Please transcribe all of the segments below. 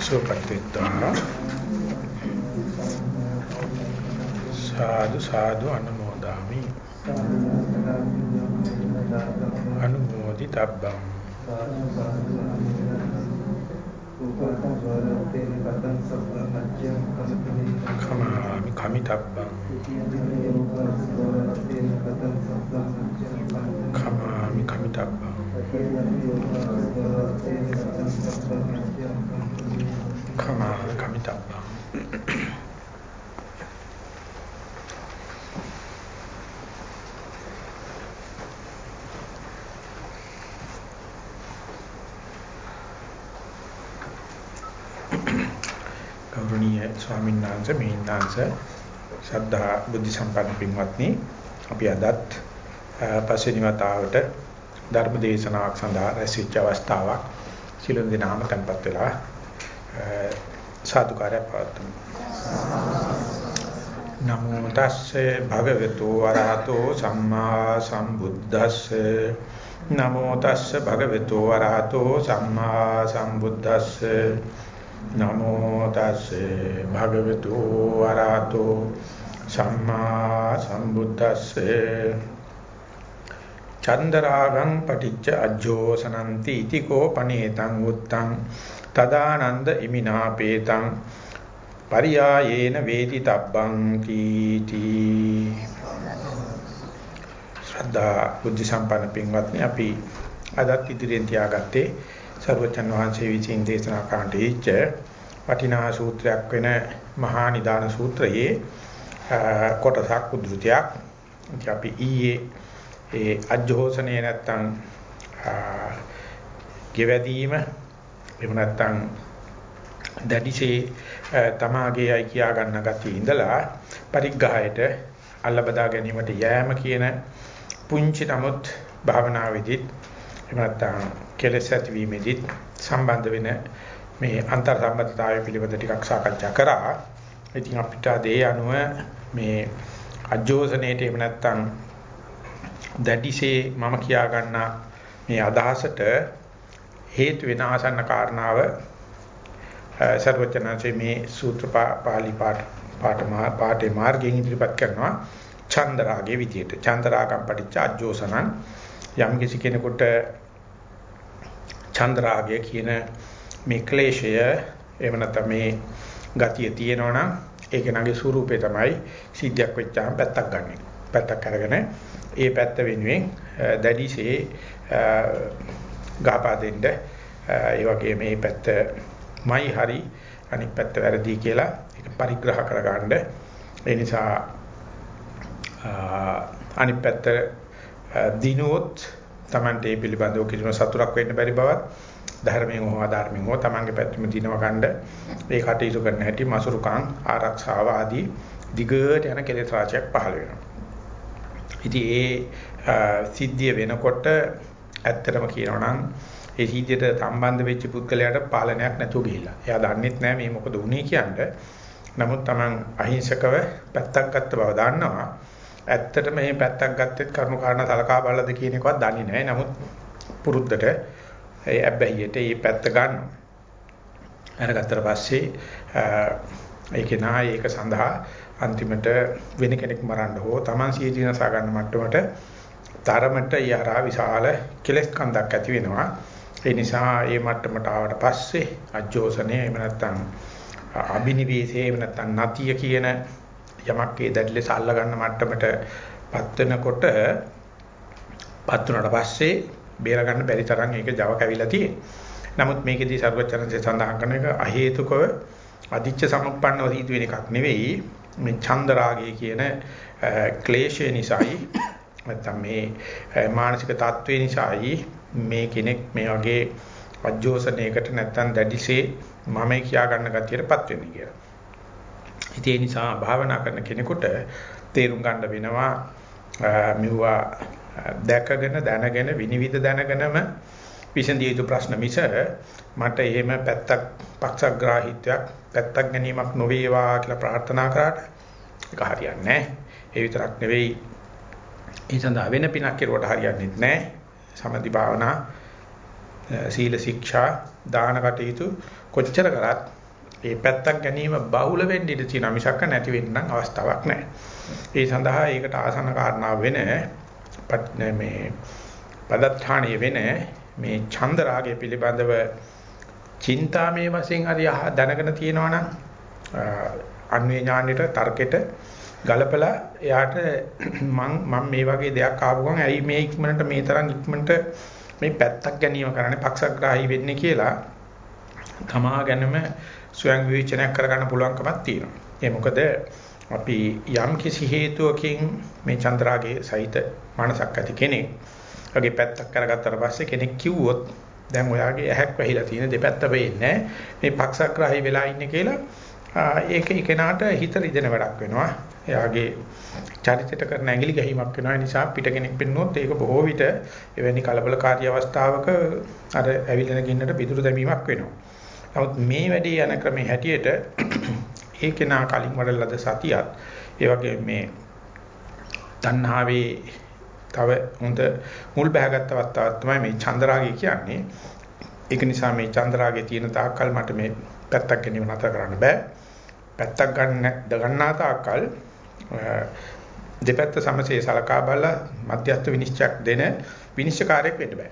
සුපත්තිත්වා සාදු සාදු අනුමෝදාමි. අනුමෝදි තබ්බං කමාමි කමිතබ්බං. කමාමි කමිතබ්බං. කමාමි කමිතබ්බං. ගෞරවනීය ස්වාමීන් වහන්සේ මේන්නාංශ ශ්‍රද්ධා බුද්ධ සම්පන්න පින්වත්නි අපි අදත් පස්වෙනිවතාවට ධර්ම දේශනාවක් සඳහා රැස්වෙච්ච අවස්ථාවක් සිළුම් දිනාම tempත් වෙලා සාදුකාරය පවතුමු නමෝ තස්සේ භගවතු වරහතෝ සම්මා සම්බුද්දස්සේ. නමෝ තස්සේ භගවතු වරහතෝ සම්මා සම්බුද්දස්සේ. නමෝ තස්සේ භගවතු වරහතෝ සම්මා සම්බුද්දස්සේ. චන්දරාගං පටිච්ච අජ්ජෝසනಂತಿ ඉතිකෝ පනේතං උත්තං තදානන්ද ඉමිනාපේතං පරියායේන වේති තබ්බං කීති. ශ්‍රද්ධා බුද්ධ සම්පන්න පින්වත්නි අපි අදත් ඉදිරියෙන් තියාගත්තේ සර්වචන් වහන්සේ විසින් දේශනා කරන්නට ඉච්ඡ වටිනා සූත්‍රයක් වෙන මහා නිදාන සූත්‍රයේ කොටසක් උද්ෘතයක්. අපි ඊයේ ඒ අජ්ජෝසනේ නැත්තම් ගෙවැදීම එහෙම නැත්තම් දැඩිසේ තමාගේයි කියා ගන්න ගතිය ඉඳලා පරිග්‍රහයට අල්ලබදා ගැනීමට යෑම කියන පුංචි නමුත් භාවනාවේදීත් එහෙම නැත්තම් කෙලෙස් ඇතිවීමේදී සම්බන්ධ වෙන මේ අන්තර් සම්බන්ධතාවය පිළිබඳ ටිකක් සාකච්ඡා කරා. ඉතින් අපිට ඒ අනුව මේ අජෝසනේට එහෙම නැත්නම් දැඩිසේ මම කියා ගන්න මේ අදහසට හේතු වෙන ආසන්න කාරණාව සර්වචනanse මේ සූත්‍ර පාළි පාඨ පාඨමා පාඨේ මාර්ගයෙන් ඉදිරිපත් කරනවා චන්දරාගේ විදියට චන්දරාගම් පටිච්ච අජෝසනං යම් කිසි කෙනෙකුට චන්ද්‍රාගය කියන මේ ක්ලේශය එහෙම නැත්නම් මේ ගතිය තියෙනවනම් ඒක නගේ ස්වරූපේ තමයි සිද්ධියක් වෙච්චාම පැත්තක් ගන්න. පැත්තක් අරගෙන ඒ පැත්ත වෙනුවෙන් දැඩිසේ ගහපා දෙන්න ඒ වගේ මේ පැත්තමයි හරි අනිත් පැත්ත වැරදි කියලා ඒක පරිග්‍රහ කරගන්න. ඒ නිසා අනිත් පැත්ත දිනුවොත් Tamante මේ පිළිබඳව කිසිම සතුටක් වෙන්න බැරි බවත් ධර්මයෙන් හෝ අධර්මයෙන් හෝ Tamange පැත්තම දිනව ගන්න ඒ කටයුතු කරන හැටි මසුරුකම් ආරක්ෂාව ආදී දිගට යන කෙලෙස් රාශියක් පහළ වෙනවා. ඉතින් ඒ සිද්ධිය වෙනකොට ඇත්තටම කියනවා නම් ඒ සිද්ධියට සම්බන්ධ වෙච්ච පුද්ගලයාට පාලනයක් නැතුව ගිහිල්ලා. එයා දන්නෙත් නැහැ මේ මොකද වුනේ කියන්නේ. නමුත් Taman අහිංසකව පැත්තක් ගත්ත බව දන්නවා. ඇත්තට මේ පැත්තක් ගත්තෙත් කරුණු කාරණා සලකා බලලාද කියන එකවත් දන්නේ නැහැ. නමුත් පුරුද්දට ඒ ඇබ්බැහියට මේ පැත්ත ගන්නවා. අරගත්තට පස්සේ ඒකේ නා ඒක සඳහා අන්තිමට වෙන කෙනෙක් මරන්න හෝ Taman සීදීනස ගන්න මට්ටමට තරමට යහරා විශාල කෙලස් කන්දක් ඇති වෙනවා. ඒ නිසා මේ මට්ටමට ආවට පස්සේ අජෝසනේ එහෙම නැත්නම් අබිනිවේෂේ එහෙම නැත්නම් නතිය කියන යමක් ඒ දැඩි ලෙස අල්ල ගන්න මට්ටමටපත් වෙනකොට පත් වුණාට පස්සේ බේර ගන්න බැරි තරම් ඒක Java කැවිලා තියෙනවා. නමුත් මේකෙදී සර්වචනන්සේ සඳහන් කරන එක අහේතුකව අදිච්ච සමුප්පන්නව සිදුවෙන එකක් නෙවෙයි. මේ ඡන්ද රාගය කියන ක්ලේශය නිසායි නැත්නම් මේ මානසික තත්ත්වේ නිසායි මේ කෙනෙක් මේ වගේ අජෝසනයකට නැත්නම් දැඩිසේ මම කියා ගන්න ගතියටපත් වෙන්නේ කියලා. ඒ නිසා භාවනා කරන කෙනෙකුට තේරුම් ගන්න වෙනවා මෙවුවා දැකගෙන දැනගෙන විනිවිද දැනගෙනම විසඳිය යුතු ප්‍රශ්න මිස මට එහෙම පැත්තක් පක්ෂග්‍රාහීත්වයක් පැත්තක් ගැනීමක් නොවේවා කියලා ප්‍රාර්ථනා කරාට ඒක හරියන්නේ නැහැ. ඒ විතරක් නෙවෙයි ඒ සඳහා වෙන පිනක් කෙරුවට හරියන්නේ නැහැ. සමදි භාවනා සීල ශික්ෂා දාන කටයුතු කොච්චර කරත් ඒ පැත්තක් ගැනීම බහුල වෙන්න ඉඩ තියෙනවා මිසක් නැති වෙන්න නම් අවස්ථාවක් නැහැ. ඒ සඳහා ඒකට ආසන්න කාරණා වෙන මේ පදත්තාණිය වෙන මේ ඡන්ද රාගය පිළිබඳව චින්තාමේ වශයෙන් හරි දැනගෙන තියෙනවා නම් අන්වේ ඥානෙට තර්කෙට ගලපලා එයාට මම මම මේ වගේ දෙයක් ආපු ගමන් ඇයි මේ ඉක්මනට මේ තරම් ඉක්මනට මේ පැත්තක් ගැනීම කරන්නේ පක්ෂග්‍රාහී වෙන්නේ කියලා තමා ගැනම ස්වයං විවේචනයක් කරගන්න පුළුවන්කමක් තියෙනවා. ඒ මොකද අපි යම් කිසි හේතුවකින් මේ චන්ද්‍රාගේ සහිත මනසක් ඇති කෙනෙක් වගේ පැත්තක් කරගත්තාට පස්සේ කෙනෙක් කිව්වොත් දැන් ඔයාගේ ඇහැක් වැහිලා තියෙන දෙපැත්ත වෙන්නේ මේ පක්ෂග්‍රාහී වෙලා ඉන්නේ කියලා ඒක එකනාට හිත රිදෙන වැඩක් වෙනවා. එයාගේ චරිතයට කරන ඇඟිලි ගැහිමක් වෙනවා. ඒ නිසා පිට කෙනෙක් පෙන්නුවොත් ඒක බොහෝ විට එවැනි කලබලකාරී අවස්ථාවක අර ඇවිලෙන ගින්නට පිටුරු දැමීමක් වෙනවා. නමුත් මේ වැඩේ යන ක්‍රමයේ හැටියට ඒකේ නා කලින් වඩලද සතියත් ඒ වගේ මේ තණ්හාවේ තව හොඳ මුල් බහගත් අවස්ථාවක් තමයි මේ චන්ද්‍රාගය කියන්නේ. ඒක නිසා මේ චන්ද්‍රාගයේ තියෙන තාක්කල් මට මේ පැත්තක් ගැනීම නතර කරන්න බෑ. පැත්තක් ගන්න ගන්නා තාක්කල් දෙපැත්ත සමසේ සලකා බලලා මධ්‍යස්ථ විනිශ්චයක් දෙන විනිශ්චයකාරයෙක් වෙන්න බෑ.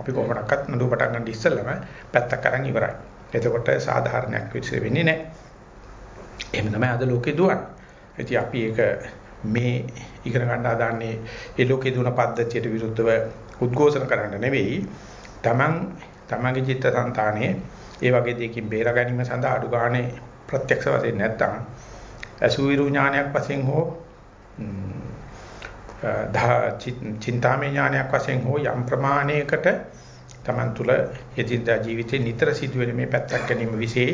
අපි කොහොමඩක්වත් නඩුව පටන් ගන්න ඉස්සෙල්ලම පැත්තක් අරන් ඉවරයි. එතකොට සාධාරණයක් විශ්ේ වෙන්නේ නැහැ. එහෙම තමයි අද ලෝකේ දුවන්නේ. ඉතින් අපි ඒක මේ ඉගෙන ගන්න හදාන්නේ ඒ ලෝකේ දුන පද්ධතියට විරුද්ධව උද්ඝෝෂණ කරන්න නෙවෙයි. Taman තමන්ගේ චිත්තසංතානයේ ඒ වගේ දෙයකින් බේර ගැනීම සඳහා අඩු ගානේ ප්‍රත්‍යක්ෂ වශයෙන් නැත්තම් අසුවිරු ඥානයක් වශයෙන් හෝ චින්තාමය ඥානයක් වශයෙන් හෝ යම් ප්‍රමාණයකට Taman තුල යදින්දා ජීවිතේ නිතර සිදුවෙන මේ පැත්තක් ගැනීම વિશે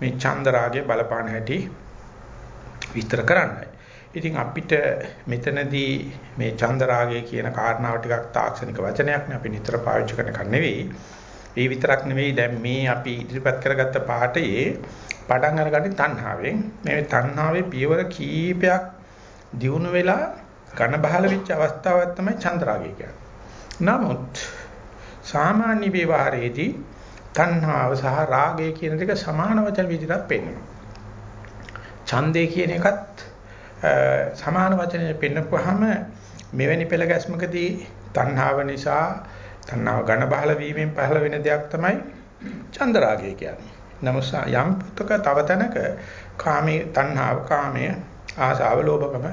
මේ චන්ද රාගය බලපාන හැටි විස්තර කරන්නයි. ඉතින් අපිට මෙතනදී මේ චන්දරාගය කියන කාරණාව ටිකක් තාක්ෂණික වචනයක් නේ අපි නිතර පාවිච්චි කරන එක නෙවෙයි. ඒ විතරක් නෙවෙයි දැන් මේ අපි ඉදිරිපත් කරගත්ත පාඩයේ පටන් අරගන්නේ තණ්හාවෙන්. මේ තණ්හාවේ පියවර කීපයක් දිනු වෙලා ඝන බහල වෙච්ච අවස්ථාවක් තමයි චන්දරාගය කියන්නේ. නමුත් සාමාන්‍ය විවහාරයේදී තණ්හාව සහ රාගය කියන දෙක සමාන වචන විදිහට පෙන්වනවා. ඡන්දේ කියන එකත් සමාන වචනේ පෙන්නපුවාම මෙවැනි පෙළ ගැස්මකදී තණ්හාව නිසා තණ්හාව ඝන බහල වීමෙන් පහළ වෙන දෙයක් තමයි චන්දරාගය කියන්නේ. නමුත් යම් පුතක තව තැනක කාමයේ තණ්හාව කාමයේ ආසාව ලෝභකම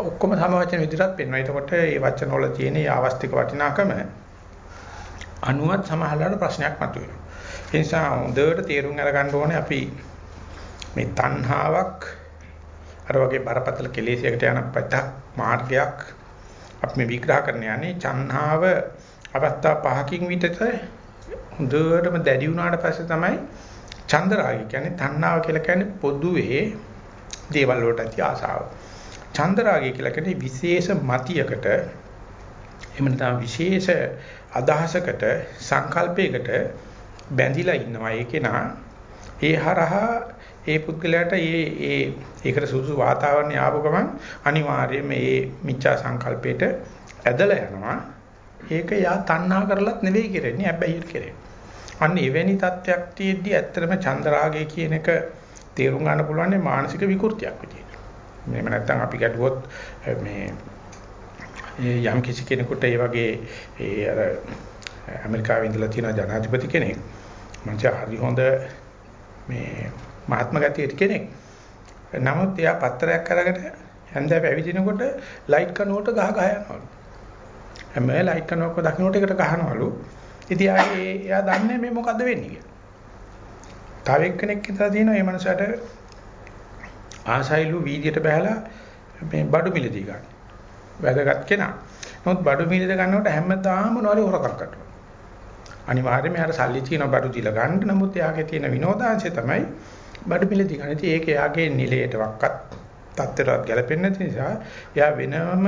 ඔක්කොම සම වචන විදිහට පෙන්වනවා. එතකොට මේ වචන වල තියෙන ආවස්තික වටිනාකම අනුවත් සමහරවල් ප්‍රශ්නයක් මතුවෙනවා. ඒ නිසා හොඳට තේරුම් අරගන්න ඕනේ අපි මේ තණ්හාවක් අර වගේ බරපතල කෙලෙසයකට යන පතක් මාර්ගයක් අපි මේ විග්‍රහ කරන්න යන්නේ චන්හාව අවස්ථා පහකින් විතර හොඳටම දැඩි වුණාට පස්සේ තමයි චන්දරාගය කියන්නේ තණ්හාව කියලා කියන්නේ පොදුවේ දේවල් වලට ඇති ආසාව. චන්දරාගය කියලා කියන්නේ විශේෂ මතියකට එහෙම නැත්නම් විශේෂ අදහසකට සංකල්පයකට බැඳිලා ඉන්නවා ඒකේ නා ඒ හරහා ඒ පුද්ගලයාට ඒ ඒ ඒකට සුදුසු වාතාවරණය ආපු ගමන් අනිවාර්යයෙන්ම මේ මිච්ඡා සංකල්පයට ඇදලා යනවා. ඒක යා තණ්හා කරලත් නෙවෙයි කරන්නේ හැබැයි කරන්නේ. අන්න එවැනි තත්ත්වයක් තියෙද්දි ඇත්තටම චන්දරාගය කියන එක තේරුම් ගන්න පුළුවන් මානසික විකෘතියක් විදියට. මෙහෙම නැත්නම් අපි ගැටුවොත් මේ යම් කිසි කෙනෙකුට ඒ වගේ ඒ අර ඇමරිකාවේ ඉඳලා තියෙන ජනාධිපති කෙනෙක් මං හරි හොඳ මේ මහත්ම ගතියට කෙනෙක්. නමුත් එයා පත්‍රයක් අරගෙන හැන්දෑව ඇවිදිනකොට ලයිට් කනුවට ගහ ගහ යනවලු. හැම ලයිට් කනුවක දකින්නට එකට ගහනවලු. ඉතින් ආයේ එයා දන්නේ මේ මොකද්ද වෙන්නේ කියලා. තව එක්කෙනෙක් හිතලා තියෙනවා මේ මනසට ආසයිලු වීදියට බහැලා මේ බඩු මිලදී ගන්න. වැදගත් කෙනා. නමුත් බඩු මිලද ගන්නකොට හැමදාම මොනවාරි හොරකම් කරනවා. අනිවාර්යයෙන්ම යාර සල්ලි තියෙන බඩු දීලා ගන්න. නමුත් එයාගේ තියෙන විනෝදාංශය තමයි බඩු මිල දිගන. ඉතින් ඒක එයාගේ නිලයටවත් තත්ත්වයට ගැලපෙන්නේ නැති නිසා එයා වෙනම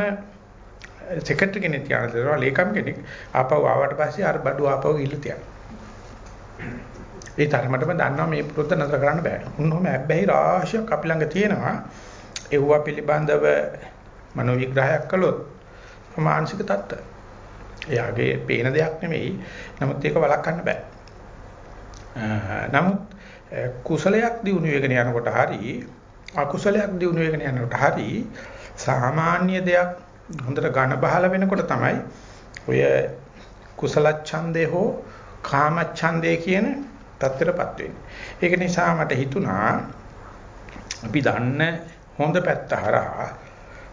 සෙක්‍රටරි කෙනෙක් තියන දෙනවා ලේකම් කෙනෙක් ආපහු ආවට පස්සේ අර බඩු ආපහු ගිහිල්ලා තියනවා. ඒ තරමටම දන්නවා මේ පුරුද්ද නතර කරන්න බෑ. උන්නෝම හැබැයි රාශියක් අපි ළඟ තියෙනවා. ඒවා පිළිබඳව මනෝ විග්‍රහයක් කළොත් මානසික තත්ත්ව. එයාගේ පේන දෙයක් නෙවෙයි. නමුත් ඒක වළක්වන්න බෑ. නමුත් කුසලයක් දිනු වෙගෙන යනකොට හරි අකුසලයක් දිනු වෙගෙන යනකොට හරි සාමාන්‍ය දෙයක් හොඳට ඝන බහල වෙනකොට තමයි ඔය කුසල ඡන්දේ හෝ කාම ඡන්දේ කියන தත්තරපත් වෙන්නේ. ඒක නිසා මට හිතුණා අපි දන්න හොඳ පැත්ත හරහා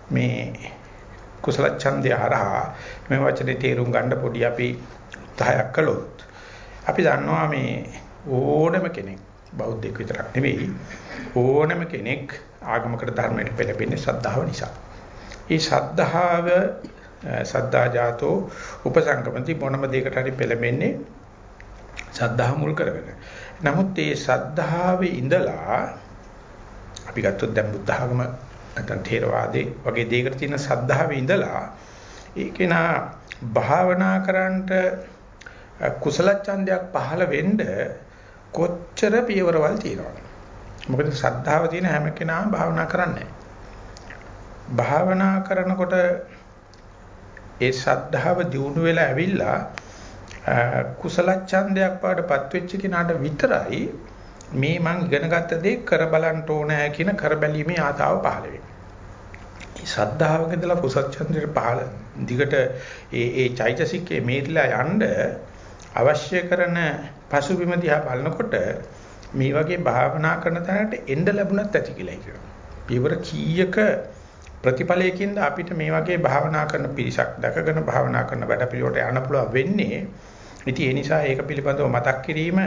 මේ කුසල ඡන්දය හරහා මේ වචනේ තේරුම් ගන්න පොඩි අපි උත්සාහයක් කළොත් අපි දන්නවා මේ ඕනම කෙනෙක් බෞද්ධයෙක් විතරක් නෙවෙයි ඕනම කෙනෙක් ආගමකට ධර්මයට පෙළපෙන්නේ ශ්‍රද්ධාව නිසා. ඒ ශ්‍රද්ධාව සද්දා ජාතෝ උපසංගමති මොනම දෙයකට හරි පෙළඹෙන්නේ ශ්‍රද්ධාව මුල් කරගෙන. නමුත් මේ ශ්‍රද්ධාවේ ඉඳලා අපි ගත්තොත් දැන් බුද්ධ ආගම නැත්නම් ථේරවාදේ වගේ දෙයකට තියෙන ශ්‍රද්ධාවේ ඉඳලා ඒකේන භාවනා කරන්නට කුසල ඡන්දයක් පහළ වෙන්න කොච්චර පියවරවල් තියෙනවද? මොකද ශ්‍රද්ධාව තියෙන හැම කෙනාම භාවනා කරන්නේ භාවනා කරනකොට ඒ ශ්‍රද්ධාව දියුණු වෙලා ඇවිල්ලා කුසල ඡන්දයක් පාඩපත් වෙච්ච කෙනාට විතරයි මේ මං ඉගෙන ගත්ත දේ කර බලන්න ඕනෑ කියන කරබැලීමේ ආතාව පහළ වෙන්නේ. මේ ශ්‍රද්ධාවක ඉඳලා කුසල ඡන්දෙට පහළ දිගට ඒ ඒ චෛතසිකයේ මේරිලා යන්න අවශ්‍ය කරන පසුබිම දිහා බලනකොට මේ වගේ භාවනා කරන තැනට එන්න ලැබුණත් ඇති කියලා හිතනවා. පියවර කීයක ප්‍රතිඵලයකින්ද අපිට මේ වගේ භාවනා කරන පිරිසක් දැකගෙන භාවනා කරන වැඩ පිළිවෙලට යන්න පුළුවන් වෙන්නේ. ඉතින් ඒ නිසා ඒක පිළිබඳව මතක් කිරීම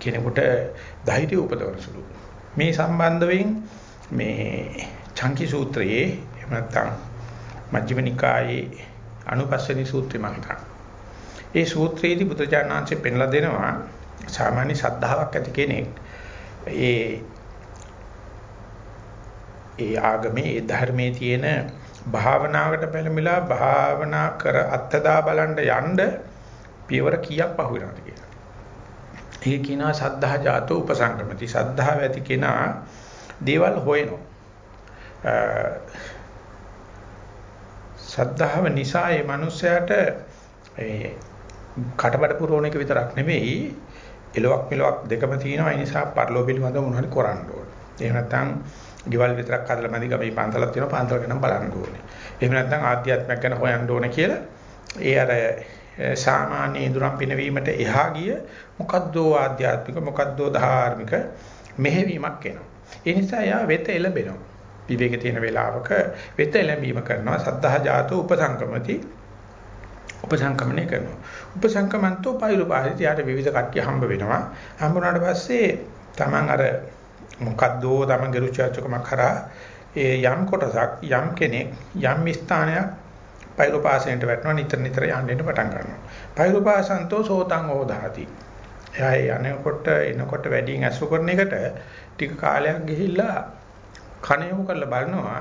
කෙනෙකුට ධෛර්යය උපදවන සුළු. මේ සම්බන්ධයෙන් මේ චංකි සූත්‍රයේ එහෙම නැත්නම් මජ්ක්‍ධිම නිකායේ අනුපස්සනී සූත්‍රය මම හිතනවා. ඒ සූත්‍රයේදී බුදුජානනාංශය පෙන්ලා දෙනවා සාමාන්‍ය ශ්‍රද්ධාවක් ඇති කෙනෙක් ඒ ඒ ආගමේ ඒ ධර්මයේ තියෙන භාවනාවකට පෙළඹිලා භාවනා කර අත්දා බලන්න යන්න පියවර කීයක් පහු වෙනවද කියලා. ඒ කියනවා සද්ධා ජාතෝ උපසංගමති. සද්ධාව ඇති කෙනා දේවල් හොයනවා. සද්ධාව නිසා මේ මිනිස්යාට ඒ කටබඩ පුරවන එක විතරක් නෙවෙයි එලොක් මෙලොක් දෙකම තියෙනවා. ඒ නිසා පරලෝ පිළිබඳව මොනවද කරන්න ඕනේ. එහෙම නැත්නම් ගෙවල් විතරක් හදලා මැදි ගමේ පන්සලක් තියෙනවා. පන්සල ගැන බලන්න ඕනේ. එහෙම නැත්නම් ආධ්‍යාත්මයක් ගැන හොයන්න ඕනේ කියලා ඒ අර සාමාන්‍ය ඉදurang පිනවීමට එහා ගිය මොකද්ද ආධ්‍යාත්මික මොකද්ද ධාර්මික මෙහෙවීමක් එනවා. ඒ නිසා යා වෙත එළඹෙනවා. විවේක තියෙන වෙලාවක වෙත එළඹීම කරනවා. සද්ධා ජාතෝ උපසංකමති උපසංකමණය කරනවා. උපසංකමන්තෝ පෛරුපාහිත යාට විවිධ කට්ටිය හම්බ වෙනවා. හම්බ වුණාට පස්සේ Taman අර මොකද්ද Taman ගරුචාචකමක් කරා ඒ යම් කොටසක් යම් කෙනෙක් යම් ස්ථානයක් පෛරුපාසනයට වැටෙනවා නිතර නිතර යන්න පටන් ගන්නවා. පෛරුපාසන්තෝ සෝතං ඕදාති. එයා යනකොට එනකොට වැඩියෙන් ඇසු කරන එකට ටික කාලයක් ගිහිල්ලා කණ යොමු කරලා බලනවා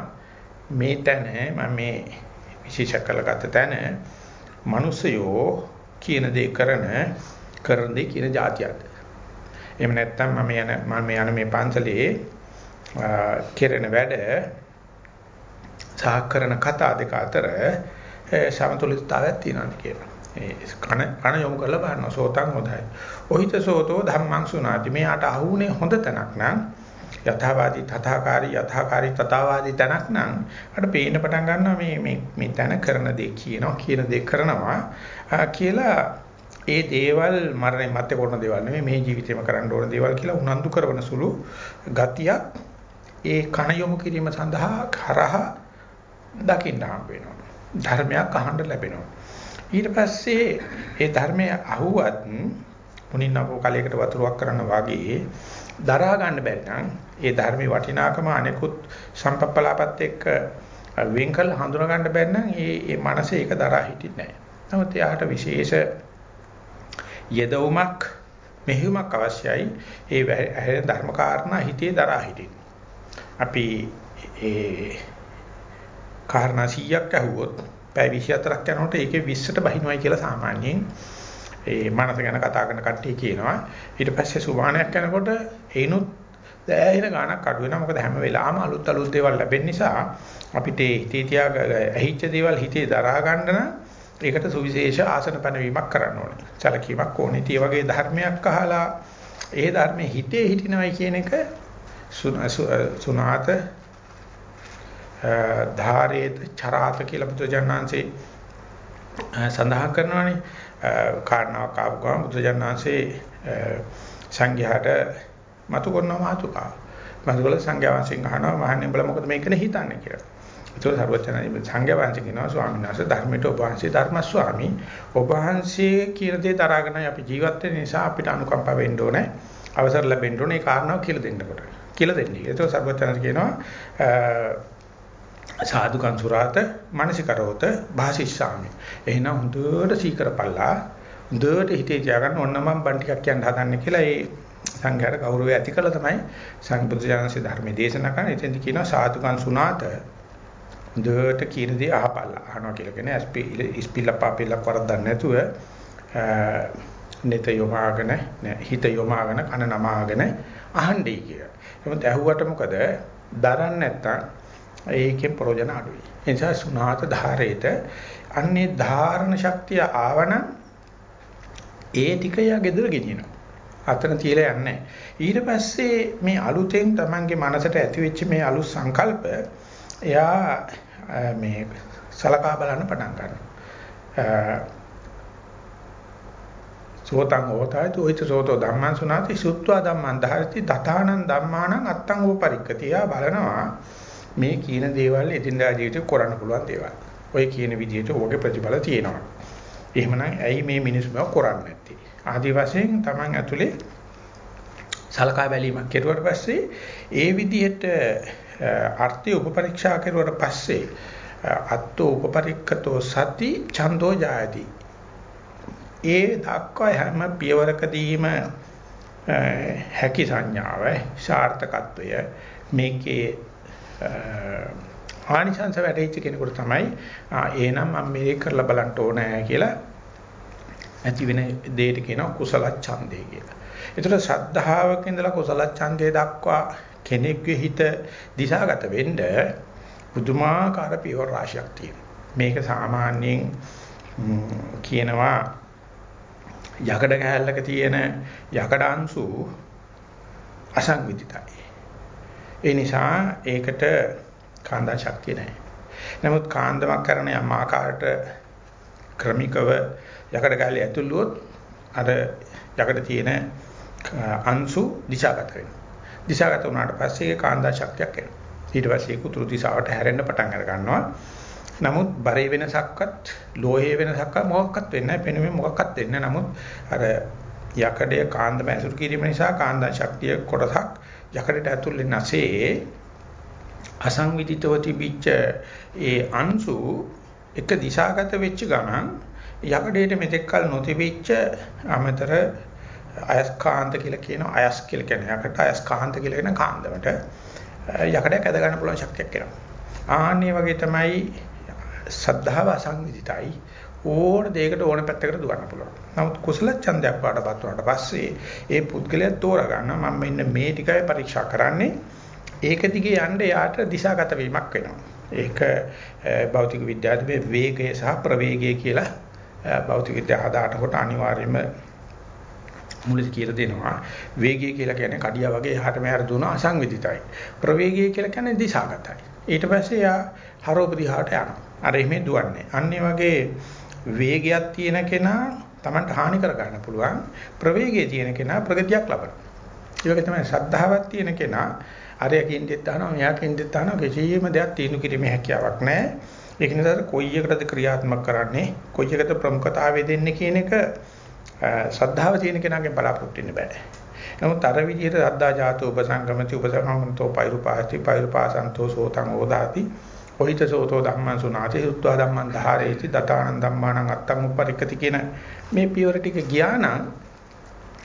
මේ තැන මම මේ විශේෂ කළගත තැන මිනිස්සයෝ කියන දේ කරන කරන දේ කියන જાතියක්ද. එහෙම නැත්නම් මම යන මම යන මේ පන්සලේ කෙරෙන වැඩ සහ කරන කතා දෙක අතර සමතුලිතතාවයක් තියෙනවා කියලා. ඒ කන කන යොමු කරලා බලනවා සෝතං හොදයි. ඔහිත සෝතෝ ධම්මං සුනාති. මෙයාට අහුනේ හොඳ තැනක් නම් යථාවාදී තථාකාරී යථාකාරී තථාවාදී තැනක් නම් අර පේන්න පටන් ගන්නවා මේ මේ මේ තැන කරන දේ කියනවා කියන දේ කරනවා කියලා ඒ දේවල් මරණය මැත්තේ කරන දේවල් නෙමෙයි මේ ජීවිතේම කරන්න ඕන දේවල් කියලා උනන්දු කරන සුළු ගතියක් ඒ කණ යොමු කිරීම සඳහා කරහ දකින්න හම්බ වෙනවා. ධර්මයක් අහන්න ලැබෙනවා. ඊට පස්සේ ඒ ධර්මය අහුවත් මුනින්නකෝ කලයකට වතුරක් කරන්න වාගේ දරා ගන්න බැරි නම් ඒ ධර්මයේ වටිනාකම අනෙකුත් සම්පප්පලාපත් එක්ක වෙන් කළ හඳුනා ගන්න බැරි නම් ඒ ඒ මනස ඒක දරා හිටින්නේ නැහැ. නමුත් එයාට විශේෂ යෙදවුමක් මෙහෙයුමක් අවශ්‍යයි. ඒ ඇහෙන ධර්ම කාරණා හිතේ දරා හිටින්න. අපි ඒ කාරණා 100ක් ඇහුවොත් පැය 24ක් යනකොට ඒකේ 20ට බහිනවයි කියලා සාමාන්‍යයෙන් ඒ මනස ගැන කතා කරන කට්ටිය කියනවා. ඊට පස්සේ සුභානයක් යනකොට ඒනොත් දැහැින ගාණක් අඩු වෙනවා. මොකද හැම වෙලාවම අලුත් අලුත් දේවල් ලැබෙන නිසා අපිට හිතේ තියා ඇහිච්ච දේවල් හිතේ දරා ගන්න නම් ඒකට සුවිශේෂ ආසන පැනවීමක් කරන්න ඕනේ. සැලකීමක් ඕනේ. ඒ වගේ ධර්මයක් අහලා ඒ ධර්මයේ හිතේ හිටිනවයි කියන එක සුනාත ධාරේත චරාත කියලා බුදුජානනාංශේ සඳහන් කරනවානේ කාරණාවක් ආපු ගමන් බුදුජානනාංශේ සංඝයාට මතු කරනවා මාතුකාව. මතුකල සංඝයා වහන්සේගෙන් අහනවා මහන්නේ උඹලා මොකද මේකනේ හිතන්නේ කියලා. ඒතකොට සර්වචනයි සංඝයා වහන්සේ කියනවා ස්වාමීන් වහන්සේ ධර්මයට ඔබ වහන්සේ ධර්ම ස්වාමී ඔබ වහන්සේ කියන දේ දරාගෙන අපි ජීවත් වෙන නිසා අපිට අනුකම්ප වෙන්න ඕනේ. අවසර ලැබෙන්න ඕනේ ඒ කාරණාව කියලා දෙන්නකොට. කියලා දෙන්නේ. ඒතකොට සර්වචනයි කියනවා සාදුකං සුරාත මානසිකරෝත භාසිස්සාමි. එහෙනම් හොඳට සීකරපල්ලා හොඳට හිතේ තියාගන්න ඕන්න මම බන් ටිකක් කියන්න හදන්නේ කියලා ඒ සංඝයාට ගෞරවය ඇති කළා තමයි සංබුද්ධ ජානසේ ධර්මයේ දේශනා කරන. එතෙන්දි කියනවා සාදුකං සුනාත හොඳට කියන දේ අහපල්ලා. අහනවා කියලා කියන්නේ ඉස්පිල්ලා පාපිල්ලා වරද්දක් නැතුව නිත යොමාගෙන හිත යොමාගෙන කන නමාගෙන අහන්නේ කියලා. එහෙනම් ඇහුවට මොකද? දරන්නේ නැත්තම් ඒකෙන් ප්‍රයෝජන අඩුයි. ඒ නිසා සුණාත ධාරේත අන්නේ ධාරණ ශක්තිය ආවනම් ඒ ටික යා gedara ගෙනියනවා. අතන තියලා යන්නේ ඊට පස්සේ මේ අලුතෙන් Tamange මනසට ඇති වෙච්ච මේ අලුත් සංකල්ප එයා මේ සලකා බලන්න පටන් ගන්නවා. සෝතං හෝතයි තෝහිත සෝතෝ ධම්මං සුනාති සුත්වා ධම්මං ධාරති දතානං ධම්මානං අත්තං උපරික්කතිය බලනවා මේ කියන දේවල් එදිනදා ජීවිතේ කරන්න පුළුවන් දේවල්. ඔය කියන විදිහට ඕකේ ප්‍රතිඵල තියෙනවා. එහෙමනම් ඇයි මේ මිනිස්සු මේක කරන්නේ නැත්තේ? ආදි වශයෙන් Taman ඇතුලේ සලකා බැලීමක් කෙරුවට පස්සේ ඒ විදිහට අර්ථය උපපරීක්ෂා කෙරුවට පස්සේ අත්තෝ උපපරික්කතෝ සති ඡන්தோ ජායති. ඒ දක්වා හැම පියවරකදීම හැකි සංඥාව සාර්ථකත්වය මේකේ ආනිසංස වැටෙච්ච කෙනෙකුට තමයි එහෙනම් මම මේක කරලා බලන්න ඕනෑ කියලා ඇති වෙන දෙයට කියනවා කුසල ඡන්දේ කියලා. ඒතර ශ්‍රද්ධාවක ඉඳලා කුසල ඡන්දේ දක්වා කෙනෙක්ගේ හිත දිශාගත වෙන්න පුදුමාකාර පියවර රාශියක් තියෙනවා. මේක සාමාන්‍යයෙන් කියනවා යකඩ කෑල්ලක තියෙන යකඩ අංශු අසංවිධිතයි. ඒ නිසා ඒකට කාන්දා ශක්තිය නැහැ. නමුත් කාන්දමක් කරන යම් ආකාරයට ක්‍රමිකව යකඩ ගැලේ ඇතුළුවොත් අර යකඩ තියෙන අංශු දිශාගත වෙනවා. දිශාගත වුණාට පස්සේ ඒ කාන්දා ශක්තියක් එනවා. ඊට පස්සේ ඒක උතුරු දිශාවට හැරෙන්න පටන් අර ගන්නවා. නමුත් බරේ වෙනසක්වත් ලෝහයේ වෙනසක්වත් මොකක්වත් වෙන්නේ නැහැ. පෙනුමේ මොකක්වත් වෙන්නේ නැහැ. නමුත් අර යකඩයේ කාන්දම ඇසුරු කිරීම නිසා කාන්දා ශක්තිය කොටසක් යකඩට ඇතුල් වෙන නැසේ අසංවිධිතව තිබිච්ච ඒ අංශු එක දිශාගත වෙච්ච ගමන් යකඩේට මෙතෙක්කල් නොතිබිච්ච අමතර අයස්කාන්ත කියලා කියන අයස් කියලා කියන යකට අයස්කාන්ත කියලා කියන කාන්දමට යකඩයක් ඇද ගන්න පුළුවන් ශක්තියක් එනවා. ආන්නේ වගේ තමයි සද්ධාව අසංවිධිතයි ඕන දෙයකට ඕන පැත්තකට දුවන්න පුළුවන්. නමුත් කුසල ඡන්දයක් පාඩපත් වුණාට පස්සේ ඒ පුද්ගලයා තෝරා ගන්නවා මම මෙන්න මේ ටිකයි පරීක්ෂා කරන්නේ. ඒක දිගේ යන්න යාට දිශාගත වීමක් වෙනවා. ඒක භෞතික විද්‍යාවේ වේගය සහ ප්‍රවේගය කියලා භෞතික විද්‍යාව හදානකොට අනිවාර්යයෙන්ම මුලදී කියලා දෙනවා. වේගය කියලා කියන්නේ කඩියා වගේ එහාට මෙහාට දුවන අසංවිධිතයි. ප්‍රවේගය කියලා කියන්නේ දිශාගතයි. ඊට පස්සේ යා හරෝපදිහාට යනවා. අර එමේ දුවන්නේ. අන්න වගේ වේගයක් තියෙන කෙනා Tamanට හානි කර ගන්න පුළුවන් ප්‍රවේගයේ තියෙන කෙනා ප්‍රගතියක් ලබනවා. ඒ වගේ තමයි ශ්‍රද්ධාවක් තියෙන කෙනා අරයකින් දෙත් අහනවා මෙයාකින් දෙත් අහනවා කිසියම් දෙයක් තීනු කිරීමේ හැකියාවක් නැහැ. ඒක නිසා කොයි එකටද ක්‍රියාත්මක කරන්නේ කොයි එකට ප්‍රමුඛතාවය දෙන්නේ කියන එක ශ්‍රද්ධාව තියෙන කෙනාගෙන් බලාපොරොත්තු වෙන්න බෑ. නමුත් අර විදිහට සද්දා ජාතෝ උපසංගමති උපසංගමතෝ පෛරුපාති පෛරුපාසන්තෝ සෝතං ඕදාති කොහිත සෝතෝ ධම්මං සුනාති සුත්වා ධම්මං ධාරේති දතානං ධම්මානං අත්තං උපරික්කති කියන මේ පියවර ටික ගියා නම්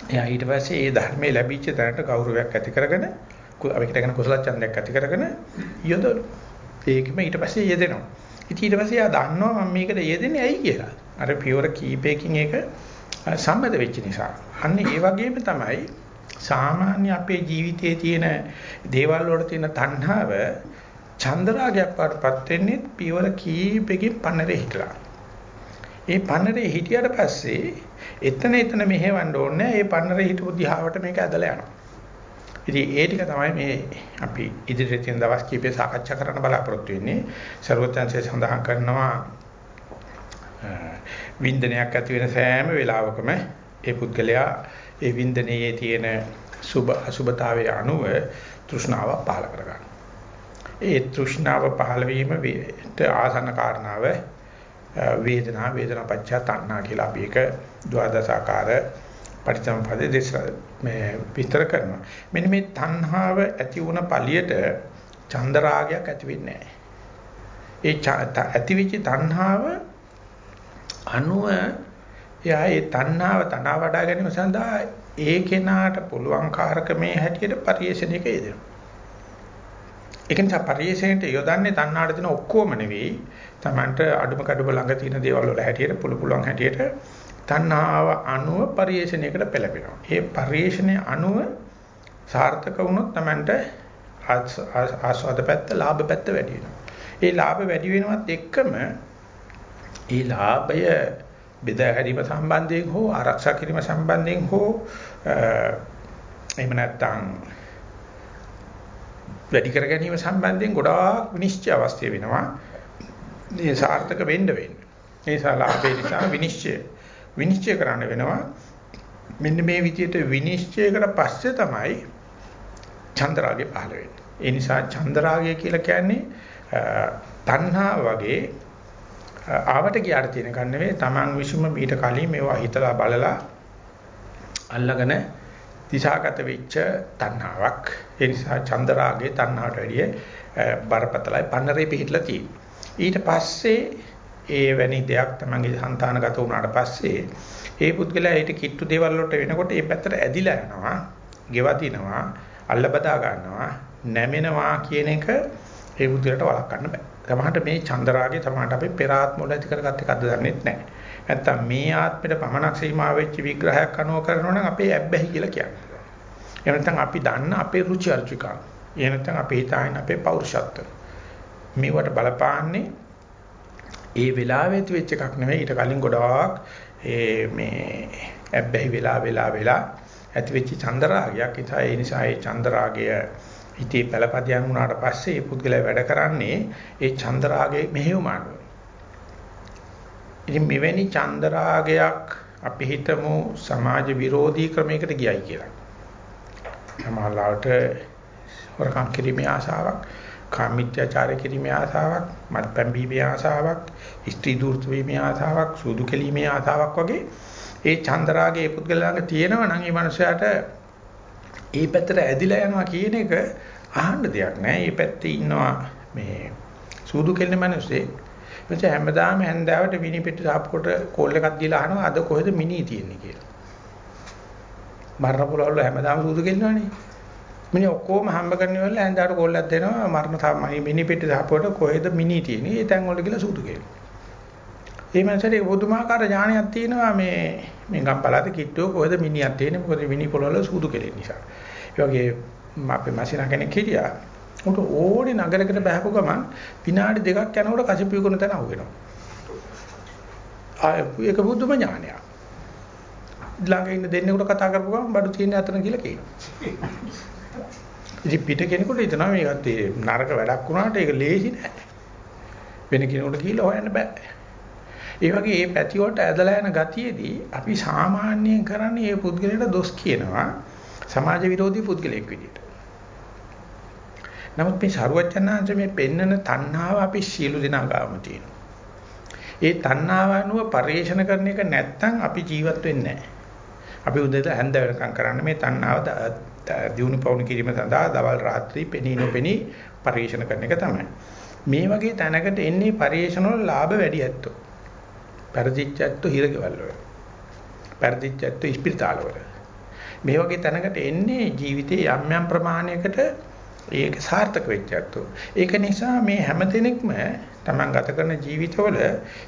එයා ඊට පස්සේ ඒ ධර්මයේ ලැබිච්ච තැනට ගෞරවයක් ඇති කරගෙන අපිට කියන කුසල ඡන්දයක් ඇති කරගෙන යොදවන. ඒකම ඊට පස්සේ යෙදෙනවා. ඉතින් ඊට පස්සේ එයා දන්නවා මම මේකට යෙදෙන්නේ ඇයි කියලා. අර පියවර කීපයකින් ඒක සම්බන්ධ වෙච්ච නිසා. අන්න ඒ වගේම තමයි සාමාන්‍ය අපේ ජීවිතයේ තියෙන දේවල් වල තියෙන තණ්හාව චන්දරාගයක් වඩපත් වෙන්නේ පියවර කීපෙකින් පන්නරේ හිටලා. ඒ පන්නරේ හිටියට පස්සේ එතන එතන මෙහෙවන්න ඕනේ. ඒ පන්නරේ හිටපු දිහාවට මේක ඇදලා යනවා. ඉතින් ඒ ටික තමයි මේ අපි ඉදිරියට තියෙන දවස් කීපේ සාකච්ඡා කරන්න බලාපොරොත්තු වෙන්නේ. ਸਰවඥාන්සේ සඳහන් කරනවා වින්දනයක් ඇති වෙන සෑම වෙලාවකම ඒ පුද්ගලයා ඒ වින්දනයේ තියෙන සුභ අසුභතාවයේ අනුව තෘෂ්ණාව පහල කරගන්නවා. ඒ තෘෂ්ණාව පහළ වීමට ආසන්න කාරණාව වේදනා වේදනා පච්චා තණ්හා කියලා අපි ඒක ද්වාදසාකාර පරිසම්පදේ දෙස මේ විස්තර කරනවා. මෙන්න මේ තණ්හාව ඇති වුණ පළියට චන්දරාගයක් ඇති වෙන්නේ නැහැ. ඒ ඇතිවිච්ච තණ්හාව අනුව එයා ඒ තණ්හාව තනවා වඩා ගැනීම සඳහා ඒ කෙනාට පුළුවන් කාරකමේ හැටියට පරිේශණයක යෙදෙනවා. ඒක නිසා පරිේශණයට යොදන්නේ තණ්හාට දෙන ඔක්කොම නෙවෙයි. Tamanට අඩුම කඩුම ළඟ තියෙන දේවල් වල හැටියට පුළු පුළුවන් හැටියට තණ්හාව අනුව පරිේශණයකට පෙළපෙනවා. ඒ පරිේශණය අනුව සාර්ථක වුණොත් Tamanට ආස්වාද පැත්ත, ලාභ පැත්ත වැඩි වෙනවා. ඒ ලාභ වැඩි වෙනවත් එක්කම ඒ ලාභය බෙදා හැරීම සම්බන්ධයෙන් හෝ ආරක්ෂා කිරීම සම්බන්ධයෙන් හෝ එහෙම නැත්නම් වැඩි කර ගැනීම සම්බන්ධයෙන් ගොඩාක් විනිශ්චය අවශ්‍ය වෙනවා. මේ සාර්ථක වෙන්න වෙන්න. ඒ සලාභේ නිසා විනිශ්චය විනිශ්චය කරන්න වෙනවා. මෙන්න මේ විදිහට විනිශ්චයකට පස්සේ තමයි චන්ද්‍රාගය පහළ වෙන්නේ. ඒ නිසා චන්ද්‍රාගය කියලා කියන්නේ තණ්හා වගේ ආවට ගියාට තියෙන කන් නෙවෙයි Taman විසුම ඊට කලින් මේවා හිතලා බලලා අල්ලගෙන දිශාගත වෙච්ච තණ්හාවක්. ඒ නිසා චන්ද රාගයේ තණ්හාවට වැඩිය බරපතලයි පන්නරේ පිහිටලා තියෙන්නේ. ඊට පස්සේ ඒ වැනි දෙයක් තමන්ගේ సంతానගත වුණාට පස්සේ ඒ පුද්ගලයා ඊට කිට්ටු දේවල් වලට වෙනකොට ඒ පැත්තට ඇදිලා යනවා, ගෙවතිනවා, අල්ලබදා ගන්නවා, නැමෙනවා කියන එක ඒ පුද්ගලයාට වළක්වන්න බෑ. තමහට මේ චන්ද රාගය තමහට අපි පෙර ආත්ම වල ඇති කරගත් එකක්ද දන්නේ නැහැ. නැත්තම් මේ ආත්මෙට පමණක් සීමා වෙච්ච විග්‍රහයක් අනුව කරනවා නම් අපේ ඇබ්බැහි කියලා කියන්නේ. එහෙම නැත්නම් අපි දන්න අපේ රුචි අරුචිකා. එහෙම නැත්නම් අපි හිතාගෙන අපේ පෞරුෂත්ව. මේවට බලපාන්නේ ඒ වෙලාවෙත් වෙච්ච එකක් නෙවෙයි ඊට කලින් ගොඩාක් ඒ මේ ඇබ්බැහි වෙලා වෙලා වෙලා ඇති වෙච්ච චන්දරාගයක්. ඒ නිසා ඒ චන්දරාගය හිතේ පළපදියම් වුණාට පස්සේ මේ පුද්ගලයා වැඩ කරන්නේ ඒ චන්දරාගයේ මෙහෙයුම අනුව. ඉතින් මෙවැනි චන්දරාගයක් අපි හිතමු සමාජ විරෝධී ක්‍රමයකට ගියයි කියලා. සමාජලාට හොරකම් කිරීමේ ආසාවක්, කාමීත්‍යාචාර කිරීමේ ආසාවක්, මත්පැන් බීමේ ආසාවක්, ස්ත්‍රී දූර්ත වීමේ ආසාවක්, සූදු කෙලීමේ ආසාවක් වගේ ඒ චන්දරාගයේ පුද්ගලයාගේ තියෙනවා නම් ඒ මනුස්සයාට ඒ පැත්තට ඇදිලා යනවා කියන එක අහන්න දෙයක් නෑ. මේ පැත්තේ ඉන්නවා මේ සූදු කෙල්ල මිනිස්සේ. එතකොට හැමදාම හැන්දාවට විනිපිට සාප්පුවට කෝල් එකක් දීලා අහනවා අද කොහෙද මිනි තියෙන්නේ කියලා. මරණ පොළවල හැමදාම සූදු කෙල්ලවනේ. මිනි ඔක්කොම හම්බ කරන වෙලාව හැන්දාවට කෝල් එකක් දෙනවා මරණ තමයි මිනිපිට සාප්පුවට කොහෙද මිනි තියෙන්නේ. ඒ තැන් වලට කියලා සූදු කෙල්ල. ඒ මනසට පුදුමාකාර ඥානයක් තියෙනවා මේ මේ ගම්පලාද කිට්ටුව කොහෙද මිනිහක් තියෙන්නේ මොකද මිනි පොළවල සූදු කෙලෙන නිසා. ඒ වගේ අපේ මැෂිනා කෙනෙක් හිටියා. උන්ට ඕනේ නගරයකට බහපු ගමන් විනාඩි දෙකක් යනකොට කසිපිය කරන තැන අහුවෙනවා. ආ ඒක බුදුම ඥානයක්. ළඟ ඉන්න දෙන්නෙකුට කතා කරපු ගමන් බඩු තියෙන අතන කියලා කියනවා. ඉතින් පිට කෙනෙකුට හිතනවා මේකත් නරක වැඩක් වුණාට ඒක ලේසි නෑ. වෙන කෙනෙකුට කියලා හොයන්න බෑ. ඒ වගේ මේ පැති වලට ඇදලා යන ගතියේදී අපි සාමාන්‍යයෙන් කරන්නේ මේ පුද්ගලයාට දොස් කියනවා. සමාජ විරෝධී පුද්ගලයෙක් විදියට. නමුත් මේ ਸਰුවචනාංශ මේ පෙන්නන තණ්හාව අපි සියලු දෙනා ගාම තියෙනවා. ඒ තණ්හාව අනුව පරිේශන කරන එක නැත්තම් අපි ජීවත් වෙන්නේ නැහැ. අපි උදේට හැන්ද වෙනකම් කරන්නේ මේ තණ්හාව දිනු පවුණු කිරීම සඳහා දවල් රාත්‍රී පෙනී නොපෙනී පරිේශන කරන එක තමයි. මේ වගේ තැනකට එන්නේ පරිේශන වල ලාභ වැඩි ඇත්තෝ. පරිදිච්ච ඇත්තෝ හිරගෙවල් වල. පරිදිච්ච ඇත්තෝ ඉස්පිරිතාල වල. මේ වගේ තැනකට එන්නේ ජීවිතේ යම් යම් ප්‍රමාණයකට ඒක සාර්ථක වෙච්ච අතෝ. ඒක නිසා මේ හැම දිනෙකම Taman ගත කරන ජීවිතවල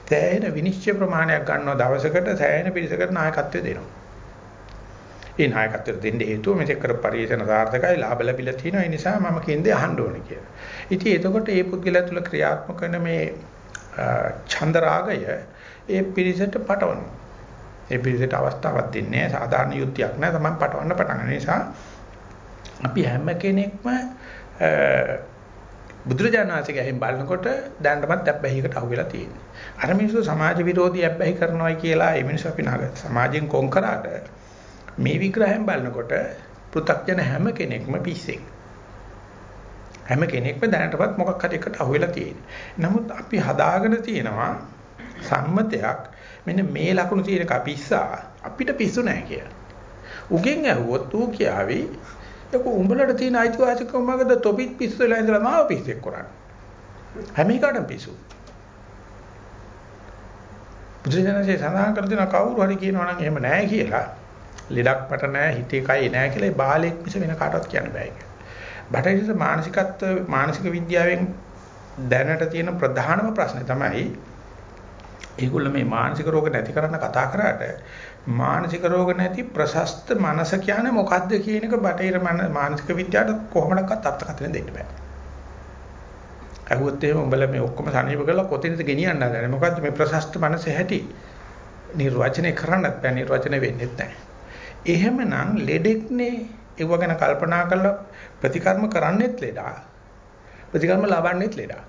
තෑයෙන විනිශ්චය ප්‍රමාණයක් ගන්නවා දවසකට තෑයෙන පිළිසකට නායකත්වය දෙනවා. ඒ නායකත්වය දෙන්න හේතුව මේක කර පරිශන සාර්ථකයි ලාභ ලැබිලා තියෙනවා. ඒ නිසා මම කියන්නේ අහන්න ඕනේ කියලා. ඉතින් එතකොට මේ පුද්ගලයා තුළ ක්‍රියාත්මක කරන මේ ඡන්ද රාගය ඒ පිරිසට පටවනවා. ඒ පිරිසට අවස්ථාවක් දෙන්නේ නැහැ. සාධාරණ යුක්තියක් නැහැ. තමයි පටවන්න පටන් ගන්න නිසා අපි හැම කෙනෙක්ම බුදුරජාණන් වහන්සේගේ ඇහෙන් බලනකොට දැනටමත් ඇබ්බැහියකට අහු වෙලා තියෙන්නේ. අර මිනිස්සු සමාජ විරෝධී ඇබ්බැහි කරනවායි කියලා ඒ මිනිස්සු අපි නාග සමාජයෙන් කොන් කරාට මේ විග්‍රහයෙන් බලනකොට පෘථග්ජන හැම කෙනෙක්ම පිස්සෙක්. හැම කෙනෙක්ම දැනටමත් මොකක් හරි එකට අහු වෙලා තියෙන්නේ. නමුත් අපි හදාගෙන තියෙනවා සම්මතයක් මෙන්න මේ ලකුණු තියෙන කපිස්සා අපිට පිස්සු නැහැ කියලා. උගෙන් ඇහුවොත් ඌ කියාවි ඒක උඹලට තියෙන අයිතිවාසිකම මගද තොපිත් පිස්සු වෙලා ඉඳලා මාව පිස්සෙක් කරන්නේ. හැම එකටම පිස්සු. බුදුසසුනේ සඳහන් කර දෙන කවුරු හරි කියනවා නම් එහෙම නැහැ කියලා. ලෙඩක් පට නැහැ හිතේ කයි නැහැ කියලා ඒ බාලෙක් මිස වෙන කාටවත් කියන්න බෑ ඒක. බටහිර මානසිකත්ව මානසික විද්‍යාවෙන් දැනට තියෙන ප්‍රධානම ප්‍රශ්නේ තමයි ඒගොල්ලෝ මේ මානසික රෝග නැති කරන්න කතා කරාට මානසික රෝග නැති ප්‍රශස්ත මනස කියන්නේ මොකද්ද කියන එක බටහිර මානසික විද්‍යාවට කොහොමඩක්වත් අර්ථකථන දෙන්න බෑ. අහුවොත් එහෙම උඹලා මේ ඔක්කොම සනීප කරලා කොතැනද ගෙනියන්න හදන්නේ? මොකද්ද මේ ප්‍රශස්ත මනසේ හැටි? නිර්වචනය කරන්නත් බෑ නිර්වචනය වෙන්නේ නැහැ. එහෙමනම් ලෙඩෙක්නේ ඒව ගැන කල්පනා කරලා ප්‍රතිකර්ම කරන්නෙත් ලෙඩා. ප්‍රතිකර්ම ලබන්නෙත් ලෙඩා.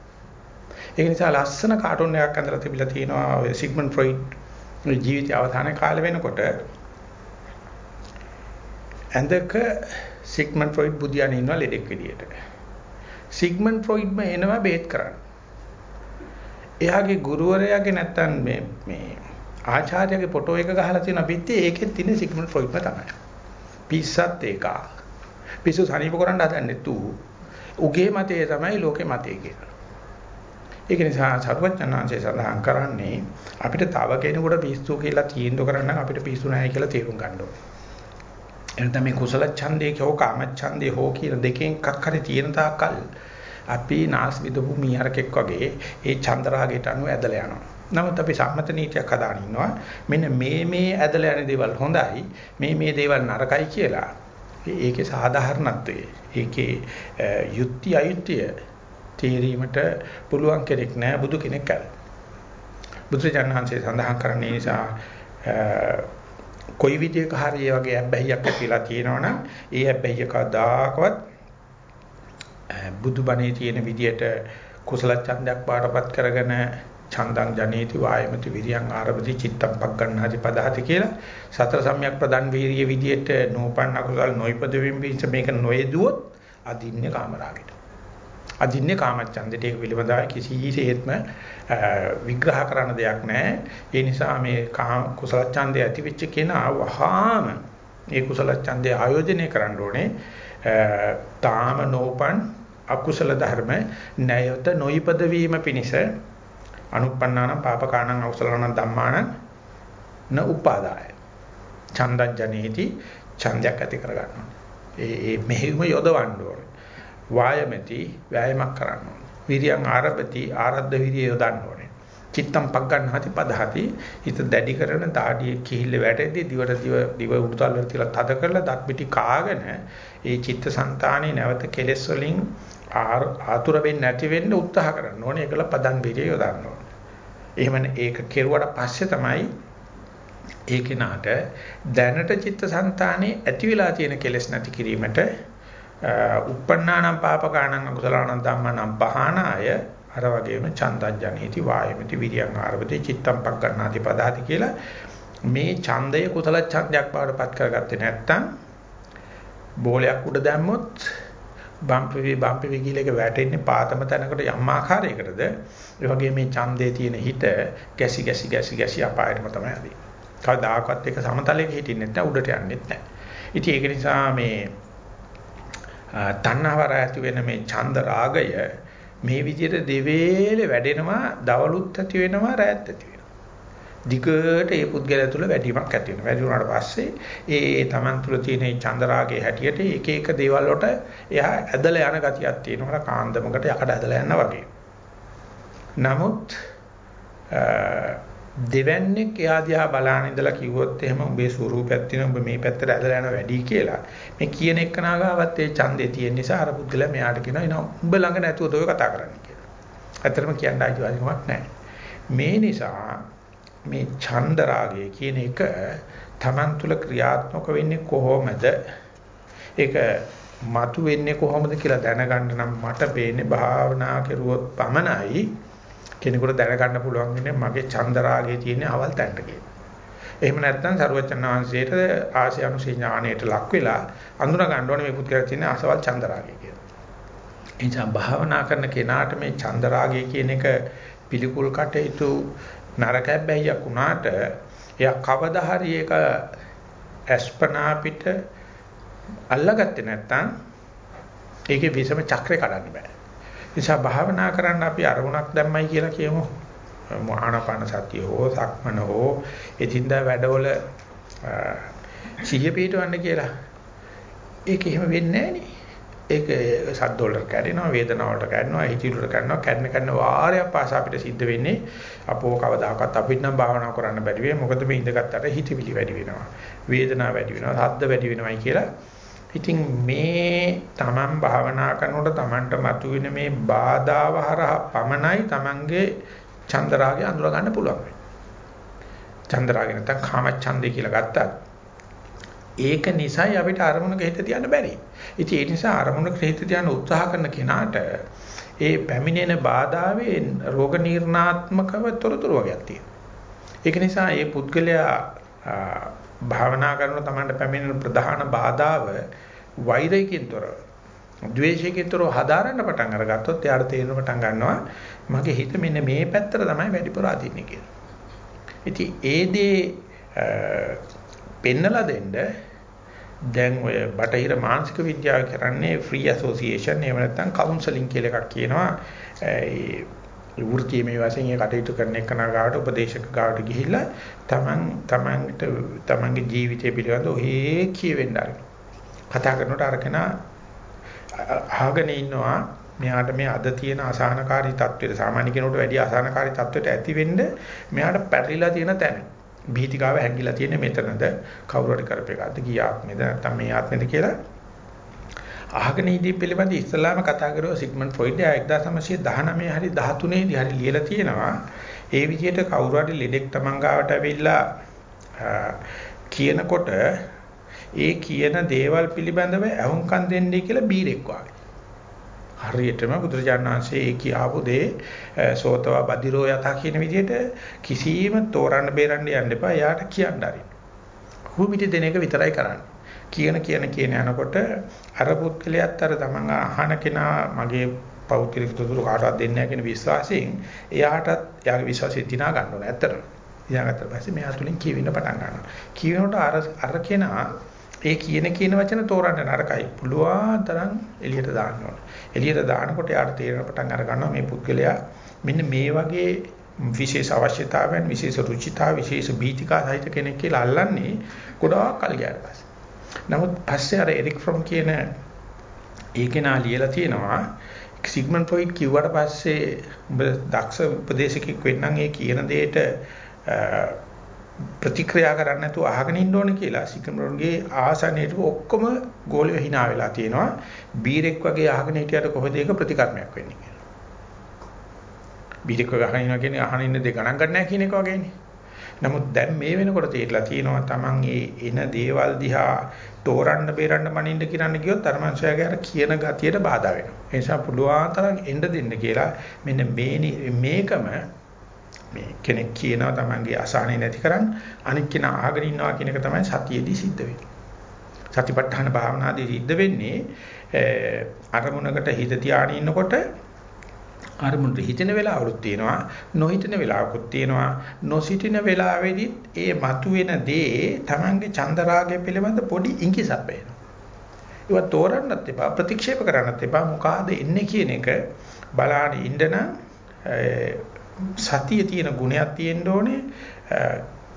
ඒක නිසා ලස්සන කාටුන් එකක් අඳලා තිබිලා තියෙනවා ඔය සිග්මන්ඩ් ෆ්‍රොයිඩ් ජීවිතය අවසාන කාලේ වෙනකොට ඇඳක සිග්මන්ඩ් ෆ්‍රොයිඩ් බුදියාන ඉන්නවා ලෙඩෙක් විදියට. සිග්මන්ඩ් ෆ්‍රොයිඩ්ම එනවා බේත් කරන්න. එයාගේ ගුරුවරයාගේ නැත්තම් මේ මේ ආචාර්යගේ ෆොටෝ එක ගහලා තියෙන පිටේ ඒකෙත් තියෙන සිග්මන්ඩ් ෆ්‍රොයිඩ්ම තමයි. පිස්සත් ඒක. පිස්සු සනීප කරන්න හදන්නේ තු. උගේ මතය තමයි ලෝකේ මතය කියලා. ඒක නිසා සරුවචනාංශය සඳහන් කරන්නේ අපිට තව කෙනෙකුට පිස්සු කියලා තීන්දුව කරන්න අපිට පිස්සු නැහැ කියලා තේරුම් ගන්න ඕනේ. එනතම මේ කුසල ඡන්දේ හෝ කාම ඡන්දේ හෝ කියන දෙකෙන් එකක් හරි තියෙන තාක්කල් අපි නාස් විදපු මීහරකෙක් වගේ ඒ චන්ද්‍රාගයට අනුව ඇදලා යනවා. නමුත් අපි සම්මත නීතියක් හදාගෙන ඉන්නවා. මෙන්න මේ මේ ඇදලා යන දේවල් හොඳයි, මේ මේ දේවල් නරකයි කියලා. ඒකේ සාධාරණත්වයේ, ඒකේ යුක්ති අයුක්තිය තේරීමට පුළුවන් කෙනෙක් නෑ බුදු කෙනෙක් කල. බුදුරජාණන්සේ සඳහන් කරන්නේ නිසා කොයි විදිහක හරි ඒ වගේ අබ්බැහියක් ඇතිලා තියෙනවනම් ඒ අබ්බැහිය කවදාකවත් බුදුබණේ තියෙන විදියට කුසල ඡන්දයක් බාටපත් කරගෙන ඡන්දං ජනේති වායමති විරියං ආරබති චිත්තම් පග්ගණ්හාති පදහති කියලා සතර සම්‍යක් ප්‍රදන් වීර්ය විදියට නෝපන්න කුසල නොයිපද වෙමින් මේක නොයදුවොත් අදින්නේ කාමරාගෙට අදින්නේ කාමච්ඡන්දයට ඒක පිළිබඳව කිසිසේත්ම විග්‍රහ කරන්න දෙයක් නැහැ. ඒ නිසා මේ කුසල ඡන්දය ඇති වෙච්ච කෙනා වහාම මේ කුසල ඡන්දය ආයෝජනය කරන්න ඕනේ. තාම නෝපන් අකුසල ධර්ම ණයත නොයිපද වීම පිණිස අනුප්පන්නාන පාපකාණං අවසලණං ධම්මාන න උපාදාය. ඡන්දං ජනේති ඡන්දයක් ඇති කරගන්නවා. ඒ ඒ මෙහෙම යොදවන්න ඕනේ. වායමති වෑයමක් කරන්න ඕනේ. විරියං ආරබති ආරද්ධ විරිය යොදන්න ඕනේ. චිත්තම් පග්ගණ්හාති පදහති හිත දැඩි කරන දාඩිය කිහිල්ල වැටෙද්දී දිවට දිව දිව උඩුතල් වල තියලා තද කරලා දත් පිටි කාගෙන ඒ චිත්තසංතානේ නැවත කෙලෙස් වලින් ආතුර වෙන්නේ නැති වෙන්න උත්සාහ කරන්න ඕනේ. ඒකල පදන් විරිය යොදන්න ඕනේ. එහෙමනේ ඒක කෙරුවට පස්සේ තමයි ඒ කෙනාට දැනට චිත්තසංතානේ ඇති වෙලා තියෙන කෙලෙස් නැති කිරීමට uppannānaṁ pāpakānaṁ akusalaṇaṁ dhammanaṁ pahānāය අර වගේම චන්දජ්ජනේති වායමති විරියං ආරවති චිත්තම් පග්ගණ්ණාති පදාති කියලා මේ ඡන්දය කුසල ඡන්දයක් බවටපත් කරගත්තේ නැත්නම් බෝලයක් උඩ දැම්මොත් බම්පි බම්පි විගිලක වැටෙන්නේ පාතම තැනකට යම් ආකාරයකටද ඒ වගේ මේ ඡන්දේ තියෙන හිත ගැසි ගැසි ගැසි ගැසි අපායටම තමයි යන්නේ. කවදාකවත් ඒක සමතලයක හිටින්නේ නැත්නම් උඩට යන්නේ නැහැ. ඉතින් ඒක නිසා මේ තණ්හාවර ඇති වෙන මේ ඡන්ද රාගය මේ විදිහට දෙවේලේ වැඩෙනවා දවලුත් ඇති වෙනවා රැත් ඇති වෙනවා. දිගට ඒ පුද්ගලයා තුළ වැඩිවීමක් ඇති වෙනවා. වැඩි වුණාට පස්සේ ඒ තමන් තුළ තියෙන ඡන්ද රාගයේ හැටියට එක එක දේවල් වලට එයා ඇදලා යන ගතියක් තියෙනවා. කාන්දමකට යකඩ ඇදලා යනවා වගේ. නමුත් දෙවන්නේක් එයා දිහා බලාන ඉඳලා කිව්වොත් එහෙම උඹේ ස්වරූපයක් තියෙන උඹ මේ පැත්තට ඇදලා යන වැඩි කියලා. මේ කියන එක නාගාවත් ඒ ඡන්දේ තියෙන නිසා අර පුද්ගලයා මෙයාට කියනවා එනවා උඹ ළඟ නැතුව ඔය කතා කරන්නේ කියලා. ඇත්තටම කියන්න ආයිතිවාසිකමක් නැහැ. මේ නිසා මේ ඡන්ද රාගය කියන එක Taman තුල ක්‍රියාත්මක වෙන්නේ කොහොමද? ඒක මතු වෙන්නේ කොහොමද කියලා දැනගන්න නම් මට පේන්නේ භාවනා කරුවොත් පමණයි කෙනෙකුට දැනගන්න පුළුවන් වෙන්නේ මගේ චන්දරාගයේ තියෙන අවල් තැනට කියලා. එහෙම නැත්නම් සරුවචන වහන්සේට ආශය අනුසී ඥාණයට ලක් වෙලා අඳුන ගන්න ඕනේ මේ පුද්ගලයා තියෙන අසවල් චන්දරාගය කියලා. එනිසා භාවනා කරන කෙනාට මේ චන්දරාගය කියන එක පිළිකුල් කටයුතු නරකයක් බැහැයක් වුණාට එයා කවදා හරි ඒක අස්පනා පිට අල්ලගත්තේ නැත්නම් ඒකේ විසම චක්‍රේ කඩන්න බෑ. නිසා භාවනා කරන්න අපි අරමුණක් දැම්මයි කියලා කියමු. ආනාපාන සතිය හෝ සක්මන හෝ එදින්දා වැඩවල සිහිය පිටවන්න කියලා. ඒක එහෙම වෙන්නේ නැහැ ඒක සද්ද වලට කැඩෙනවා වේදනාව වලට කැඩෙනවා හිතිලි වලට කැඩෙනවා. කැඩෙන කැඩෙන වාරයක් පාසා අපිට සිද්ධ වෙන්නේ අපෝ කවදාකවත් අපිට නම් භාවනා කරන්න බැරි වෙයි. මොකද මේ ඉඳගත්තට හිතවිලි වැඩි වෙනවා. වේදනාව වැඩි වෙනවා. සද්ද වැඩි වෙනවායි කියලා ඉතින් මේ Taman භාවනා කරනකොට Tamanට මතුවෙන මේ බාධාව හරහා පමණයි Tamanගේ චන්දරාගය අඳුර ගන්න පුළුවන් වෙන්නේ. චන්දරාගය නැත්නම් කාමච්ඡන්දේ කියලා ගත්තත් ඒක නිසයි අපිට අරමුණක හිත තියන්න බැරි. ඉතින් ඒ නිසා අරමුණක හිත තියන්න උත්සාහ කරන කෙනාට ඒ පැමිණෙන බාධාවේ රෝග නිర్ణාත්මකව තොරතුරු වගේක් තියෙනවා. ඒක නිසා මේ පුද්ගලයා භාවනා කරන තමන්ට පැමිණෙන ප්‍රධාන බාධාව වෛරයකින් තොරව ද්වේෂයකින් තොරව හදාරන්න පටන් අරගත්තොත් එයාට තේරෙන පටන් ගන්නවා මගේ හිත මෙන්න මේ පැත්තට තමයි වැඩිපුර අදින්නේ කියලා. ඉතින් ඒ දේ පෙන්නලා දෙන්න දැන් ඔය බටහිර මානසික විද්‍යාව කරන්නේ ෆ්‍රී ඇසෝසියේෂන් එහෙම නැත්නම් කවුන්සලින් කියලා එකක් කියනවා. ඒ වෘත්තීමේ වශයෙන් ඒ කටයුතු කරන එකන ගාවට උපදේශක ගාවට ගිහිල්ලා තමන් තමන්ට තමන්ගේ ජීවිතය පිළිබඳව ඔහේ කියවෙන්න ආරම්භ. කතා කරනකොට අරගෙන අහගෙන ඉන්නවා මෙයාට මේ අද තියෙන අසහනකාරී තත්ත්වයට සාමාන්‍ය කෙනෙකුට වැඩි අසහනකාරී තත්ත්වයට ඇති වෙන්න මෙයාට පැටලිලා තියෙන තැන. බීතිකාව හැංගිලා තියෙන්නේ මෙතනද කවුරු හරි කරපේකද්ද ගිය ආත්මෙද නැත්නම් මේ ආත්මෙද කියලා අහගෙන ඉදී පිළිබඳ ඉස්ලාම කතා කරුවා සිග්මන්ඩ් ෆ්‍රොයිඩ් 1919 හරි 13 දී හරි ලියලා තියෙනවා ඒ විදිහට කවුරු හරි ලෙඩෙක් තමන් ගාවට ඇවිල්ලා කියනකොට ඒ කියන දේවල් පිළිබඳව අහුම්කම් දෙන්නේ කියලා බීරෙක් වගේ. හරියටම බුදුරජාණන් වහන්සේ ඒ කියාපු දේ සෝතවා බදිරෝ යතා කියන විදිහට කිසිම තෝරන්න බේරන්න යන්න එපා. යාට කියන්න හරි. හුමිටි දෙන එක විතරයි කරන්නේ. කියන කියන කියන යනකොට අර පුද්ගලයාත් අර තමන් අහන කෙනා මගේ පෞද්ගලික තොරතුරු කාටවත් දෙන්නේ නැහැ කියන විශ්වාසයෙන් එයාටත් එයාගේ විශ්වාසය දිනා ගන්න ඕනේ ඇත්තටම. දිනාගත්ත පස්සේ මෙයා තුලින් කියවෙන්න පටන් ගන්නවා. කියනකොට අර අර කෙනා ඒ කියන කියන වචන තෝරන්න නරකයි. පුළුවන් තරම් එළියට දාන්න ඕනේ. එළියට දානකොට යාට තේරෙන පටන් අර ගන්නවා මේ පුද්ගලයා මෙන්න මේ වගේ විශේෂ අවශ්‍යතාවයන් විශේෂ රුචිතා විශේෂ බීතිකා සහිත කෙනෙක් කියලා අල්ලන්නේ ගොඩාක් කල් ගියාට පස්සේ. නමුත් පස්සේ අර එරික් ෆ්‍රොම් කියන ඒකේනා ලියලා තියෙනවා සිග්මන්ඩ් ෆ්‍රොයිඩ් කිව්වට පස්සේ ඔබ දක්ෂ උපදේශකෙක් වෙන්නම් ඒ කියන දෙයට ප්‍රතික්‍රියා කරන්න නැතුව අහගෙන ඉන්න ඕනේ කියලා. සිග්මන්ඩ්ගේ ආසනයේට ඔක්කොම ගෝලිය hina වෙලා තියෙනවා. බීරෙක් වගේ අහගෙන හිටියට කොහොමද ඒක ප්‍රතිකර්මයක් වෙන්නේ කියලා. බීරෙක් වගේ අහගෙන ඉන්නවා කියන්නේ අහන ඉන්න දේ ගණන් ගන්න නැහැ කියන එක වගේනේ. නමුත් දැන් මේ වෙනකොට තේරලා තියෙනවා Taman ඒ එන දේවල් දිහා තෝරන්න බේරන්න මනින්න කියන්න ගියොත් අර මනුස්සයාගේ අර කියන ගතියට බාධා වෙනවා. ඒ නිසා පුළුවන් තරම් එන්න දෙන්න කියලා මෙන්න මේ මේකම මේ කෙනෙක් කියනවා Tamanගේ අසහනෙ නැති කරන්න අනික් කෙනා අහගෙන ඉන්නවා කියන එක තමයි සතියේදී සිද්ධ වෙන්නේ. සතිපට්ඨාන භාවනාදී සිද්ධ වෙන්නේ අරමුණකට හිත තියාගෙන ඉන්නකොට අරමුණට හිතෙන වෙලාවලුත් තියෙනවා නොහිතෙන වෙලාවකුත් තියෙනවා. නොසිටින වෙලාවෙදිත් ඒ මතුවෙන දේ Tamange චන්දරාගය පිළිබඳ පොඩි ඉඟිසක් වෙනවා ඒවා තෝරන්නත් එපා ප්‍රතික්ෂේප කරන්නත් එපා. මොකಾದ එන්නේ කියන එක බලාන ඉඳන සතිය තියෙන ගුණයක් තියෙන්න ඕනේ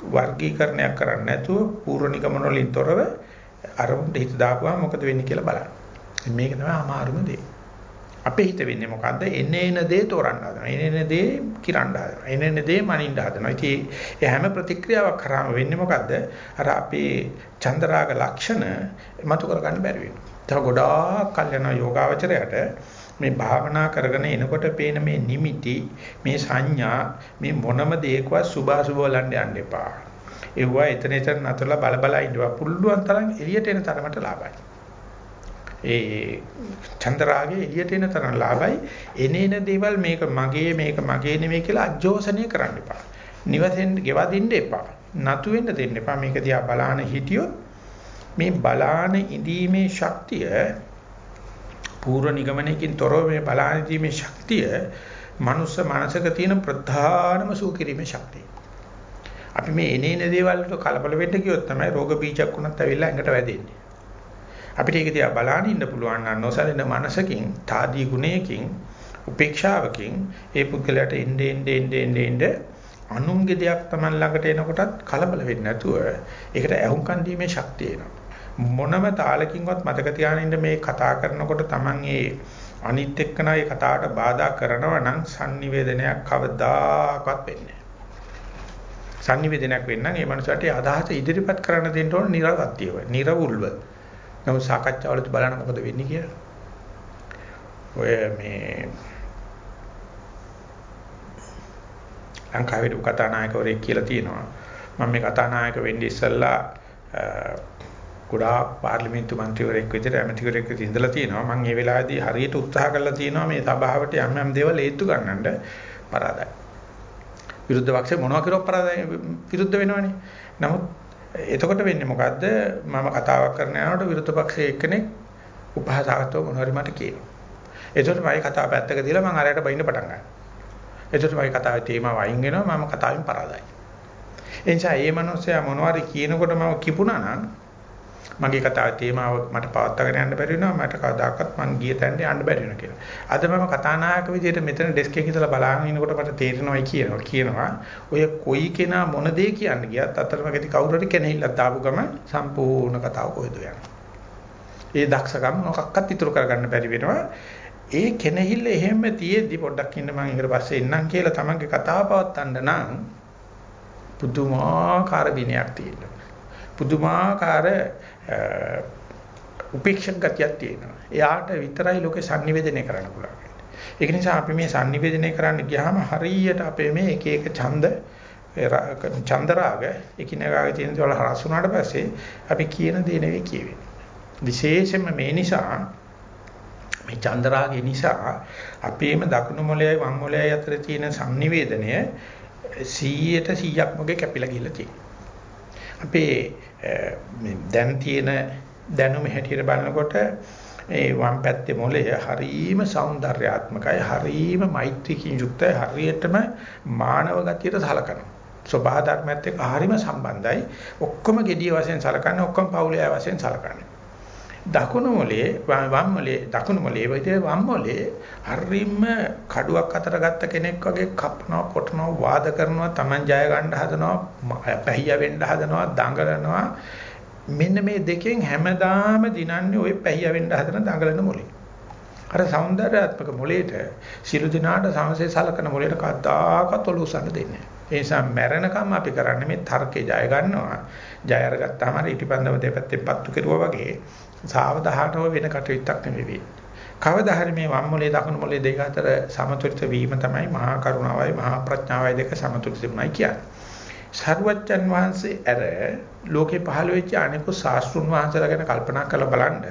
වර්ගීකරණයක් කරන්න නැතුව පූර්ව නිගමන වලින් තොරව අරමුණට හිත දාපුවා මොකද වෙන්නේ කියලා බලන්න මේක තමයි අමාරුම දේ අපේ හිත වෙන්නේ මොකද්ද? එන එන දේ තෝරන්න හදනවා. එන එන දේ කිරන්න හදනවා. එන එන දේ මනින්න හදනවා. ඉතින් ඒ හැම ප්‍රතික්‍රියාවක් කරාම වෙන්නේ මොකද්ද? අර අපේ චන්දරාග ලක්ෂණ මතු කරගන්න බැරි වෙනවා. තව ගොඩාක් කල් යන යෝගාවචරයට මේ භාවනා කරගෙන එනකොට පේන මේ නිමිටි, මේ සංඥා, මේ මොනම දෙයකවත් සුභාසුභ වලන්න යන්න එපා. ඒවා එතන එතන නතරලා බල බල ඉඳලා පුළුවන් තරම් එළියට එන තරමට ලාභයි. ඒ චන්ද්‍රාගේ එළියට එන තරම් ලාභයි එනේන දේවල් මේක මගේ මේක මගේ නෙමෙයි කියලා අජෝසනය කරන්න එපා. නිවසෙන් ගෙවදින්න එපා. නතු වෙන්න දෙන්න එපා. මේක දිහා බලාන හිටියොත් මේ බලාන ඉඳීමේ ශක්තිය පූර්ව නිගමනයකින් තොරව මේ බලාන ඉඳීමේ ශක්තිය මනුස්ස මනසක තියෙන ප්‍රධානම සූකිරීමේ ශක්තිය. අපි මේ එනේන දේවල් වලට කලබල වෙන්න ගියොත් තමයි රෝග බීජයක් උනත් ඇවිල්ලා ඇඟට වැදෙන්නේ. අපිට ඒක දිහා බලන්න ඉන්න පුළුවන් නම් නොසලින මනසකින්, තාදී ගුණයකින්, උපේක්ෂාවකින් ඒ පුද්ගලයාට එnde ende ende ende ende අනුන්ගේ දෙයක් Taman ළඟට එනකොටත් කලබල වෙන්නේ නැතුව ඒකට ඇහුම්කන් දීමේ ශක්තිය එනවා. මොනම තාලකින්වත් මතක තියාගෙන මේ කතා කරනකොට Taman ඒ අනිත් එක්කන ඒ කතාවට බාධා කරනවා නම් sannivedanayak කවදාකවත් වෙන්නේ නැහැ. sannivedanayak වෙන්න නම් ඒ මනුස්සයාට අදහස ඉදිරිපත් කරන්න දෙන්න ඕන නිර්වත්‍යව, නිර්වුල්ව. නමුත් සාකච්ඡාවලදී බලන්න මොකද වෙන්නේ කියලා. ඔය මේ ලංකාවේ කතානායකවරයෙක් කියලා තියෙනවා. මම මේ කතානායක වෙන්නේ ඉස්සෙල්ලා ගොඩාක් පාර්ලිමේන්තු මන්ත්‍රීවරයෙක් විදිහට ඇමතිවරයෙක් විදිහට ඉඳලා තියෙනවා. මම මේ වෙලාවේදී හරියට උත්සාහ කරලා තියෙනවා මේ සභාවට යම් යම් දේවල් හේතු ගන්නන්න පරාදයි. විරුද්ධ පක්ෂේ මොනවා කරුවක් පරාදයි විරුද්ධ වෙනවනේ. නමුත් එතකොට වෙන්නේ මොකද්ද? මම කතාවක් කරන යනකොට විරුද්ධ පක්ෂයේ එක්කෙනෙක් උපහාසකත්ව මොනවාරි මට කියනවා. එතකොට මම කතාව පැත්තක දාලා මම අරයට බයින්න පටන් ගන්නවා. එතකොට මම කතාවේ තේමාව වයින් වෙනවා මම කතාවෙන් පරාදයි. එනිසා මේ මිනිස්සයා මොනවාරි කියනකොට මම කිපුණා නම් මගේ කතාවේ තේමාව මට පවත්වාගෙන යන්න බැරි වෙනවා මට කවදාකවත් මං ගිය තැනට යන්න බැරි වෙනවා කියලා. අද මම කතානායක විදිහට මෙතන ඩෙස්ක් එකේ ඉඳලා බලාගෙන ඉනකොට මට තේරෙනවයි කියනවා. කියනවා ඔය කොයි කෙනා මොන දේ කියන්න ගියත් අතරමැදි කවුරු හරි කෙනෙහිල්ලක් දාපු ගම සම්පූර්ණ කතාව කොහෙද යනවා. ඒ දක්ෂකම් මොකක්වත් ඉතුරු කරගන්න බැරි වෙනවා. ඒ කෙනෙහිල්ල එහෙම තියෙද්දි පොඩ්ඩක් ඉන්න මම ඊට පස්සේ එන්නම් කියලා තමන්ගේ කතාව පවත්වන්න නම් පුදුමාකාර විනයක් තියෙනවා. පුදුමාකාර උපේක්ෂක ගතියක් තියෙනවා. එයාට විතරයි ලෝකේ sannivedana කරන්න පුළුවන්. ඒක නිසා අපි මේ sannivedana කරන්න ගියාම හරියට අපේ මේ එක එක ඡන්ද චන්දරාග එකිනෙකාගේ තියෙන දේවල් හරස් වුණාට පස්සේ අපි කියන දේ නෙවෙයි කියවෙන්නේ. විශේෂයෙන්ම මේ නිසා මේ චන්දරාගේ නිසා අපේම දකුණු මොළයයි වම් මොළයයි අතර තියෙන sannivedanaya 100ට 100ක් වගේ කැපිලා ගිහලා තියෙනවා. අපේ දැන් තියෙන දැනුම හැටියට බලනකොට මේ වම් පැත්තේ මොළය හරීම సౌందర్యාත්මකයි හරීම මෛත්‍රිකින් යුක්තයි හරියටම මානව ගතියට සලකනවා. සබහා ධර්මයත් එක්ක හරීම සම්බන්ධයි. ඔක්කොම gediya වශයෙන් සලකන්නේ ඔක්කොම පෞලයා වශයෙන් සලකන්නේ. දකුණු මොලේ වම් මොලේ දකුණු මොලේ වගේ වම් මොලේ හරිම කඩුවක් අතර ගත්ත කෙනෙක් වගේ කපනවා කොටනවා වාද කරනවා Taman ජය ගන්න හදනවා පැහිය වෙන්න හදනවා දඟලනවා. මෙන්න මේ දෙකෙන් හැමදාම දිනන්නේ ওই පැහිය වෙන්න හදන දඟලන මොලේ අර సౌందర్యාත්මක මොලේට සිළු දිනාට සංසේ සලකන මොලේට කද්දාකත් ඔලුසන්න දෙන්නේ ඒ නිසා මැරෙනකම් අපි කරන්නේ මේ තර්කේ ජය ගන්නවා. ජය අරගත්තාම හරි ඊටිපන්දව දෙපැත්තෙන් පත්තු කෙරුවා වගේ සාවධානව වෙන කටයුත්තක් නෙවෙයි. කවදා හරි මේ වම් මොලේ දකුණු මොලේ දෙක අතර සමතුලිත වීම තමයි මහා කරුණාවයි මහා ප්‍රඥාවයි දෙක සමතුලිත වුණයි කියන්නේ. සර්වජන් වහන්සේ ඇර ලෝකේ පහළ වෙච්ච අනිකුත් ශාස්ත්‍රුන් වහන්සේලා ගැන කල්පනා කරලා බලන්න.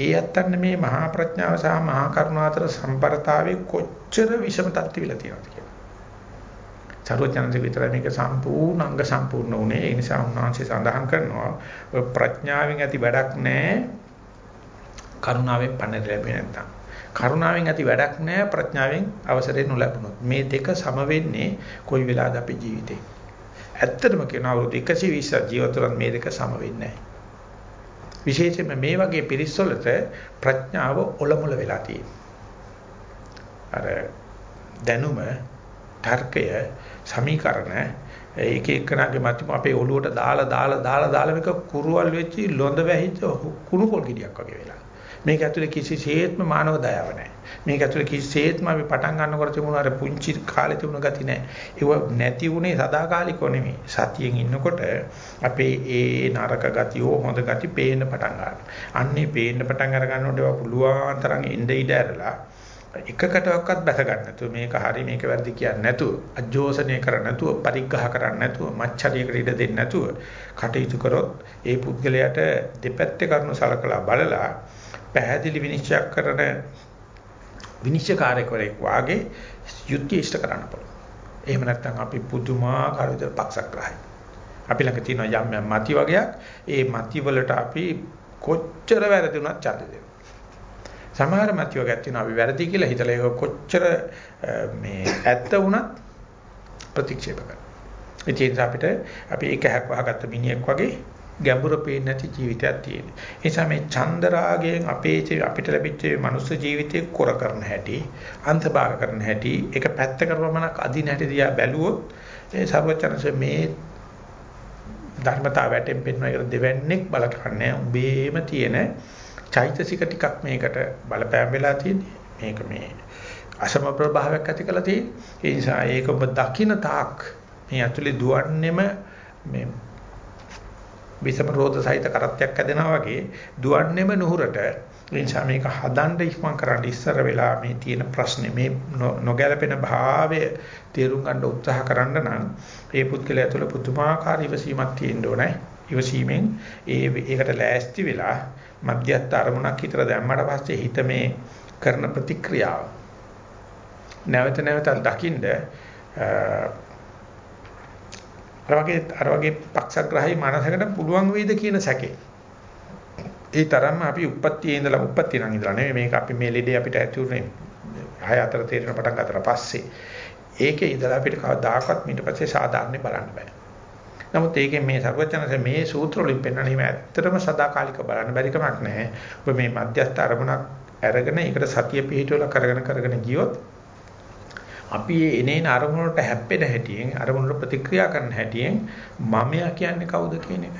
ඒ අත්තන්න මේ මහා ප්‍රඥාව සහ මහා කරුණාව අතර සම්පර්තාවේ කොච්චර විෂම තත්ත්වෙ තියෙනවද කියලා. සරුවචනන්සේ විතරයි මේක සම්පූර්ණ අංග සම්පූර්ණ උනේ. ඒ නිසා උන්වහන්සේ සඳහන් කරනවා ඔය ප්‍රඥාවෙන් ඇති වැඩක් නැහැ. කරුණාවෙන් පණ ලැබෙන්නේ නැත්තම්. කරුණාවෙන් ඇති වැඩක් නැහැ ප්‍රඥාවෙන් අවසරය නොලැබුණොත්. මේ දෙක සම වෙන්නේ කොයි වෙලාවද අපේ ජීවිතේ. ඇත්තටම කියනවා අවුරුදු 120 ජීවිත වල මේ දෙක සම වෙන්නේ නැහැ. විශේෂයෙන්ම මේ වගේ පිරිස්වලට ප්‍රඥාව ඔලමුල වෙලා තියෙනවා. අර දැනුම තර්කය සමීකරණ එක එකනාගේ මතම අපේ ඔළුවට දාලා දාලා දාලා දාලා මේක කුරුවල් වෙච්චි ලොඳ වැහිච්ච කුණු පොල් ගෙඩියක් වගේ වෙලා. මේක ඇතුලේ කිසිසේත්ම මානව දයාව නැහැ. මේක ඇතුලේ කිසිසේත්ම අපි පටන් ගන්නකොට තිබුණ අර පුංචි කාලේ තිබුණ ගති නැහැ. ඒව නැති වුණේ සදාකාලිකව නෙමෙයි. සතියෙන් ඉන්නකොට අපේ ඒ නරක ගතියෝ හොඳ ගති පේන්න පටන් ගන්නවා. අන්නේ පේන්න පටන් අර ගන්නකොට ඒවා පුළුවන් තරම් ඉඳ ඉඳ ඇරලා එකකටවත් බැස ගන්න නැතුව මේක හරි මේක වැරදි කියන්නේ නැතුව අජෝසනය කරන්නේ නැතුව පරිග්‍රහ කරන්නේ නැතුව මච්චරියකට ඉඩ දෙන්නේ නැතුව කටයුතු කරොත් ඒ පුද්ගලයාට දෙපැත්තේ කරුණු සලකලා බලලා පැහැදිලි විනිශ්චය කරන විනිශ්චයකාරයෙක් වාගේ යුක්තිය ඉෂ්ට කරන්න පුළුවන්. එහෙම නැත්නම් අපි පුදුමාකාර විදිහට පක්ෂග්‍රාහී. අපි ළඟ තියෙන යම් යම් මති වගේක් ඒ මති වලට අපි කොච්චර වැරදි වුණත් ඡන්ද දෙනවා. සමහර මතියෝගයක් තියෙනවා අපි වැරදි කියලා හිතලා ඒක කොච්චර මේ ඇත්ත වුණත් ප්‍රතික්ෂේප කරනවා. ඒ නිසා අපිට අපි ඒක හැක් වහගත්ත මිනිහෙක් වගේ ගැඹුර පේන්නේ නැති ජීවිතයක් තියෙන. ඒ නිසා මේ චන්දරාගයෙන් අපේ අපිට ලැබිච්ච මනුස්ස ජීවිතේ කොර කරන හැටි, අන්තභාග කරන හැටි, ඒක පැත්ත කරපමණක් අදින හැටි දිහා බැලුවොත් ඒ සර්වචනසේ මේ ධර්මතාව වැටෙන් පෙන්වන එකට දෙවන්නේක් බලකන්නේ උඹේම තියෙන චෛතසික ටිකක් මේකට බලපෑම් වෙලා තියෙන්නේ. මේක මේ අසම ප්‍රභාවයක් ඇති කරලා තියෙන්නේ. ඒ නිසා ඒක ඔබ දකින්න තාක් මේ ඇතුලේ දුවන්නේම මේ විසම රෝධ සහිත කරත්තයක් ඇදෙනවා වගේ දුවන්නේම නුහුරට ඒ නිසා මේක හදන්න ඉක්මන් කරන්න ඉස්සර වෙලා මේ තියෙන ප්‍රශ්නේ මේ නොගැලපෙන භාවය තේරුම් ගන්න උත්සාහ කරන්න නම් ඒ පුද්ගලයා තුළ පුදුමාකාර ඉවසීමක් තියෙන්න ඕනේ. ඉවසීමෙන් ඒ ඒකට ලෑස්ති වෙලා මධ්‍යස්ථ අරමුණක් හිතට දැම්මට පස්සේ හිත මේ කරන ප්‍රතික්‍රියාව නැවත නැවත දකින්ද අර වගේ අර වගේ පක්ෂග්‍රාහී මනසකට පුළුවන් වේද කියන සැකේ. ඒ තරම්ම අපි උප්පත්තියේ ඉඳලා උප්පත්තිය නම් ඉඳලා නෙමෙයි මේක අපි මේ ලෙඩේ අපිට ඇති උනේ හය අතර තේරෙන පටන් ගන්නතර පස්සේ ඒකේ ඉඳලා අපිට කවදාකවත් ඊට පස්සේ සාධාරණේ බලන්න බෑ. නමුත් ඒකෙන් මේ සර්වඥාන්සේ මේ සූත්‍ර වලින් පෙන්වන හිම ඇත්තටම සදාකාලික බලන්න බැරි කමක් නැහැ. ඔබ මේ මධ්‍යස්ථ අරමුණක් අරගෙන ඒකට සතිය පිහිටවල කරගෙන කරගෙන ගියොත් අපි මේ එනේන අරමුණට හැප්පෙන හැටියෙන් අරමුණට ප්‍රතික්‍රියා කරන හැටියෙන් මමයා කියන්නේ කවුද කියන එක.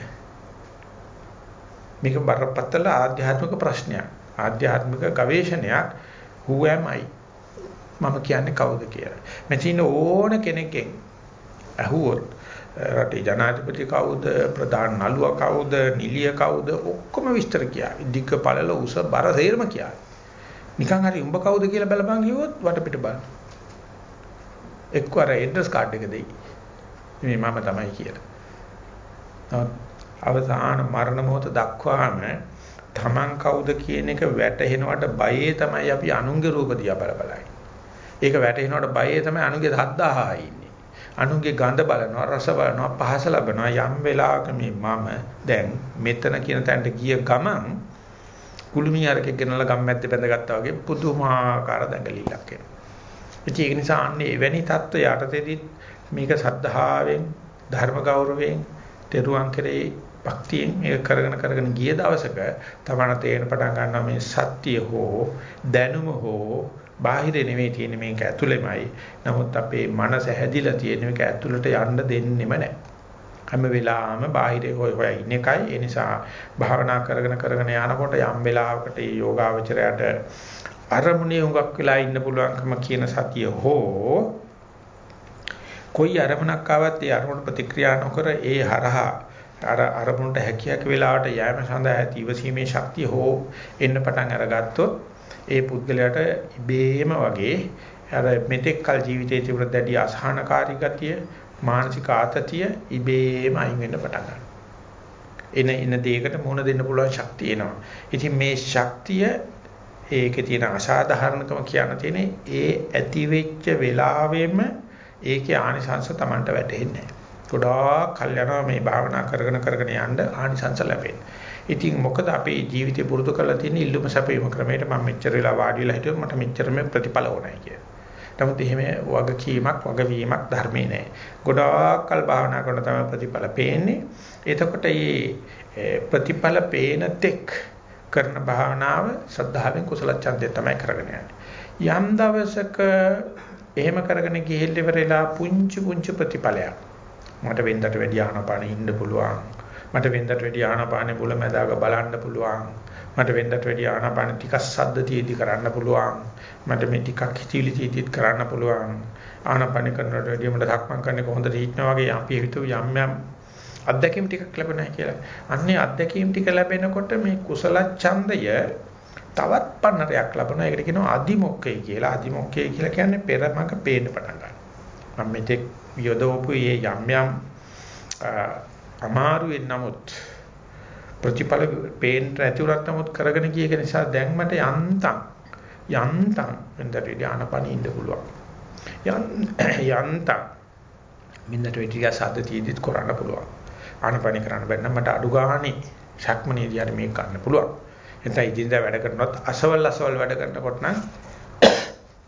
මේක බරපතල ආධ්‍යාත්මික ප්‍රශ්නයක්. ආධ්‍යාත්මික ගවේෂණයක් who am I? මම කියන්නේ කවුද කියලා. මෙතන ඕන කෙනෙක්ගෙන් අහුවොත් රටේ ජනාධිපති කවුද ප්‍රධාන නළුවා කවුද නිලිය කවුද ඔක්කොම විස්තර කියාවි. දිග්ග පළල උස බර තේරම කියාවි. නිකන් හරි උඹ කවුද කියලා බලපන් කිව්වොත් වටපිට බලන්න. එක්ක අර ඇඩ්‍රස් කාඩ් එක දෙයි. මේ මම තමයි කියලා. අවසාන මරණ මොහොත දක්වාම තමන් කවුද කියන එක වැටහෙනවට බයේ තමයි අපි අනුන්ගේ රූප දිහා බල බලයි. ඒක වැටහෙනවට බයේ තමයි අනුන්ගේ සද්දාහා ඉන්නේ. අනුන්ගේ ගඳ බලනවා රස බලනවා පහස ලබනවා. යම් වෙලාවක මේ මම දැන් මෙතන කියන තැනට ගිය ගමන් කුළුමී අරකෙක් ගෙනලා ගම්මැද්දේ බැඳගත්තා වගේ පුදුමාකාර දඟලිලක් එනවා. ඒක නිසා අන්නේ එවැනි தত্ত্ব යටතේදී මේක සද්ධාවෙන් ධර්ම ගෞරවයෙන් තෙරුවන් කෙරෙහි භක්තියෙන් මේක කරගෙන කරගෙන ගිය දවසක තමන තේරෙන පටන් ගන්නවා මේ සත්‍ය හෝ දැනුම හෝ බාහිර නෙමෙයි තියෙන්නේ මේක ඇතුළෙමයි. නමුත් අපේ මනස හැදිලා තියෙන මේක ඇතුළට යන්න දෙන්නෙම නැහැ. හැම වෙලාවෙම බාහිරේ හොය හොය ඉන්න එකයි. ඒ නිසා භාවනා කරගෙන කරගෙන යනකොට යම් වෙලාවකට මේ යෝගාවචරයට අරමුණේ හුඟක් වෙලා ඉන්න පුළුවන්කම කියන සතිය හෝ කොයි අරමුණක් ආවත් ඒ අරමුණ ප්‍රතික්‍රියා නොකර ඒ හරහා අර අරමුණට හැකියාක වෙලාවට යෑම සඳහා ඇති ඉවසීමේ ශක්තිය හෝ එන්න පටන් අරගත්තොත් ඒ පුද්ගලයාට ඉබේම වගේ අර මෙතෙක් කල ජීවිතයේ තිබුණ දැඩි අසහනකාරී ගතිය මානසික ආතතිය ඉබේම අයින් වෙන්න පටන් ගන්නවා. එන එන දෙයකට මුහුණ දෙන්න පුළුවන් ශක්තිය එනවා. ඉතින් මේ ශක්තිය ඒකේ තියෙන අසාධාරණකම කියන්න තියෙන්නේ ඒ ඇති වෙච්ච වෙලාවෙම ඒකේ ආනිසංශ Tamanට වැටහෙන්නේ නැහැ. ගොඩාක් කල් යනවා මේ භාවනා කරගෙන කරගෙන යන්න ආනිසංශ ලැබෙන්නේ. ඉතින් මොකද අපේ ජීවිතය පුරුදු කරලා තියෙන ඉල්ලුම සැපීම ක්‍රමයට මම මෙච්චර වෙලා වාඩි වෙලා හිටියොත් මට මෙච්චරම ප්‍රතිඵල ඕනයි කියලා. නමුත් එහෙම වගකීමක් වගවීමක් ධර්මේ නැහැ. ගොඩාක් කල් භාවනා කරන තමයි ප්‍රතිඵල පේන්නේ. එතකොට මේ ප්‍රතිඵල පේන තෙක් කරන භාවනාව සද්ධාවෙන් කුසල ඡන්දය තමයි කරගෙන යන්නේ. යම් දවසක එහෙම කරගෙන ගිහිල්ලා ඉවරලා පුංචි පුංචි ප්‍රතිඵලයක් මට වෙන්දට වැඩි ආනපාන ඉන්න පුළුවන් මට වෙන්දට වැඩි ආනාපානෙ මුල මැදාක බලන්න පුළුවන්. මට වෙන්නට වැඩි ආනාපාන ටිකක් සද්ද තියේදී කරන්න පුළුවන්. මට මේ ටිකක් හිතවිලි තියේදීත් කරන්න පුළුවන්. ආනාපාන කරනකොට වැඩි මට ධක්මං කරන්නේ කොහොමද හිටනවා වගේ අපි හිතුව යම් යම් අත්දැකීම් ටිකක් ලැබුණා කියලා. අන්නේ අත්දැකීම් ටික ලැබෙනකොට මේ කුසල ඡන්දය තවත් පන්නරයක් ලැබුණා. ඒකට කියනවා අදිමොක්කේ කියලා. අදිමොක්කේ කියලා කියන්නේ පෙරමග පේන්න පටන් ගන්නවා. මම මෙතෙක් යොදවපු මේ යම් යම් අමාරුවෙන් නමුත් ප්‍රතිඵල පේන්න ඇතුළත් නමුත් කරගෙන ගිය එක නිසා දැන් මට යන්තම් යන්තම් වෙනදට ධානාපණි ඉන්න පුළුවන්. යන්තම් මින්නට වෙටිය සාද තීදිත් කරන්න පුළුවන්. ආනපනි කරන්න බැන්න මට අඩු ගානේ ශක්මනේදී හරි මේක ගන්න පුළුවන්. එතන ඉදින්දා වැඩ කරනවත් අසවල් අසවල් වැඩ කරනකොට නම්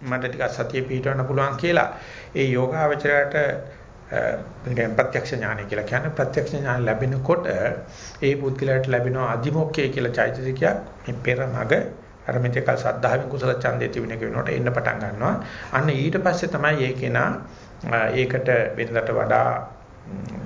මට ටිකක් සතිය පිටවන්න පුළුවන් කියලා ඒ යෝගාවචරයට කියන්නේ ප්‍රත්‍යක්ෂ ඥානය කියලා කියන්නේ ප්‍රත්‍යක්ෂ ඥාන ලැබෙනකොට ඒ පුද්ගලයාට ලැබෙන අදිමොක්කේ කියලා චෛතසිකයක් මේ පෙරමග අර මෙතකල් සද්ධාවෙන් කුසල ඡන්දේ තිබෙන එක වෙනකොට එන්න පටන් ගන්නවා. අන්න ඊට පස්සේ තමයි ඒකේනා ඒකට වෙනදට වඩා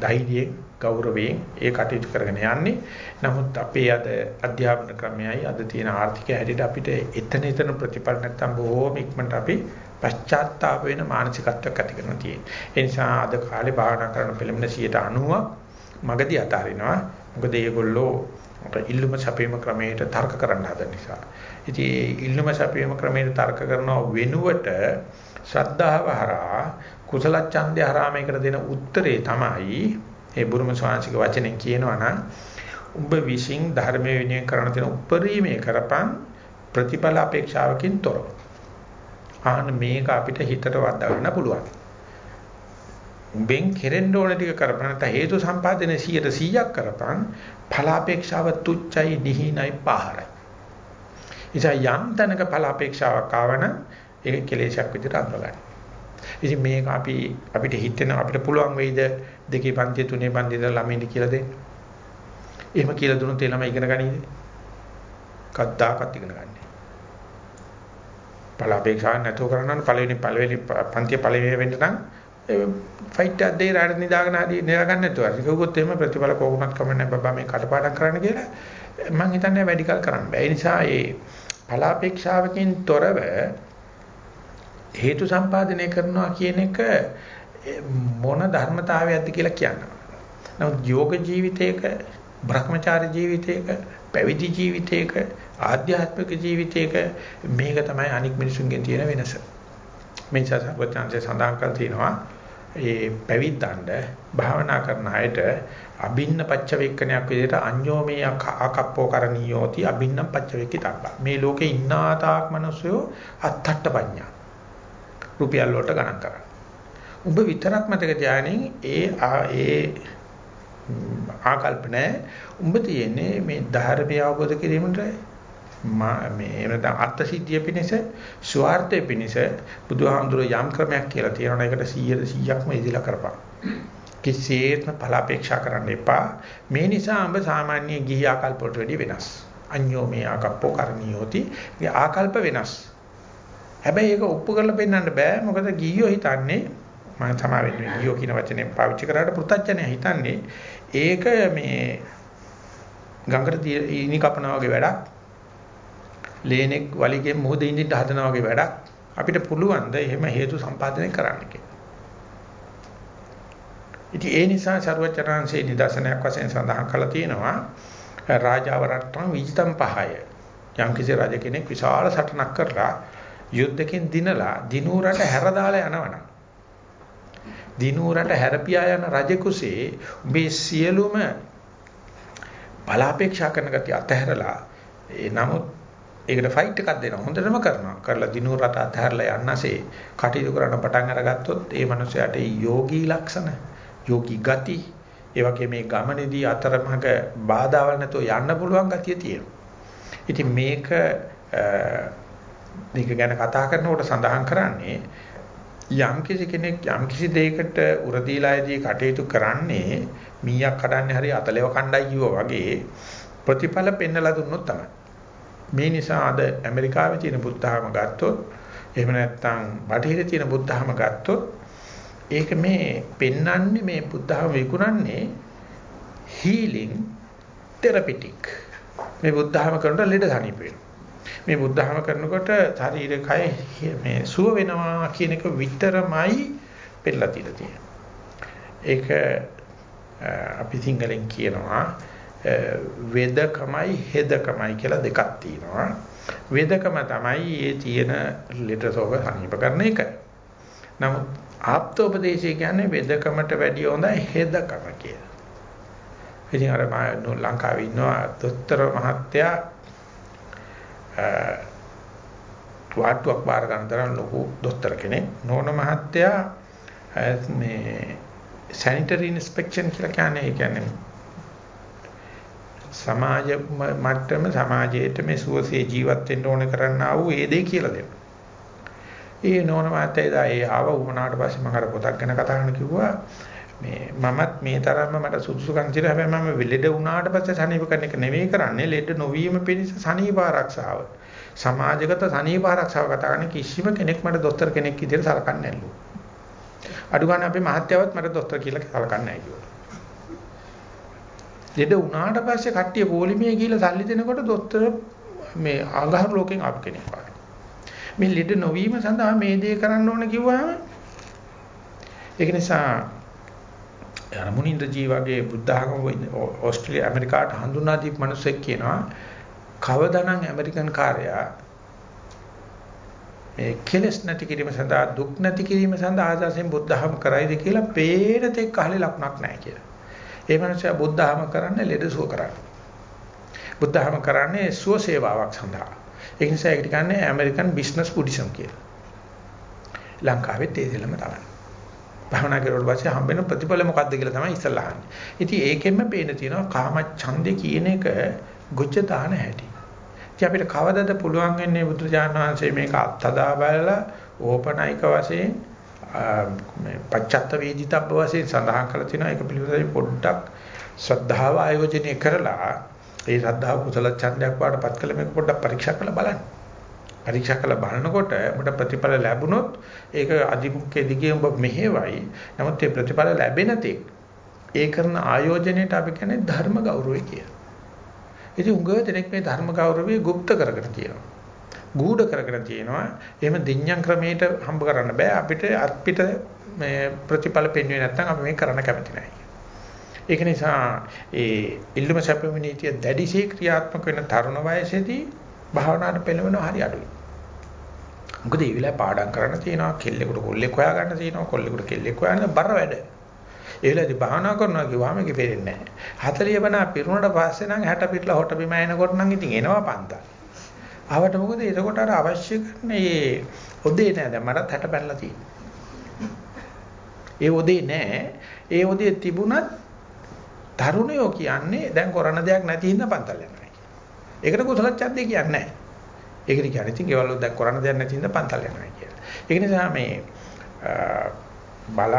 ධෛර්යයෙන් ගෞරවයෙන් ඒ කටයුතු කරගෙන යන්නේ. නමුත් අපේ අද අධ්‍යාපන ක්‍රමයයි අද තියෙන ආර්ථිකය හැටියට අපිට එතන එතන ප්‍රතිඵල නැත්තම් බොහෝම ඉක්මනට අපි පශ්චාත්තාප වෙන මානසිකත්වයක් ඇති කරනවා තියෙන්නේ. ඒ නිසා අද කාලේ භාවනා කරන පෙළඹෙන 90%ක් මගදී අතාරිනවා. මොකද මේගොල්ලෝ ඉල්ලුම සැපීම ක්‍රමයට තර්ක කරන්න හදන නිසා. ඉතින් ඉල්ලුම සැපීම ක්‍රමයට තර්ක කරනව වෙනුවට ශ්‍රද්ධාව හරහා කුසල ඡන්දය හරහා මේකට දෙන උත්තරේ තමයි ඒ බුරුම ස්වාංශික වචනෙන් කියනවා නම් උඹ විශ්ින් ධර්මයේ විනය කරන තියෙන උපරිමයේ කරපන් ප්‍රතිඵල අපේක්ෂාවකින් තොරව. ආන්න මේක අපිට හිතට වදා පුළුවන්. උඹෙන් කෙරෙන්න ඕන ටික කරපන් නැත්නම් හේතු සම්පාදනයේ 100ක් කරපන් ඵලාපේක්ෂාව තුච්චයි නිහිනයි පහරයි. ඉතින් යම් තැනක ඵලාපේක්ෂාවක් ආවන ඒක කෙලෙසක් විදිහට අඳුරගන්න. ඉතින් මේක අපි අපිට හිතෙන අපිට පුළුවන් වෙයිද දෙකේ පන්ති තුනේ පන්ති ඉඳලා ළමයින්ට කියලා දෙන්න. එහෙම කියලා දුන්නොත් ඒ ළමයි ඉගෙන ගනීද? කද්දාකත් ඉගෙන ගන්න. ඵලාපේක්ෂා නැතුව කරනනම් පළවෙනි පළවෙනි පන්තිය පළවෙනි වෙන්න නම් ෆයිට් එකක් දෙයි රාඩ නිදාගෙන හරි නිදා ගන්න නැතුව. ඒක කිව්වොත් එහෙම ප්‍රතිඵල කොහොමවත් කමන්නේ බබා මේ කටපාඩම් කරන්න කියලා මම හිතන්නේ වැඩි කල් කරන්න බෑ. ඒ නිසා ඒ ඵලාපේක්ෂාවකින් තොරව හේතු සම්පාදනය කරනවා කියන එක මොන ධර්මතාවයක්ද කියලා කියනවා. නමුත් යෝග ජීවිතයක, භ්‍රමචාරී ජීවිතයක, පැවිදි ජීවිතයක, ආධ්‍යාත්මික ජීවිතයක මේක තමයි අනික් මිනිසුන්ගෙන් තියෙන වෙනස. මේ සත්‍යඥාන්සේ සඳහන් කර තිනවා ඒ පැවිද්දන්ඩ භාවනා කරන අයට අබින්න පච්චවේක්කණයක් විදිහට අඤ්ඤෝමේ ආකප්පෝ කරණීයෝති අබින්නම් පච්චවේක්කිතබ්බ මේ ලෝකේ ඉන්නා තාක් මිනිස්සු අත්තට්ට පඤ්ඤා රුපියල් වලට ගණන් කරන්නේ. උඹ විතරක් මතක තියාගනින් ඒ ඒ ආකල්පනේ උඹ තියෙන්නේ මේ ධර්මය අවබෝධ කිරීමට මේ එනද අර්ථ සිද්ධිය පිණිස ස්වార్థය පිණිස බුදුහාමුදුරුවෝ යම් ක්‍රමයක් කියලා තියෙනවා. ඒකට 100 100ක්ම ඉදිලා කරපන්. කිසිසේත්ම ඵලාපේක්ෂා කරන්න එපා. මේ නිසා ඔබ සාමාන්‍ය ගිහි ආකල්ප වලට වැඩි වෙනස්. අඤ්ඤෝ මේ ආකප්පෝ කරණියෝති. ඒ ආකල්ප වෙනස්. හැබැයි ඒක ඔප්පු කරලා පෙන්නන්න බෑ. මොකද ගිහියෝ හිතන්නේ මම තමයි වෙන්නේ ගිහියෝ කියන වචනේ පාවිච්චි කරාට පෘථජ්ජනය හිතන්නේ ඒක මේ ගඟට ඉනි කපනවා වගේ වැඩක් ලේනෙක් වලිගෙන් මොහොත ඉඳින්න හදනවා වගේ වැඩක් අපිට පුළුවන් ද එහෙම හේතු සම්පාදනය කරන්න කියලා. ඉතින් ඒ නිසා ਸਰවචරාංශේ නිදර්ශනයක් වශයෙන් සඳහන් කරලා තියෙනවා රාජාව රට්ටම් විජිතම් පහය. යම් කිසි රජ කෙනෙක් විශාල සටනක් කරලා යුද්ධකින් දිනලා දිනූරට හැර දාලා යනවනම් දිනූරට හැරපියා යන රජ කුසේ මේ සියලුම බලාපේක්ෂා කරන ගතිය අතහැරලා ඒ නමුත් ඒකට ෆයිට් එකක් දෙනවා. හොඳටම කරනවා. කරලා දිනු රට අතහැරලා යන්නසේ කටයුතු කරන්න පටන් අරගත්තොත් ඒ මනුස්සයාට යෝගී ලක්ෂණ, යෝගී ගති, ඒ වගේ මේ ගමනේදී අතරමඟ බාධාවල් නැතුව යන්න පුළුවන් ගතිය තියෙනවා. ඉතින් මේක මේක ගැන කතා කරනකොට සඳහන් කරන්නේ යම් කිසි කෙනෙක් යම් කිසි දෙයකට උරදීලායේදී කටයුතු කරන්නේ මීයක් කඩන්නේ හරි අතලෙව කණ්ඩායම් කිව්වා වගේ ප්‍රතිඵල පෙන්නලා දුන්නොත් තමයි. මේ නිසා අද ඇමරිකාවේ තියෙන බුද්ධහම ගත්තොත් එහෙම නැත්නම් බටහිර තියෙන බුද්ධහම ගත්තොත් ඒක මේ පෙන්නන්නේ මේ බුද්ධහම විකුණන්නේ healing therapeutic. මේ බුද්ධහම කරනට ලෙඩ තනිප වෙනවා. මේ බුද්ධහම කරනකොට ශරීර කය මේ සුව වෙනවා කියන එක විතරමයි පෙළලා තියෙන්නේ. ඒක අපි සිංහලෙන් කියනවා වේදකමයි හෙදකමයි කියලා දෙකක් තියෙනවා. වේදකම තමයි ඒ තියෙන ලෙඩ රෝග සනීප කරන එක. නමුත් ආප්තෝපදේශය කියන්නේ වේදකමට වැඩිය හොඳයි හෙදකම කියලා. ඉතින් අර මම ලංකාවේ ඉන්නවා දොස්තර මහත්තයා වාට්ටුවක් බාර ගන්න තරම් ලොකු දොස්තර කෙනෙක්. නෝන මහත්තයා මේ සැනිටරි ඉන්ස්පෙක්ෂන් කියලා කියන්නේ ඒ කියන්නේ සමාජ මට්ටම සමාජයේට මේ සුවසේ ජීවත් වෙන්න ඕනේ කරන්නා වූ ඒ දේ කියලා දෙනවා. ඒ නෝන මහත්තයා ඒ ආව වුණාට පස්සේ මම අර පොතක් ගැන කතා කරන්න කිව්වා මේ මමත් මේ තරම්ම මට සුදුසුකම් තියෙනවා හැබැයි මම ලෙඩ වුණාට පස්සේ සනීප කරන එක නෙවෙයි කරන්නේ ලෙඩ නොවීම පිණිස සනීප ආරක්ෂාව. සමාජගත සනීප ආරක්ෂාව කතා කරන කිසිම කෙනෙක් මට දොස්තර කෙනෙක් විදිහට සලකන්නේ නැල්ලු. අඩු ගන්න අපේ මහත්යවත් මට දොස්තර කියලා සලකන්නේ නැහැ කිව්වා. ලෙඩ වුණාට පස්සේ කට්ටිය පොලිමේ ගිහිල්ලා සල්ලි දෙනකොට දොස්තර මේ ආගහරු ලෝකෙන් ආපු කෙනෙක් වගේ. මේ ලෙඩ නොවීම සඳහා මේ දේ කරන්න ඕන කිව්වහම ඒක නිසා අර මුනින්ද්‍රජී වගේ බුද්ධ ආගම ඕස්ට්‍රේලියා ඇමරිකාට හඳුනා දීපු මිනිස්සෙක් කියනවා කවදානම් ඇමරිකන් කාර්යයා මේ කෙලස් නැති කිරීම සඳහා දුක් නැති කිරීම සඳහා ආදර්ශයෙන් බුද්ධහම කරයිද කියලා පේන තෙක් අහලේ ලකුණක් නැහැ කියලා. ඒ මනුස්සයා බුද්ධහම කරන්නේ ලෙඩ සුව කරන්නේ. බුද්ධහම කරන්නේ සුව සේවාවක් සඳහා. ඒ නිසා ඒකට කියන්නේ ඇමරිකන් බිස්නස් බුද්දිසම් කියලා. ලංකාවෙත් ඒ දෙලම තමයි. භවනා කරුවට පස්සේ හම්බෙන ප්‍රතිඵල මොකද්ද කියලා තමයි ඉස්සල්ලා අහන්නේ. ඉතින් ඒකෙන්ම පේන තියෙනවා කාම ඡන්දේ කියන එක ගොජ්ජ දාන හැටි. ඉතින් අපිට කවදද පුළුවන් වෙන්නේ බුදුජානක වහන්සේ මේක අත්දා බලලා ඕපනයික වශයෙන් මේ පච්චත්ත වේදිතබ්බ වශයෙන් සඳහන් කරලා තිනවා ඒක පිළිබඳව පොඩ්ඩක් ශ්‍රද්ධාව ආයෝජනය කරලා ඒ ශ්‍රද්ධාව කුසල ඡන්දයක් වඩපත් කළ මේක පොඩ්ඩක් පරීක්ෂා කරලා බලන්න. පරීක්ෂා කරලා බලනකොට ඔබට ප්‍රතිඵල ලැබුණොත් ඒක අධිමුඛයේ දිගේ ඔබ මෙහෙවයි. නමුත් ඒ ප්‍රතිඵල ලැබෙන තෙක් ඒ කරන ආයෝජනයට අපි කියන්නේ ධර්ම ගෞරවය කියලා. ඉතින් උංගව දෙනෙක් මේ ධර්ම ගෞරවය গুপ্ত කරගෙන තියෙනවා. ගූඪ කරගෙන තියෙනවා. එහෙම දිඤ්ඤම් ක්‍රමයට හම්බ කරන්න බෑ. අපිට අත්පිට මේ ප්‍රතිඵල පෙන්වෙන්නේ නැත්නම් අපි මේක කරන්න කැමති නැහැ. ඒක නිසා ඒ ඉල්ලුම සැපමිනීතිය දැඩිශේ ක්‍රියාත්මක වෙන තරුණ වයසේදී භාවනාවට පෙළවෙනවා හරි අඩුයි. මොකද ඒ වෙලාවේ පාඩම් කරන්න තියෙනවා, කෙල්ලෙකුට කොල්ලෙක් හොයා ගන්න තියෙනවා, කොල්ලෙකුට කෙල්ලෙක් හොයන්න බර වැඩ. ඒ වෙලාවේදී භාවනා කරනවා කිව්වම ඒක පේන්නේ නැහැ. 40 බණ පිරුණාට පස්සේ නම් 60 පිටලා හොට බිම එනකොට නම් ඉතින් එනවා පන්තල්. ආවට මොකද එතකොට අර අවශ්‍ය කරන ඒ ඔදේ නෑ දැන් මටත් 60 පැනලා තියෙනවා. ඒ ඔදේ නෑ. ඒ ඔදේ තිබුණත් තරුණයෝ කියන්නේ දැන් කරන්න දෙයක් නැති හින්දා පන්තල් යනවා. ඒකට කුසල ඡන්දේ කියන්නේ නැහැ. ඒකට කියන්නේ ඉතින් ගෙවල් වල දැන් කරන්න දෙයක් නැති හින්දා පන්තල් යනවා කියලා. ඒක නිසා මේ බල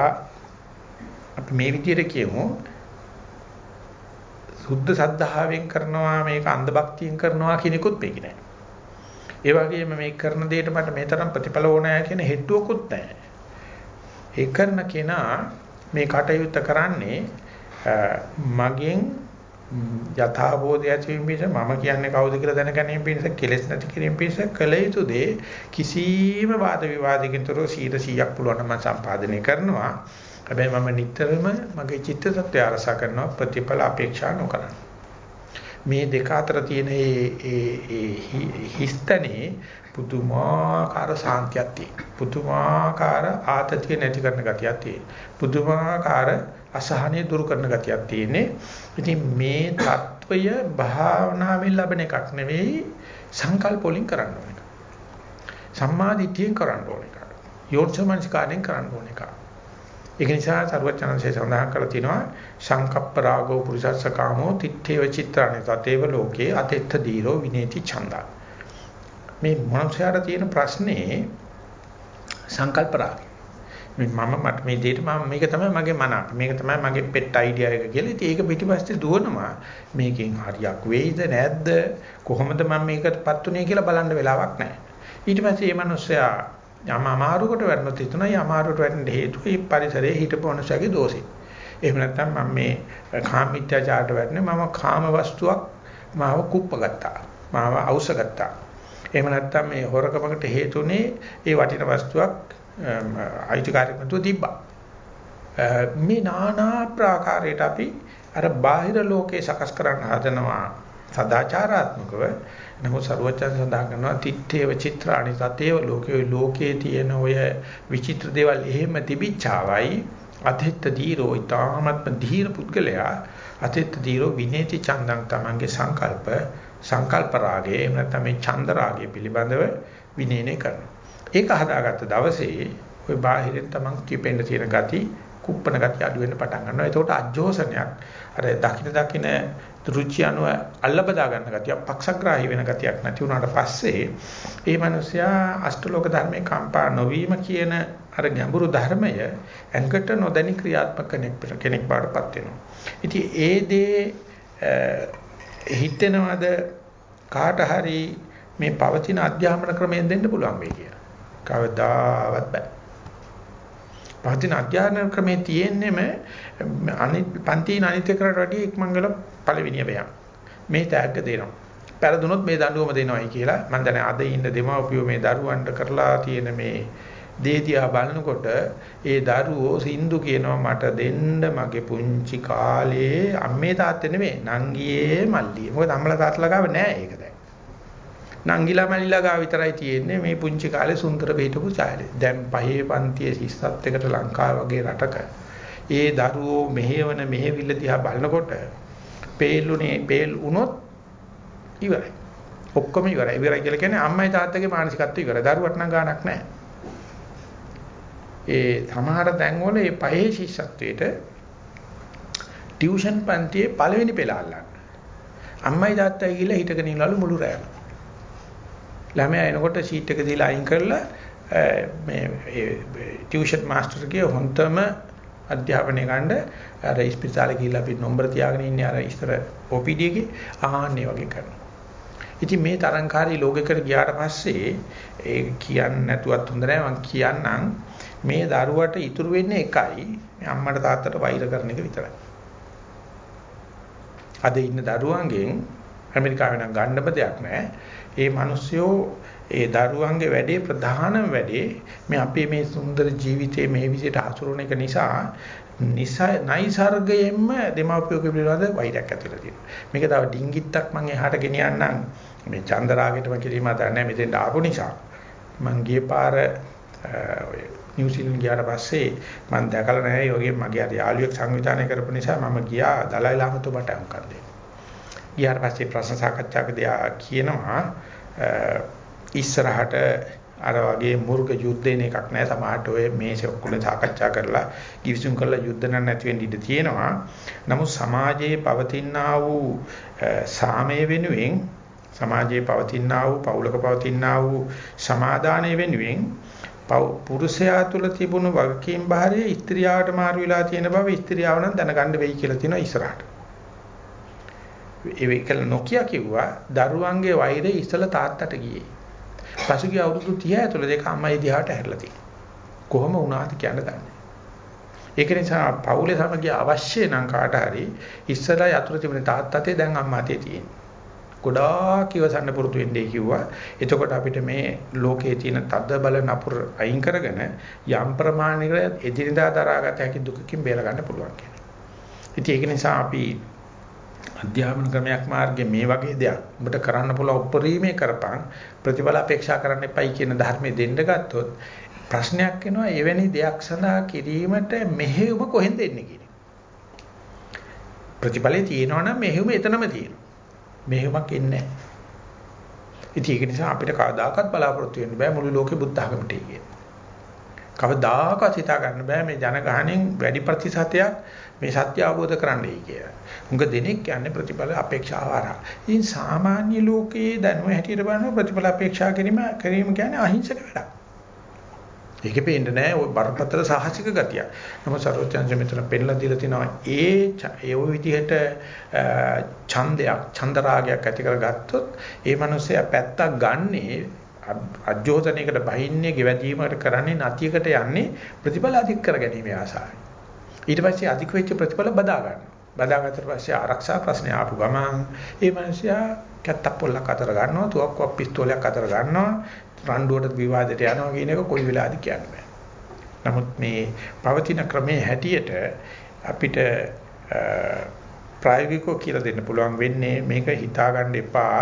අපි මේ විදිහට කියමු සුද්ධ සද්ධාවෙන් කරනවා මේක අන්ධ භක්තියෙන් කරනවා කියනකුත් මේක නෑ. ඒ වගේම මේ කරන දෙයට මට මේ තරම් ප්‍රතිඵල ඕනෑ කියන හෙට්ටුවකුත් නැහැ. ඒ කරන කෙනා මේ කටයුත්ත කරන්නේ මගෙන් යථාබෝධය ඇති වීම පිණිස මම කියන්නේ කවුද කියලා දැනගැනීම පිණිස කෙලෙස් නැති කිරීම පිණිස කළ යුතු දේ කිසියම් වාද විවාදකින්තරෝ 100ක් පුළුවන් නම් සම්පාදනය කරනවා. හැබැයි මම නිතරම මගේ චිත්ත සත්‍ය අරසා කරනවා ප්‍රතිඵල අපේක්ෂා නොකරන. මේ දෙක අතර තියෙන ඒ හිස්තනේ පුදුමාකාර සාන්තියක් තියෙනවා. පුදුමාකාර ආතතිය නැති කරන ගතියක් තියෙනවා. පුදුමාකාර අසහනය දුරු කරන ගතියක් තියෙන්නේ. ඉතින් මේ தত্ত্বය භාවනාවෙන් ලැබෙන එකක් නෙවෙයි සංකල්ප වලින් කරන්න ඕන එක. සම්මාදිටියෙන් කරන්න ඕන එක. යෝත්සමංස්කාරයෙන් කරන්න ඕන එක. ඒක නිසා සරුවචනන්සේ සඳහන් කරලා තිනවා සංකප්ප රාගෝ පුරුෂස්ස කාමෝ තිත්තේව චිත්‍රානි තතේව ලෝකේ අතෙත්ත දීරෝ විනේති ඡන්දා මේ මනුෂයාට තියෙන ප්‍රශ්නේ සංකල්ප රාගය මේ මම මට මේ දෙයට මම මේක තමයි මගේ මන මේක තමයි මගේ පෙට් අයිඩියා එක කියලා. ඉතින් ඒක පිටිපස්සේ දුවනවා. මේකෙන් හරියක් වෙයිද නැද්ද? කොහොමද මම මේකටපත් උනේ කියලා බලන්න වෙලාවක් නැහැ. ඊට පස්සේ මේ මිනිස්සයා යම අමාරුකට වැටෙනොත් හිතනවා ය අමාරුවට වැටෙන්න හේතුව මේ පරිසරයේ හිටපු මිනිස්සගේ දෝෂේ. එහෙම නැත්නම් මම මේ කාම මිත්‍යාචාරයට වැටෙන්නේ මම කාම වස්තුවක් මාව කුප්ප ගත්තා. මාව අවශ්‍ය ගත්තා. එහෙම නැත්නම් මේ හොරකමකට හේතුනේ ඒ වටින වස්තුවක් අයිතිකාරකත්වය තිබ්බා. මේ নানা ප්‍රකාරයට අපි අර බාහිර ලෝකේ සකස් කරන්න හදනවා සදාචාරාත්මකව නමුත් ਸਰවචන් සඳහන් කරනවා තිත්තේව චිත්‍රානි සතේව ලෝකේ ලෝකේ තියෙන ඔය විචිත්‍ර දේවල් එහෙම තිබිච්චාවයි අතෙත්ත දීරෝ ඊ타මත්ම ධීර පුද්ගලයා අතෙත්ත දීරෝ විනේති චන්දං තමන්ගේ සංකල්ප සංකල්ප රාගය එහෙම නැත්නම් මේ චන්ද රාගය පිළිබඳව විනේනේ කරනවා ඒක හදාගත්ත දවසේ ওই බාහිරින් තමන් කිපෙන්න තියෙන gati කුප්පන gati අඩු වෙන්න පටන් ගන්නවා. ඒකට අජෝසනයක් අර දකින දකින රුචි අනුව අල්ල බදා ගන්න ගතිය පක්ෂග්‍රාහී වෙන ගතියක් නැති වුණාට පස්සේ ඒ මනුස්සයා අෂ්ටලෝක ධර්මේ කම්පා නොවීම කියන අර ගැඹුරු ධර්මය ඇඟට නොදැනි ක්‍රියාත්මක කෙනෙක් කෙනෙක් බාටපත් වෙනවා. ඉතින් ඒ දේ හිතෙනවද කාට හරි මේ පවතින අධ්‍යාපන ක්‍රමයෙන් දෙන්න පුළුවන් වෙයි කියලා. කවදාවත් බෑ. පවතින අධ්‍යාපන ක්‍රමේ තියෙන්නේම අනිත් පන්තින අනිත්‍ය කරට වැඩිය ඉක්මන් ගල පළවෙනිය බයන්. මේ තෑග්ග දෙනවා. පෙරදුනොත් මේ දඬුවම දෙනවයි කියලා මම දැන් අද ඉන්න දෙමව්පියෝ මේ දරුවන්ට කරලා තියෙන මේ දේතියා බලනකොට ඒ දරුවෝ සින්දු කියනවා මට දෙන්න මගේ පුංචි කාලේ අම්මේ තාත්තේ නෙමෙයි නංගියේ මල්ලියේ. මොකද අම්මලා තාත්තලා ගාව නෑ ඒක දැන්. නංගිලා මල්ලිලා ගාව විතරයි තියෙන්නේ මේ පුංචි කාලේ සුන්දර බේටපු ඡායලේ. දැන් පහේ පන්තියේ සිස්සත් එකට ලංකාව වගේ රටක ඒ දරුවෝ මෙහෙවන මෙහෙවිල්ල දිහා බලනකොට පේල්ුනේ පේල් වුණොත් ඉවරයි. ඔක්කොම ඉවරයි. ඉවරයි කියලා කියන්නේ අම්මයි තාත්තගේ මානසිකත්වය ඉවරයි. දරුවට නම් ගාණක් නැහැ. ඒ සමහර තැන්වල මේ පහේ ශිෂ්‍යත්වයට ටියුෂන් පන්තියේ පළවෙනි පෙළ අල්ලන්න. අම්මයි තාත්තයි ගිහලා හිටගෙන ඉන්නලු මුළු රැයම. ළමයා එනකොට සීට් එක දීලා අයින් කරලා මේ ටියුෂන් මාස්ටර්ගේ හොන්තම අධ්‍යාපනය ගන්න අර ඉස්පිරිතාලේ ගිහිල්ලා අපි නම්බර තියාගෙන ඉන්නේ අර ඉස්තර OPD එකේ ආන්නේ වගේ කරනවා. ඉතින් මේ තරංකාරී ලෝකෙකට ගියාට පස්සේ ඒ කියන්නේ නැතුවත් හොඳ නැහැ මම කියන්නම් මේ දරුවට ඉතුරු වෙන්නේ එකයි මේ අම්මට තාත්තට වෛර කරන එක විතරයි. අද ඉන්න දරුවන්ගෙන් ඇමරිකාවේ නම් ගන්නම දෙයක් නැහැ. ඒ මිනිස්සුયો ඒ දරුවන්ගේ වැඩේ ප්‍රධානම වැඩේ මේ අපේ මේ සුන්දර ජීවිතයේ මේ විදිහට හසුරුවන එක නිසා නයිසර්ගයෙන්ම දෙමාපියෝගේ පිළිබඳ වෛරයක් ඇති වෙලා තියෙනවා. මේක තව ඩිංගිත්තක් මම එහාට ගෙනියන්නම් මේ චන්දරාගෙටම කිරීම දන්නේ මෙතෙන්ට ආපු නිසා. මං ගිය පාර ඔය නිව්සීලන්ත ගියාට පස්සේ මම දැකලා නැහැ යෝගයෙන් මගේ අර යාළුවෙක් සංවිධානය කරපු නිසා මම ගියා දලයි ලාමතුමට අහුම්කම් දෙන්න. ගියාට පස්සේ ප්‍රශ්න සාකච්ඡාවකදී කියනවා ඉස්සරහට අර වගේ මුර්ග යුද්ධේන එකක් නෑ සමහරට ඔය මේසේ ඔක්කොම සාකච්ඡා කරලා කිවිසුම් කරලා යුද්ධ නම් නැති වෙන්න ඉඩ තියෙනවා නමුත් සමාජයේ පවතිනා වූ සාමය වෙනුවෙන් සමාජයේ පවතිනා වූ පෞලක පවතිනා වූ සමාදානය වෙනුවෙන් පුරුෂයා තුළ තිබුණු වගකීම් බාරය ස්ත්‍රියාවට මාරු වෙලා තියෙන බව ස්ත්‍රියාව නම් දැනගන්න වෙයි කියලා තියෙනවා ඉස්සරහට. ඒක නොකිය කිව්වා දරුවන්ගේ වෛරය ඉස්සලා තාත්තට ගියේ. පසුගිය අවුරුදු 30 ඇතුළත ඒක අම්මයි දිහාට හැරිලා තියෙනවා. කොහොම වුණාද කියන්න දන්නේ. ඒක නිසා පවුලේ සමගිය අවශ්‍ය නම් කාට හරි ඉස්සරහ යතුරු තිබුණ තාත්තතේ දැන් අම්මාතේ තියෙනවා. ගොඩාක් ඉවසන්න පුරුදු වෙන්නේ කිව්වා. එතකොට අපිට මේ ලෝකයේ තියෙන තද බල නපුර අයින් කරගෙන යම් ප්‍රමාණයකට එදිනදා දරාගත හැකි දුකකින් බේර ගන්න පුළුවන් කියලා. ඉතින් ඒක නිසා අපි අධ්‍යාපන ක්‍රමයක් මාර්ගයේ මේ වගේ දෙයක්. ඔබට කරන්න පුළුවන් උපරිමේ කරපන් ප්‍රතිඵල අපේක්ෂා කරන්න එපයි කියන ධර්මයේ දෙන්න ගත්තොත් ප්‍රශ්නයක් එනවා එවැනි දෙයක් සඳහා කිරීමට මෙහෙයුම කොහෙන්ද එන්නේ කියන ප්‍රතිඵලේ තියෙනවනම් මෙහෙයුම එතනම තියෙනවා. මෙහෙයුමක් එන්නේ නැහැ. ඉතින් ඒක නිසා අපිට කවදාකවත් බලාපොරොත්තු වෙන්න බෑ මුළු ලෝකෙ බුද්ධ ආගමට කියන කවදාකවත් හිතා ගන්න බෑ මේ ජනගහණයෙන් වැඩි ප්‍රතිශතයක් මේ සත්‍ය අවබෝධ කරන්නයි කියලා. උඟ දෙනෙක් කියන්නේ ප්‍රතිඵල අපේක්ෂාව හරහා. ඉතින් සාමාන්‍ය ලෝකයේ දැනුම හැටියට බලන ප්‍රතිඵල අපේක්ෂා කිරීම කිරීම කියන්නේ අහිංසක වැඩක්. ඒකේ පේන්නේ නැහැ ওই බරපතල සාහසික ගතිය. නමුත් සරෝජන්ජ මෙතන පෙන්ලා දීලා තිනවා ඒ ඒ විදිහට ඡන්දයක් ඡන්ද රාගයක් ඇති කරගත්තොත් ඒ මිනිස්සයා පැත්තක් ගන්නේ අජෝතනයකට බහින්නේ ගෙවැදීමකට කරන්නේ නැතිකට යන්නේ ප්‍රතිඵල අධික කර ගැනීම ආසාවෙන්. ඊට පස්සේ අධික වෙච්ච ප්‍රතිඵල බදා ගන්නවා. බදාගත්තට පස්සේ ආරක්ෂා ප්‍රශ්නේ ආපු ගමන් ඒ මිනිසයා කැත්තක් පොල්ලක් අතර ගන්නවා තුවක්කුවක් පිස්තෝලයක් අතර ගන්නවා රණ්ඩුවට විවාදයට යනවා කියන එක කොයි වෙලාවද කියන්න බෑ. නමුත් මේ පවතින ක්‍රමයේ හැටියට අපිට ප්‍රායෝගිකව කියලා දෙන්න පුළුවන් වෙන්නේ මේක හිතාගන්න එපා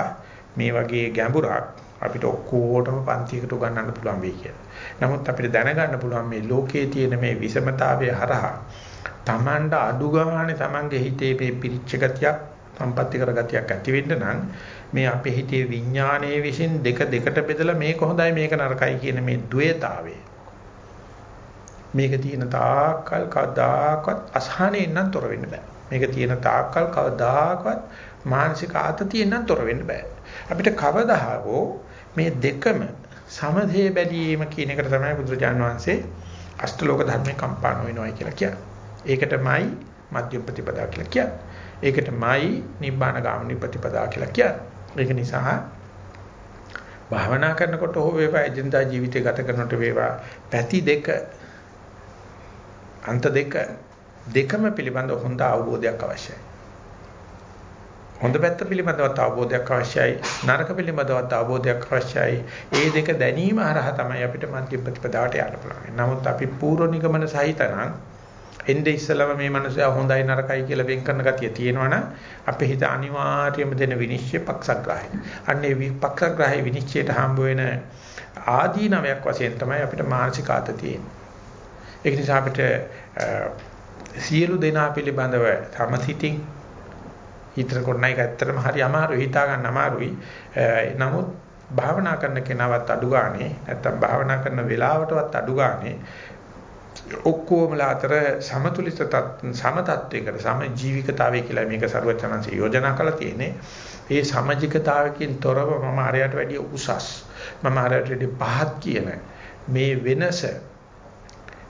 මේ වගේ ගැඹුරක් අපිට ඔක්කොටම පන්තියකට උගන්වන්න පුළුවන් වෙයි කියලා. නමුත් අපිට දැනගන්න පුළුවන් මේ ලෝකයේ තියෙන මේ විෂමතාවය හරහා Tamanda අඩු ගානේ Tamange හිතේ මේ පිරිච්ච ගතියක් සම්පත්‍ති කර ගතියක් ඇති වෙන්න නම් මේ අපේ හිතේ විඥානයේ විසින් දෙක දෙකට බෙදලා මේක හොඳයි මේක නරකයි කියන මේ द्वේතාවය මේක තියෙන තාක්කල් කවදාකවත් අසහනෙන් නම් තොර වෙන්න බෑ. මේක තියෙන තාක්කල් කවදාකවත් මානසික ආතතියෙන් නම් තොර වෙන්න බෑ. අපිට කවදා හෝ මේ දෙකම සමදේ බැලීම කියන එකට තමයි බුදුරජාන් වහන්සේ අෂ්ටලෝක ධර්මේ කම්පාණ වෙනවයි කියලා කියන්නේ. ඒකටමයි මධ්‍යම ප්‍රතිපදා කියලා කියන්නේ. ඒකටමයි නිබ්බාන ගාමිනී ප්‍රතිපදා කියලා කියන්නේ. ඒක නිසා භාවනා කරනකොට හෝ වේවා එදිනදා ජීවිතය ගත කරනකොට වේවා පැති දෙක අන්ත දෙක දෙකම පිළිබඳ හොඳ අවබෝධයක් අවශ්‍යයි. හොඳ පැත්ත පිළිබඳවත් අවබෝධයක් අවශ්‍යයි නරක පිළිබඳවත් අවබෝධයක් අවශ්‍යයි ඒ දෙක දැනීම හරහා තමයි අපිට මධ්‍ය ප්‍රතිපදාවට යන්න පුළුවන්. නමුත් අපි පූර්ව නිගමන සහිතනම් එnde ඉස්සලම මේ මනුස්සයා හොඳයි නරකයි කියලා වෙන් කරන ගතිය තියෙනවනම් අපේ හිත අනිවාර්යයෙන්ම දෙන විනිශ්චය පක්ෂග්‍රාහී. අන්නේ විපක්ෂග්‍රාහී විනිශ්චයට හම්බ වෙන ආදීනවයක් වශයෙන් තමයි අපිට මානසික ආතතිය එන්නේ. ඒක නිසා අපිට සියලු දෙනා පිළිබඳව සමසිතින් හිතර කොටන එක ඇත්තටම හරි අමාරුයි හිතා ගන්න අමාරුයි. නමුත් භාවනා කරන කෙනාවත් අඩු ගානේ නැත්තම් භාවනා කරන වෙලාවටවත් අඩු ගානේ ඔක්කොමලා අතර සමතුලිත සම තත්වයකට සම ජීවිකතාවය කියලා මේක ਸਰවචනංශ යෝජනා කරලා තියෙන්නේ. ඒ සමජිකතාවකින් තොරව මම අරයට වැඩිය උසස් මම අරයට වැඩිය පහත් කියන මේ වෙනස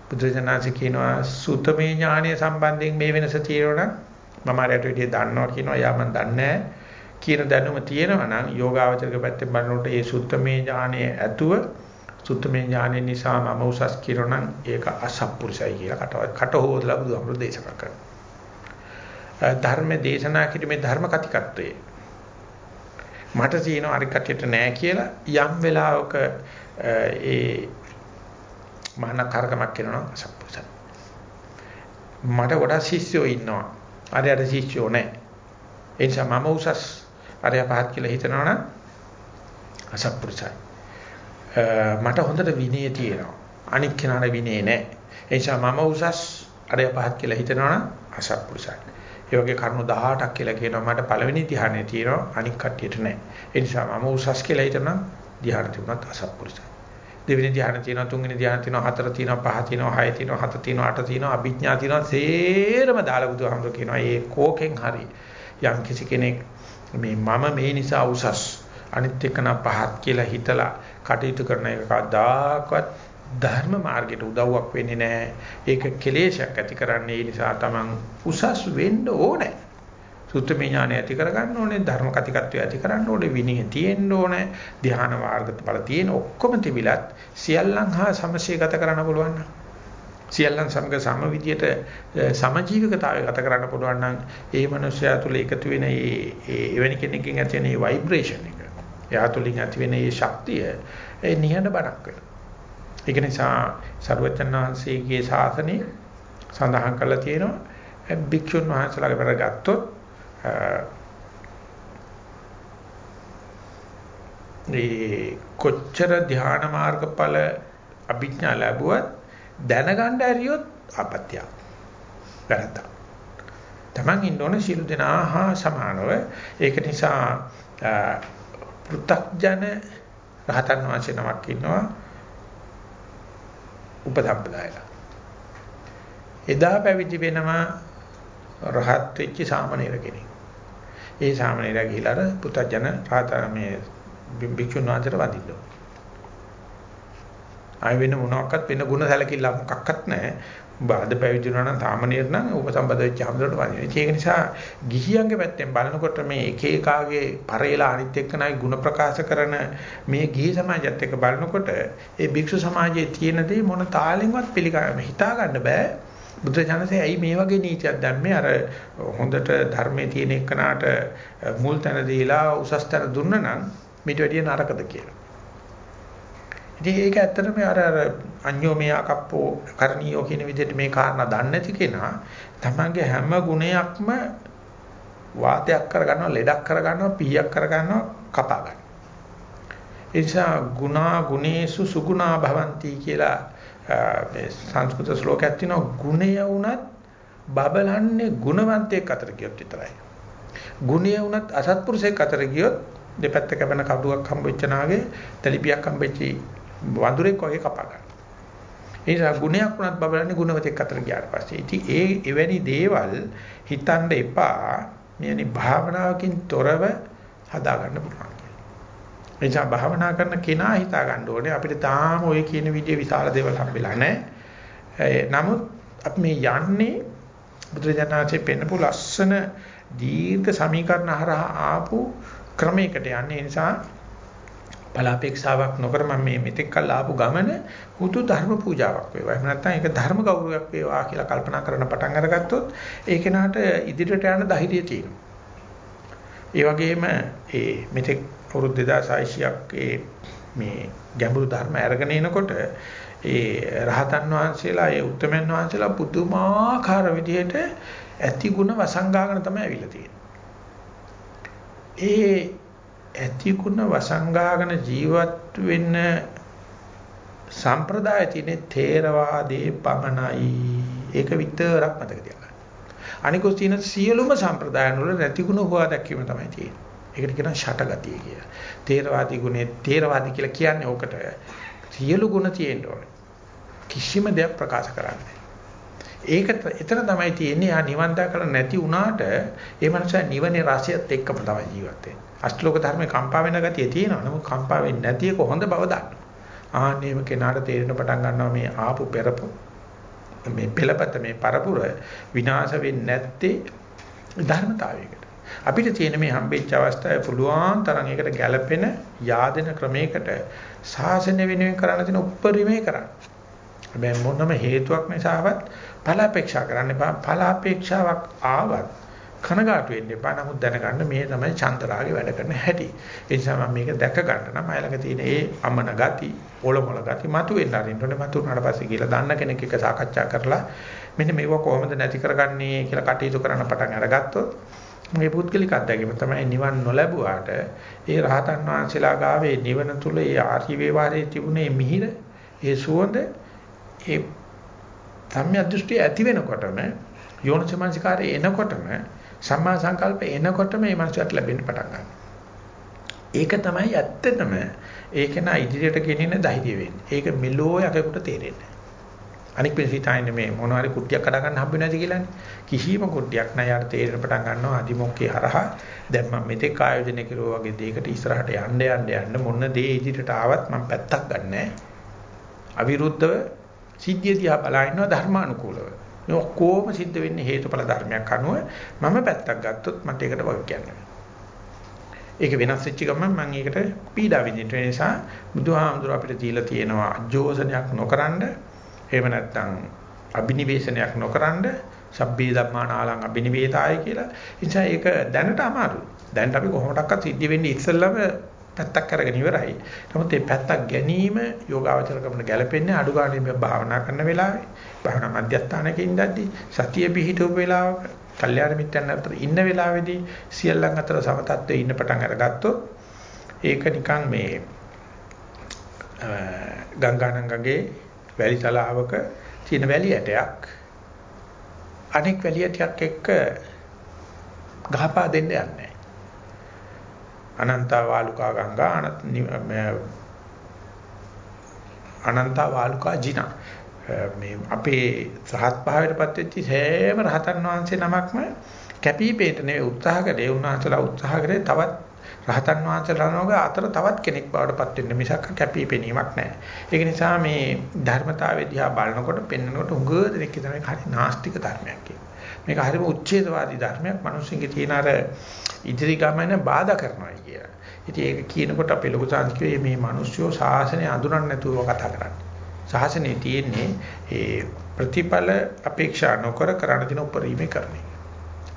බුදුජානක කියනවා සුතමේ ඥානය සම්බන්ධයෙන් මේ වෙනස තියෙනවා මම අරයට වැඩිය දන්නවා කියනවා යා මම දන්නේ කියන දැනුම තියෙනවා නම් යෝගාවචරක පැත්තෙන් බලනකොට ඒ සුත්තමේ ඥානය ඇතුව සුත්තමේ ඥානෙ නිසා මම උසස් කිරණම් ඒක අසත්පුරුෂයි කියලා කට කට හොදලා බුදුහාමුදුරු දේශනා කරනවා. ධර්ම දේශනා කිරීමේ ධර්ම කතිකත්වයේ මට තියෙන අර කටියට නෑ කියලා යම් වෙලාවක ඒ මහාන කාර්කමක් කරනවා අසත්පුරුෂයි. මට ගොඩක් ශිෂ්‍යයෝ ඉන්නවා. අර අර ශිෂ්‍යයෝ නෑ. ඒ නිසා මම උසස් අරයා පහත් කියලා හිතනවනම් අසත්පුරුෂයි. මට හොඳට විනය තියෙනවා. අනික් කෙනාට විනය නැහැ. ඒ නිසා මම උසස් අරය පහත් කියලා හිතනවනම් අසත්පුරුෂයි. ඒ වගේ කරුණු 18ක් කියලා කියනවා මට පළවෙනි ධ්‍යානෙ තියෙනවා අනික් කට්ටියට නැහැ. ඒ නිසා මම උසස් කියලා හිතනවා ධ්‍යාන තිබුණත් අසත්පුරුෂයි. දෙවෙනි ධ්‍යාන තියෙනවා තුන්වෙනි ධ්‍යාන තියෙනවා හතර තියෙනවා පහ තියෙනවා හය තියෙනවා හත තියෙනවා අට තියෙනවා අභිඥා තියෙනවා සේරම දාලා බුදුහාමුදුරු කියනවා ඒ කෝකෙන් හරි යම් කිසි කෙනෙක් මේ මම මේ නිසා උසස් අනිත් එකන පහත් කියලා හිතලා කටයුතු කරන එක කවදාකවත් ධර්ම මාර්ගයට උදව්වක් වෙන්නේ නැහැ. ඒක කෙලේශයක් ඇති කරන්නේ ඒ නිසා තමන් උසස් වෙන්න ඕනේ. සුත්තමේ ඥානය ඇති කරගන්න ඕනේ, ධර්ම කතිකත්වය ඇති කරන්න ඕනේ, විනය තියෙන්න ඕනේ, ධ්‍යාන මාර්ගත බල තියෙන ඔක්කොම තිබිලත් සියල්ලන් හා සමශේගත කරන්න පුළුවන් නම් සියල්ලන් සමග සම විදියට සමජීවිකතාවය ගත කරන්න පුළුවන් නම් ඒ මනුස්සයා තුළ එකතු වෙන ඒ එවැනි කෙනෙක්ගෙන් ඇති වෙන ඒ ভাইබ්‍රේෂන් එක එයා තුලින් ඇති වෙන මේ ශක්තිය ඒ නිහඬ බණක් වෙනවා. ඒක නිසා සරුවචන් වහන්සේගේ ශාසනය සඳහන් කරලා තියෙනවා භික්ෂුන් වහන්සේලාගේ පෙර ගත්තොත් මේ කොච්චර ධ්‍යාන මාර්ගඵල අභිඥා ලැබුවත් දැනගන්න ඇරියොත් අපත්‍යක්. වැරද්දක්. Taman ඉන්න ඕන සියලු දෙනා හා සමානව ඒක නිසා පෘ탁ජන රහතන් වහන්සේ නමක් ඉන්නවා උපදම්බදායලා. එදා පැවිදි වෙනවා රහත් වෙච්ච සාමණේර කෙනෙක්. ඒ සාමණේරයා ගිහිලා අර පෘ탁ජන රහතමේ භික්ෂුන් වහන්සේට වඳින්න. ආය වෙන මොනවාක්වත් වෙන ಗುಣ සැලකිල්ල මොකක්වත් නැහැ. බාද පැවිදිුණා නම් සාමාන්‍යයෙන් නම් උපසම්පද වෙච්ච හැමදෙරට වදිනවා. ඒක නිසා ගිහියන්ගේ පැත්තෙන් බලනකොට මේ එක එකාගේ පරේලා අනිත් එක්කනයි ಗುಣ ප්‍රකාශ කරන මේ ගිහි සමාජයත් එක්ක බලනකොට ඒ භික්ෂු සමාජයේ තියෙන දේ මොන තාලෙන්වත් පිළිගන්න හිතා ගන්න බෑ. බුදුචානන්සේ ඇයි මේ වගේ නීතියක් දැම්මේ අර හොඳට ධර්මයේ තියෙන එකනට මුල් තැන දීලා උසස් තැන දුන්න නම් මිට වැඩිය නරකද කියලා. ඉතින් ඒක ඇත්තටම අර අර අඤ්ඤෝමයා කප්පෝ කරණීයෝ කියන විදිහට මේ කාරණා දන්නේ නැති කෙනා තමන්ගේ හැම ගුණයක්ම වාතයක් කරගන්නවා ලෙඩක් කරගන්නවා පීයක් කරගන්නවා කපා ගන්නවා. ඒ නිසා ගුණා ගුණේසු සුගුණා භවಂತಿ කියලා මේ සංස්කෘත ශ්ලෝකයක් තියෙනවා ගුණය වුණත් බබලන්නේ ගුණවන්තයෙක් අතර ගියොත් විතරයි. ගුණය වුණත් අසත්පුරුෂයෙක් අතර ගියොත් දෙපැත්ත කැපෙන කඩුවක් හම්බෙච්ච නාගේ තලිපියක් හම්බෙච්චි වඳුරෙක් වගේ කපා ගන්න. ඒ නිසා ගුණයක් වුණත් බබලන්නේ ගුණවතෙක් අතර ගියාට පස්සේ. ඉතින් ඒ එවැනි දේවල් හිතන්න එපා. මෙනි භාවනාවකින් තොරව හදා ගන්න පුළුවන්. එනිසා භාවනා කරන කෙනා හිතා ගන්න ඕනේ අපිට තාම ওই කියන විදිහේ විශාල දේවල් හම්බෙලා නැහැ. නමුත් අපි මේ යන්නේ බුදුරජාණන්සේ පෙන්නපු ලස්සන දීර්ඝ සමීකරණ හරහා ආපු ක්‍රමයකට යන්නේ. ඒ නිසා බලාපෑක්ෂාවක් නොකර මම මේ මෙතෙක් කල් ආපු ගමන හුදු ධර්ම පූජාවක් වේවා. එහෙම නැත්නම් ඒක ධර්ම ගෞරවයක් වේවා කියලා කල්පනා කරන පටන් අරගත්තොත් ඒ කෙනාට ඉදිරියට යන්න ධෛර්යය තියෙනවා. ඒ වගේම ඒ මෙතෙක් අවුරුදු 2600ක් ඒ මේ ගැඹුරු ධර්ම අරගෙන එනකොට ඒ රහතන් වහන්සේලා ඒ උත්තමයන් වහන්සේලා පුදුමාකාර විදිහට ඇති ಗುಣ වසංගාගෙන තමයි අවිල්ලා තියෙන්නේ. ඒ ඇතිකුණ වසංගාගෙන ජීවත් වෙන්න සම්ප්‍රදාය තියෙන්නේ තේරවාදයේ පමණයි. ඒක විතරක් මතක තියාගන්න. අනිකුත් තියෙන සියලුම සම්ප්‍රදායන් වල නැතිගුණ හොවා දැක්වීම තමයි තියෙන්නේ. ඒකට කියනවා ෂටගතිය කියලා. තේරවාදී ගුණේ තේරවාදී කියලා කියන්නේ ඕකට. සියලු ගුණ තියෙන්න ඕනේ. කිසිම දෙයක් ප්‍රකාශ කරන්නේ ඒක එතන තමයි තියෙන්නේ. ආ නිවන් දකලා නැති වුණාට ඒ මනුස්සයා නිවනේ රසයත් එක්කම තමයි ජීවත් වෙන්නේ. අෂ්ටලෝක ධර්මේ කම්පා වෙන ගතිය තියෙනවා. නමුත් කම්පා වෙන්නේ නැති එක හොඳ බව දන්න. ආන්නේම කෙනාට තේරෙන පටන් ගන්නවා මේ ආපු පෙරපු මේ පෙළපත මේ පරපුර විනාශ වෙන්නේ නැත්තේ ධර්මතාවයකට. අපිට තියෙන මේ හම්බෙච්ච අවස්ථාවේ පුළුවන් තරම් ඒකට ගැළපෙන yaadena ක්‍රමයකට සාසන වෙනුවෙන් කරන්න තියෙන උප්පරිමේ කරන්න. හැබැයි මොනම හේතුවක් නිසාවත් ඵලාපේක්ෂා කරන්න එපා. ඵලාපේක්ෂාවක් ආවත් කනගාටු වෙන්න එපා. නමුත් දැනගන්න මේ තමයි චන්දරාගේ වැඩ කරන හැටි. ඒ නිසා මම මේක දැක ගන්න නම් අය ළඟ තියෙන ඒ අමන ගති, ඔලොමල ගති මතු වෙන්න අරින්න ඕනේ. මතු වුණාට පස්සේ කියලා දන්න කෙනෙක් එක්ක සාකච්ඡා කරලා මෙන්න මේව කොහොමද නැති කරගන්නේ කියලා කටයුතු කරන්න පටන් අරගත්තොත් මේ පුද්ගලික අත්දැකීම තමයි නිවන් නොලැබුවාට ඒ රහතන් වහන්සේලා ගාවේ නිවන තුල ඒ ආර්ය වේවාරයේ තිබුණේ මිහිර ඒ සුවඳ ඒ සම්‍යක් දෘෂ්ටි ඇති වෙනකොටම යෝනිසමංසකාරය එනකොටම සම්මා සංකල්ප එනකොටම මේ මනසට ලැබෙන්න පටන් ගන්නවා. ඒක තමයි ඇත්තටම ඒක නා ඉදිරියට ගෙනින ධෛර්ය වෙන්නේ. ඒක මෙලෝ යකෙකුට තේරෙන්නේ අනික් පිළිසිතයිනේ මේ මොනවාරි කුට්ටියක් කඩා ගන්න හම්බ වෙනවද කියලානේ. කිසිම කුට්ටියක් නැහැ. යාට තේරෙන පටන් ගන්නවා අදිමොක්කේ හරහා දැන් මම මෙතෙක් ආයෝජනය කරුවා වගේ දෙයකට ඉස්සරහට යන්න යන්න යන්න මොන දේ ඉදිරියට ආවත් මම පැත්තක් ගන්නෑ. අවිරුද්ධව සිද්ධිය දිහා බලා ඉන්නවා ධර්මානුකූලව. මේ ඔක්කොම සිද්ධ වෙන්නේ හේතුඵල ධර්මයක් අනුව මම පැත්තක් ගත්තොත් මට ඒකට වග කියන්න ඒක වෙනස් වෙච්ච ගමන් මම ඒකට පීඩා විඳින්න වෙන නිසා බුදුහාමුදුර අපිට දීලා තියෙනවා අජෝසනයක් නොකරනද එහෙම නැත්නම් අබිනිවේෂණයක් නොකරනද සබ්බේ ධම්මානාලං අබිනිවේදාය කියලා. නිසා ඒක දැනට අමාරුයි. දැනට අපි කොහොමඩක්වත් සිද්ධ වෙන්නේ ඉස්සෙල්ලම පැත්තක් අරගෙන ඉවරයි. නමුත් මේ පැත්තක් ගැනීම යෝගාවචර කමන ගැලපෙන්නේ අඩු ගන්න මේ භාවනා කරන වෙලාවේ, භාවනා මධ්‍යස්ථානක ඉඳද්දී, සතිය පිහිටුව වෙලාවක, කල්යාණ මිත්‍යන් අතර ඉන්න වෙලාවේදී සියල්ලන් අතර සමතත්වයේ ඉන්න පටන් අරගත්තොත් ඒක නිකන් මේ ගංගානංගගේ වැලි තලාවක තියෙන වැලි ඇටයක්. අනෙක් වැලි ඇටයක් එක්ක ගහපා දෙන්න යන්නේ. අනන්ත වාලුකා ගංගා අනන්ත වාලුකා ජිනා මේ අපේ රහත් භාවයටපත් වෙච්ච සෑම රහතන් වහන්සේ නමක්ම කැපිපේට නෙවෙයි උත්සාහ කරේ උන්වහන්සේලා උත්සාහ කරේ තවත් රහතන් වහන්සේලානෝග අතර තවත් කෙනෙක් බවට පත් වෙන්න මිසක් කැපිපෙනීමක් නැහැ. ඒක නිසා මේ ධර්මතාවය දිහා බලනකොට පෙන්වනකොට උග දෙනෙක් කියන හරි නාස්තික ධර්මයක් කියලා. මේක හරිම උච්ඡේදවාදී ධර්මයක්. මිනිස්සුන්ගේ තියෙන අර ඉදිරි ගමන බාධා කරනවා කියලා. ඉතින් ඒක කියනකොට අපේ ලොකු සාංශිකයෝ මේ මිනිස්සුયો ශාසනය අඳුරන්නේ නැතුව කතා කරන්නේ. ශාසනයේ තියෙන්නේ ඒ ප්‍රතිඵල අපේක්ෂා නොකර කරණ දින උපරිමේ කරන්නේ.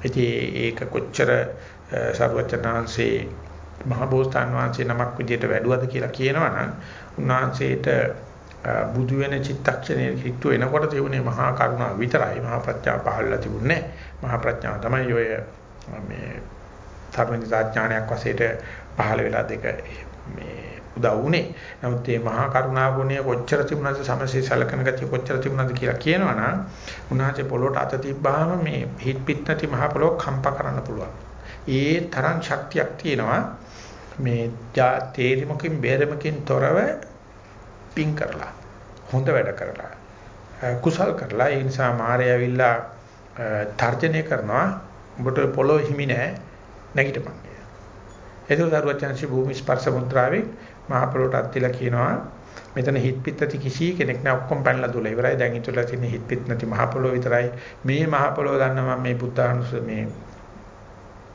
ඉතින් ඒක කොච්චර සර්වචනාංශේ මහබෝසතාන් වහන්සේ නමක් විදියට වැඩුවද කියලා කියනවනම් උන්වහන්සේට බුදු වෙන චිත්තක්ෂණයේ හිටු එනකොට තිබුණේ මහා කරුණා විතරයි. මහා ප්‍රඥා පහළලා තිබුණේ මහා ප්‍රඥාව තමයි ඔය මේ ධර්මනිසාඥානයක් වශයෙන් පහළ වෙලා දෙක මේ උදා වුණේ. නමුත් මේ මහා කරුණා ගුණය කොච්චර තිබුණාද සමසේ සලකන ගතිය කොච්චර තිබුණාද කියලා කියනවනම් උන්වහන්සේ පොළොට අත තිබ්බාම මේ හිට පිට නැති මහා පොළොව කම්ප කරන්න පුළුවන්. ඒ තරම් ශක්තියක් තියෙනවා. මේ තේරිමකින් බේරමකින් තොරව පිං කරලා හොඳ වැඩ කරලා කුසල් කරලා ඒ නිසා මාරය ඇවිල්ලා තර්ජනය කරනවා. ඔබට පොළොව හිමි නැහැ නැගිටපන් කියලා. ඒක දරුවචන්සි භූමි ස්පර්ශ මුද්‍රාවේ මහ පොළොවට අත්තිලා කියනවා මෙතන හිත පිට නැති කිසි කෙනෙක් නෑ ඔක්කොම පැනලා දුල ඉවරයි. දැන් ඉතුරුලා තියෙන හිත පිට නැති මහ පොළොව විතරයි. මේ මහ පොළොව ගන්න මම මේ බුද්ධානුස මේ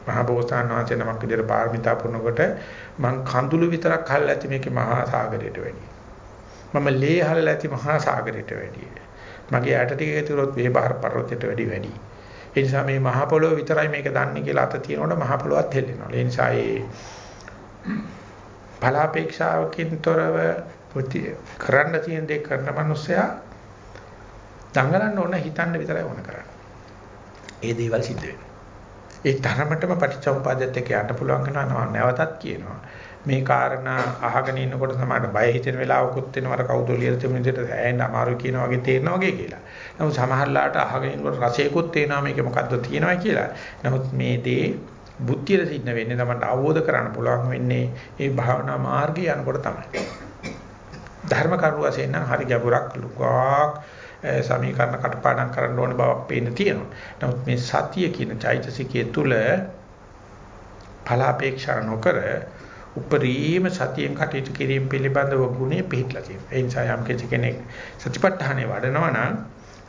මහ බෝසතාණන් වහන්සේ නමක් විදිහට පාරමිතා පුරනකොට මං කඳුළු විතරක් හල්ලා ඇති මේකේ මහා සාගරයට වැඩියි. මම ලේ හලලා ඇති මහා සාගරයට වැඩිය. මගේ යට ටික ඇතුළොත් මේ බාහිර පර්වතයට වැඩි වැඩි. ඒ නිසා මේ මහ පොළොව විතරයි මේක දන්නේ කියලා අත තියනකොට මහ පොළොවත් හෙල්ලෙනවා. ඒ නිසා ඒ බලාපේක්ෂාවකින් තොරව ප්‍රති කරන්න තියෙන දේ කරන මනුස්සයා දඟලන්න ඕන හිතන්න විතරයි ඕන කරන්නේ. ඒ දේවල් සිද්ධ වෙනවා. ඒ තරමටම පටිච්චසමුපාදයට එක්ක යන්න පුළුවන් වෙනවා නැවතත් කියනවා. මේ කාරණා අහගෙන ඉන්නකොට තමයි බය හිතෙන වෙලාවකුත් වෙනවා කවුද ලියලා තිබුණ විදිහට ඇහෙන්න අමාරු කියනවා වගේ තේරෙනවා වගේ කියලා. නමුත් සමහරලාට අහගෙන ඉන්නකොට රසයකුත් තේනවා මේක මොකද්ද තියෙනවා කියලා. නමුත් මේ දේ බුද්ධියට සිද්ධ වෙන්නේ තමයි අවබෝධ කරගන්න පුළුවන් වෙන්නේ ඒ භාවනා මාර්ගය යනකොට තමයි. ධර්ම කරුණ වශයෙන් නම් හරි ගැඹුරක් ලුකාක් සමීකරණ කටපාඩම් කරන්න ඕන බවක් පේන්න තියෙනවා. නමුත් මේ සතිය කියන චෛතසිකයේ තුල ඵලාපේක්ෂා නොකර උපරිම සතියෙන් කටයුතු කිරීම පිළිබඳව ගුණය පිළිట్లా තියෙනවා. ඒ නිසා යම් කෙනෙක් සතිපට්ඨානෙ වඩනවා නම්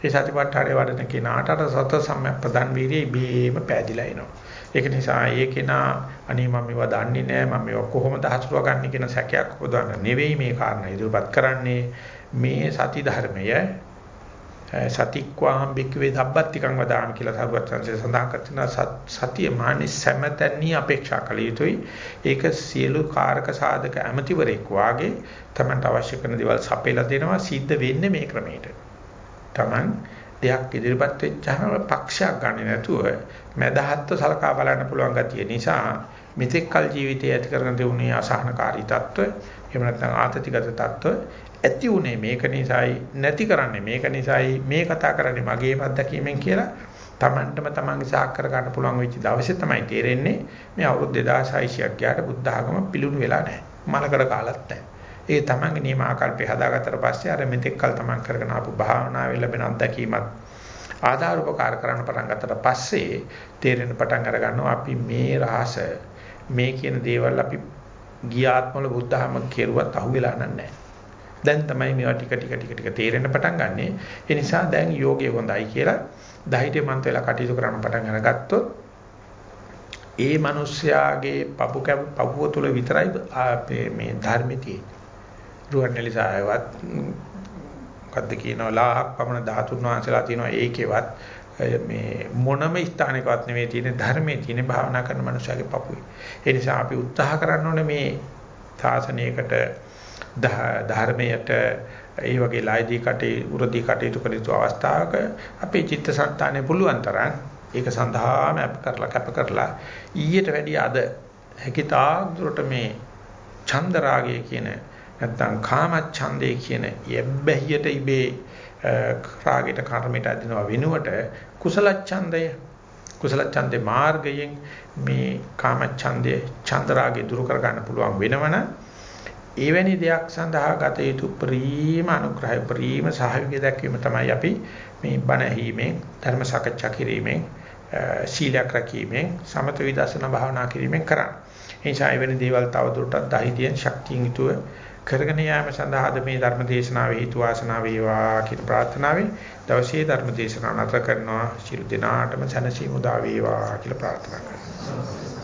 ඒ සතිපට්ඨානෙ වඩන කෙනාට අර සත සම්ප්‍රදාන් වීර්යය බීම පෑදිලා එනවා. ඒක නිසා ඒ කෙනා අනේ මම මේවා දන්නේ නැහැ මම මේවා කොහොමද හසුරුව ගන්න කියන සැකයක් උපදවන්න නෙවෙයි මේ කාරණා ඉදිරිපත් කරන්නේ මේ සති ධර්මය සතික්වාම් බික්වේ ධබ්බත්තිකං වදාම කියලා සරුවත්සංශය සඳහන් කරන සතිය මානි සෑමතැනී අපේක්ෂා කළ යුතුයි. ඒක සියලු කාරක සාධක ඇමතිවරෙක් වාගේ තමන්ට අවශ්‍ය කරන දේවල් සපයලා දෙනවා සිද්ධ වෙන්නේ මේ ක්‍රමයට. තමන් දෙයක් ඉදිරිපත් වෙච්චාම පක්ෂයක් ගන්න නැතුව මදහත්ව සලකා බලන්න පුළුවන් ගතිය නිසා මෙතෙක් කල ජීවිතයේ ඇති කරගෙන තිබුණේ අසහනකාරී තත්ත්ව එහෙම නැත්නම් ආතතිගත තත්ත්ව ඇති උනේ මේක නිසායි නැති කරන්නේ මේක නිසායි මේ කතා කරන්නේ මගේ අත්දැකීමෙන් කියලා Tamanටම Tamanගේ සාක් කර ගන්න පුළුවන් වෙච්ච දවසේ තමයි තේරෙන්නේ මේ අවුරුදු 2600ක් ගියාට බුද්ධ ආගම පිළුණු වෙලා නැහැ. මලකඩ කාලත් නැහැ. ඒ Tamanගේ නියම ආකල්පය හදාගත්තට පස්සේ අර මෙතෙක් කල Taman කරගෙන ආපු භාවනාවේ ලැබෙන අත්දැකීමත් ආධාර උපකාර කරන්න පටන් ගත්තට පස්සේ තේරෙන පටන් අර ගන්නවා අපි මේ රහස මේ කියන දේවල් අපි ගියාත්මවල බුද්ධ ආගම කෙරුවත් අහුවෙලා නැහැ. දැන් තමයි මේවා ටික ටික ටික ටික තේරෙන්න පටන් ගන්නෙ. ඒ නිසා දැන් යෝගය හොඳයි කියලා ධෛර්යමන්ත වෙලා කටයුතු කරන්න පටන් අරගත්තොත් ඒ මිනිස්යාගේ පපු පපුව තුල විතරයි මේ ධර්මතියි. රුවන්වැලිසායවත් මොකද්ද කියනවා ලාහක් පමණ ධාතුන් වහන්සේලා තියෙනවා ඒකේවත් මේ මොනම ස්ථානයකවත් නෙවෙයි තියෙන ධර්මයේ තියෙන භාවනා කරන මනුස්සයගේ පපුවේ. ඒ නිසා අපි උත්සාහ කරන්න ඕනේ මේ සාසනයකට ධර්මයට ඒ වගේ ලයිදී කටේ උරදී කටයුතු කළ යුතු අවස්ථාවක අපේ චිත්තසංතානෙ පුළුවන් තරම් ඒක සඳහාම අප කරලා කැප කරලා ඊට වැඩිය අද හැකිතාක් දුරට මේ ඡන්ද රාගය කියන නැත්තම් කාම ඡන්දේ කියන යැබ්බැහියට ඉබේ රාගයට කර්මයට අදිනවා වෙනුවට කුසල ඡන්දය කුසල ඡන්දේ මාර්ගයෙන් මේ කාම ඡන්දේ ඡන්ද රාගය දුරු කර ගන්න පුළුවන් වෙනවනම් එවැනි දෙයක් සඳහා ගත යුතු ප්‍රීම අනුග්‍රහය ප්‍රීම සහයෝගය දැක්වීම තමයි අපි මේ බණ ඇහිීමෙන් ධර්ම සාකච්ඡා කිරීමෙන් සීලයක් රැකීමෙන් සමත විදර්ශනා භාවනා කිරීමෙන් කරන්නේ. ඒ නිසා එවැනි දේවල් තවදුරටත් ධෛර්යයෙන් ශක්තියෙන් යුතුව කරගෙන යාම සඳහාද මේ ධර්ම දේශනාවේ හේතු වාසනා වේවා කියන ප්‍රාර්ථනාවෙන් දවසේ ධර්ම දේශනාව නතර කරනවා. ශිරු දිනාටම සැනසීම උදා වේවා කියලා ප්‍රාර්ථනා කරනවා.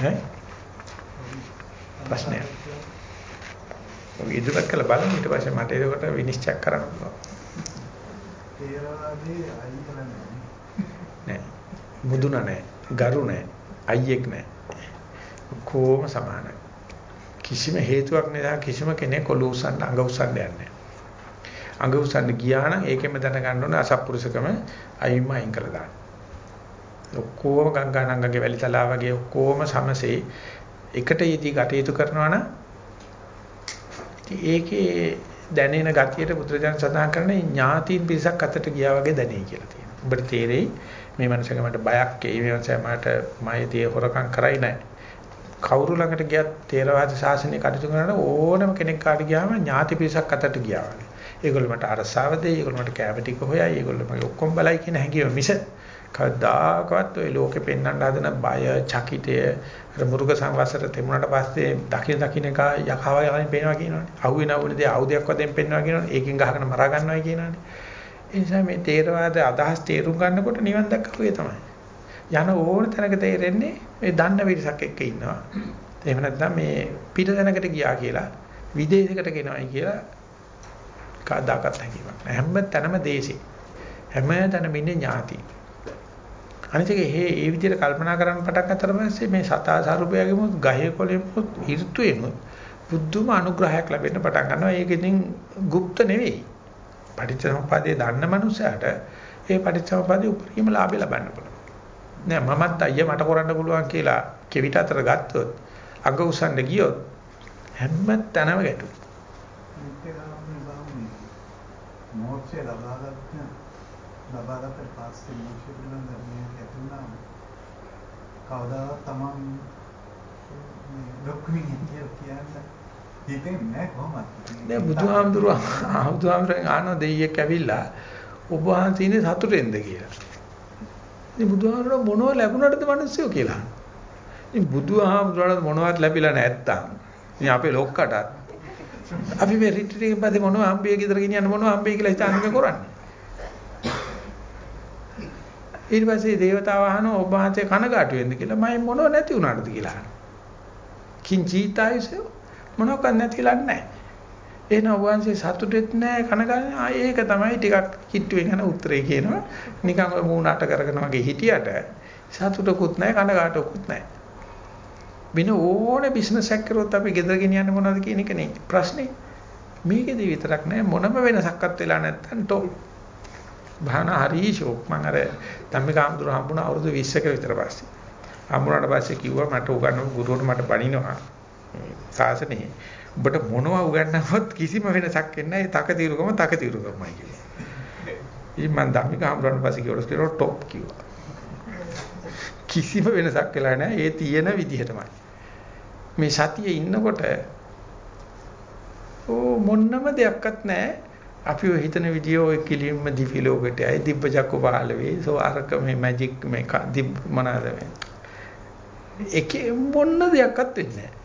ඈ ප්‍රශ්නයක්. ඔය ඉදිරියට කළ බලන්න ඊට පස්සේ මට ඒකට විනිශ්චය කරන්න පුළුවන්. තේරවාදී අයියලා නෑ. මුදුන නෑ. ගරු නෑ. අයියෙක් නෑ. කොහොම සමානයි. කිසිම හේතුවක් නිසා කිසිම කෙනෙක් ඔලු උස්සන්න අඟ උස්සන්න යන්නේ නෑ. අඟ උස්සන්න ගියා නම් ඒකෙම දැනගන්න ඕනේ අසත්පුරුෂකම අයින්ම අයින් කළා දාන්න. ඔක්කොම ගංගානංගගේ වැලිතලා වගේ ඔක්කොම සමසේ එකට යෙදී කටයුතු කරනවා නම් ඒකේ දැනෙන ගතියට බුදුරජාණන් සඳහන් කරන්නේ ඥාතීන් පිරිසක් අතට ගියා වගේ දැනෙයි කියලා තියෙනවා. ඔබට තේරෙයි මේ මනසක මට බයක් එයි මේ මනස මට මයදී හොරකම් කරයි නැහැ. කවුරු ළඟට ගියත් තේරවාද ශාසනය කටයුතු කරන ඕනම කෙනෙක් කාට ගියාම ඥාති පිරිසක් අතට ගියා වගේ. ඒගොල්ලෝ මට අරසාව දෙයි, ඒගොල්ලෝ මට කැමැටි කොහොයයි, ඒගොල්ලෝ මගේ ඔක්කොම බලයි කියන හැඟීම මිස කවදාකවත් ওই ලෝකෙ පෙන්වන්න හදන බය, චකිතය, අර මුරුක සංවසර තෙමුණට පස්සේ දකින දකින එක යකාව යමින් පේනවා කියනවනේ. අහුවෙන අවුලේ දේ ආයුධයක් වශයෙන් පෙන්වනවා කියනවනේ. ඒකෙන් ගහගෙන මරා ගන්නවා කියනවනේ. ඒ නිසා මේ තේරවාද අදහස් තේරුම් ගන්නකොට නිවන් දැක්කපුවේ තමයි. යන ඕන තැනක තේරෙන්නේ මේ දන්න විරසක් එක්ක ඉන්නවා. එහෙම නැත්නම් මේ පිට තැනකට ගියා කියලා විදේශයකට ගෙනවයි කියලා කවදාකවත් හැකියාවක් නැහැ. හැම තැනම දේශේ. හැම තැනම ඉන්නේ ඥාති. අනිත් එක හේ ඒ විදිහට කල්පනා කරන්න පටන් ගත්තට පස්සේ මේ සතා සරුපයාගෙමුත් ගහේ කොළෙමුත් ඍතුෙමුත් බුද්ධම අනුග්‍රහයක් ලැබෙන්න පටන් ගන්නවා. ඒක ඉතින් গুপ্ত නෙවෙයි. පටිච්චසමුප්පාදයේ දන්න මනුස්සයාට ඒ පටිච්චසමුප්පාදයේ උපරිම ලාභය ලබන්න පුළුවන්. නෑ මමත් අයියා මට කරන්න පුළුවන් කියලා කෙවිත අතර ගත්තොත් අඟ උස්සන්න ගියොත් හැම තැනම ගැටුම්. මොහොතේ ලබාගන්න ලබාගත්තට පස්සේ මොහොතේ පිළිබඳ මේ ඇතුණා කවදාවත් තමන් ලොක්කුමින් කියලා හිතෙන්නේ නැහැ කොහොමද? නෑ බුදුහාමුදුරුවෝ බුදුහාමුදුරන් ආන දෙයියෙක් ඇවිල්ලා ඔබ වහන්සේ ඉන්නේ සතුටෙන්ද කියලා. ඉතින් බුදුහාමුදුරුවෝ මොනව ලැබුණාටද මිනිස්සු කියලා. ඉතින් බුදුහාමුදුරුවෝ මොනවත් ලැබිලා නැත්තම් ඉතින් අපේ ලොක්කටත් අපි මේ රිට්‍රීට් එකෙන් පස්සේ මොනව හම්බෙයි ගෙදර ගෙනියන්න මොනව හම්බෙයි කියලා හිතාන්නේ මේ කරන්නේ. ඊට පස්සේ දේවතාව අහනවා ඔබ වහන්සේ කනගාටු වෙන්න කියලා මම මොනව නැති වුණාටද කියලා අහනවා. කිංචීතයිසෝ මොනවක් නැතිලා නැහැ. එහෙනම් ඔබ වහන්සේ සතුටෙත් නැහැ කනගාටු ආ ඒක තමයි ටිකක් කිට්ටුවෙන් යන උත්තරේ කියනවා. නිකන් ඔය මූණට කරගෙන වගේ හිටියට සතුටකුත් නැහැ කනගාටුකුත් නැහැ. වෙන ඕනේ බිස්නස් එකක් කරොත් අපි ගෙදර ගෙනියන්නේ මොනවද කියන එක නේ ප්‍රශ්නේ. මේකේදී විතරක් නෑ මොනම වෙනසක්වත් වෙලා නැත්තම් ටොප්. භාවනා හරි ෂෝක් මම අර ධම්මිකාම්දුර හම්බුණා අවුරුදු 20ක විතර පස්සේ. හම්බුණාට පස්සේ කිව්වා මට උගන්වපු ගුරුවරු මට බණිනවා. සාසනේ. ඔබට මොනවා උගන්වන්නවත් කිසිම වෙනසක් වෙන්නේ නැහැ. තක తీරුකම තක తీරුකමයි කිව්වා. ඉතින් මම ධම්මිකාම්දුරන් පස්සේ කිව්වා ටොප් කිව්වා. කිසිම වෙනසක් වෙලා නැහැ. ඒ තියෙන විදිහටමයි. මේ සතියේ ඉන්නකොට ඕ මොන්නම දෙයක්වත් නැහැ. අපි ඔය හිතන විදිය ඔය කිලින්ම දිවි ලෝකයට ඇයි දිබ්බජක්ක පහළ වෙයි. සෝ අරක මේ මැජික් මේ දිබ් මොනවාද මේ. ඒකේ මොන්න දෙයක්වත් වෙන්නේ නැහැ.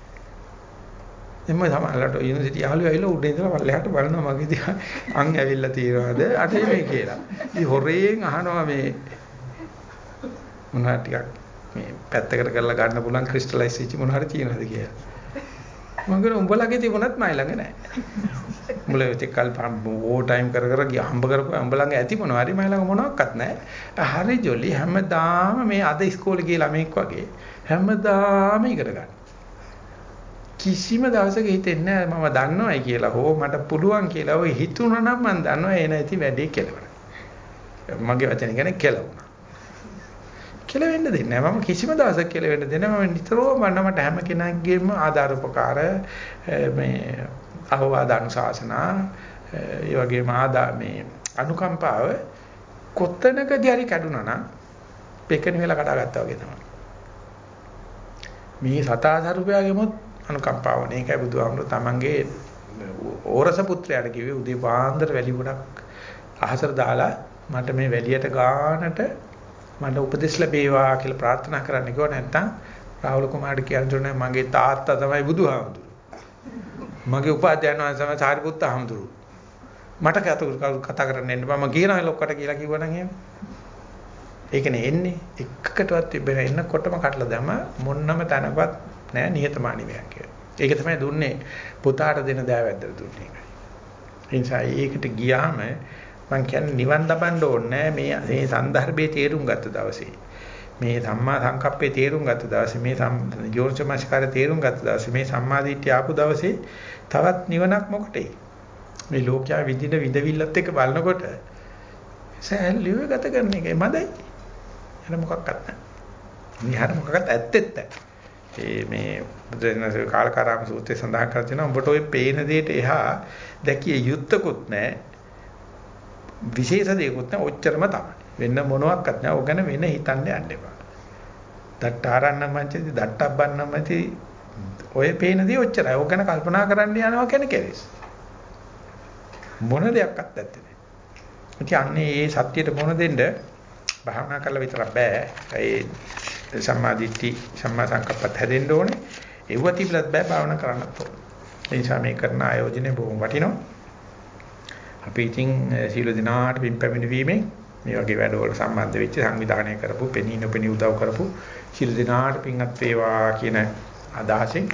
එම්ම සමහරවිට යුනිවර්සිටි යාළුවෝ ඇවිල්ලා උඩ ඉඳලා පල්ලෙහාට බලනවා මගේ දිහා අං ඇවිල්ලා තියනවාද අටේ මේ කියලා. ඉතින් හොරෙන් අහනවා මේ මොනවා ටිකක් මේ පැත්තකට කරලා ගන්න පුළුවන් ක්‍රිස්ටලයිස් වෙච්ච මොනවා හරි තියෙනවද කියලා. මම කියන උඹලගේ තිබුණත් මයි ළඟ නැහැ. උඹලා ඉතින් කල් ඕ ටයිම් කර කර ගියා හම්බ කරපුවා උඹ ළඟ ඇති මොනවා හරි මයි ළඟ මොනවත් නැහැ. හරි ජොලි හැමදාම මේ අද ඉස්කෝලේ ගිය ළමෙක් වගේ හැමදාම ඉගෙන ගන්න. කිසිම දවසක හිතෙන්නේ නැහැ මම දන්නවයි කියලා හෝ මට පුළුවන් කියලා ඔය හිතුණා නම් මම දන්නවා ඒ නැති වැඩේ කියලා. මගේ වචන කියන්නේ කෙලවුණා. කෙලවෙන්න දෙන්නේ නැහැ. මම කිසිම දවසක කෙලවෙන්න දෙන්නේ නැහැ. මම නිතරම මන්න මට හැම කෙනෙක්ගේම ආධාර උපකාර මේ අවවාද අනුශාසනා ඒ වගේම ආදා මේ අනුකම්පාව කොතනකදී හරි කැඩුනා නම් පෙකෙන වෙලා කඩාගත්තා වගේ තමයි. මේ සතාසරුපයාගෙමුත් අනුකම්පාව නේ. ඒකයි බුදුහාමුදුරුවෝ තමන්ගේ ඕරස පුත්‍රයාට කිව්වේ උදේ පාන්දර වැලි ගොඩක් අහසට දාලා මට මේ වැලියට ගානට මට උපදෙස් ලැබේවා කියලා ප්‍රාර්ථනා කරන්න කිව්වා නැත්නම් රාහුල කුමාරට කියන්නේ මගේ තාත්තා තමයි බුදුහාමුදුරු. මගේ උපාධ්‍යයන් වහන්සේ තමයි සාරිපුත්ත හාමුදුරු. මට කතා කරන්න එන්න බෑ මම කියනවා ලොක්කට කියලා කිව්වනම් එහෙම. ඒකනේ එන්නේ එකකටවත් තිබෙන එන්නකොටම කටලා දැම මොන්නම තැනවත් නෑ නිහතමානී වෙයක් කියලා. ඒක තමයි දුන්නේ පුතාට දෙන දෑවැද්දට දුන්නේ. ඒ නිසා ඒකට ගියාම මම කියන්නේ නිවන් ලබන්න ඕනේ මේ මේ සන්දර්භයේ තේරුම් ගත්ත දවසේ. මේ සම්මා සංකප්පේ තේරුම් ගත්ත දවසේ මේ යෝර්චමස්කාරේ තේරුම් ගත්ත දවසේ මේ සම්මාදිට්ඨිය ආපු දවසේ තවත් නිවනක් මොකටේ? මේ ලෝකයා විඳින විඳවිල්ලත් එක්ක බලනකොට සෑහලිව ගත කරන එකයි මදයි. එන මොකක්වත් නැහැ. විහාර මොකක්වත් ඇත්තෙත් නැහැ. ඒ මේ බුදුරජාණන් කාලකාරාම සූත්‍රයේ සඳහන් කර තියෙනවා උඹට ওই පේන දෙයට එහා දැකිය යුත්තකුත් නැහැ. විශේෂ දෙයක්වත් නැහැ. ඔච්චරම තමයි. වෙන මොනවත් නැහැ. ඕක ගැන වෙන හිතන්න යන්න එපා. දට්ටාරන්න මංචති දට්ටබ්බන්න මංචති ඔය පේන දේ ඔච්චරයි. ඕක ගැන කල්පනා කරන්න යනවා කියන්නේ කෙලෙස්. මොන දෙයක්වත් නැත්තේ. ඉතින් අන්නේ මේ සත්‍යයට මොන දෙන්න භාවනා කරලා විතරක් බෑ. ඒ සම්මාදිට්ඨි සම්මා සංකප්පත් හැදෙන්න ඕනේ. ඒව තිබලත් බෑ භාවනා කරන්නත් ඕනේ. ඒ නිසා මේ කරන ආයෝජනය බොහොම වටිනවා. අපි ඉතින් සීල දිනාට පින් පැමිණීමේ මේ වගේ වැඩවලට සම්බන්ධ වෙච්ච සංවිධානය කරපු පෙනී නොපෙනී උදව් කරපු සීල දිනාට පින්වත් වේවා කියන අදහසෙන්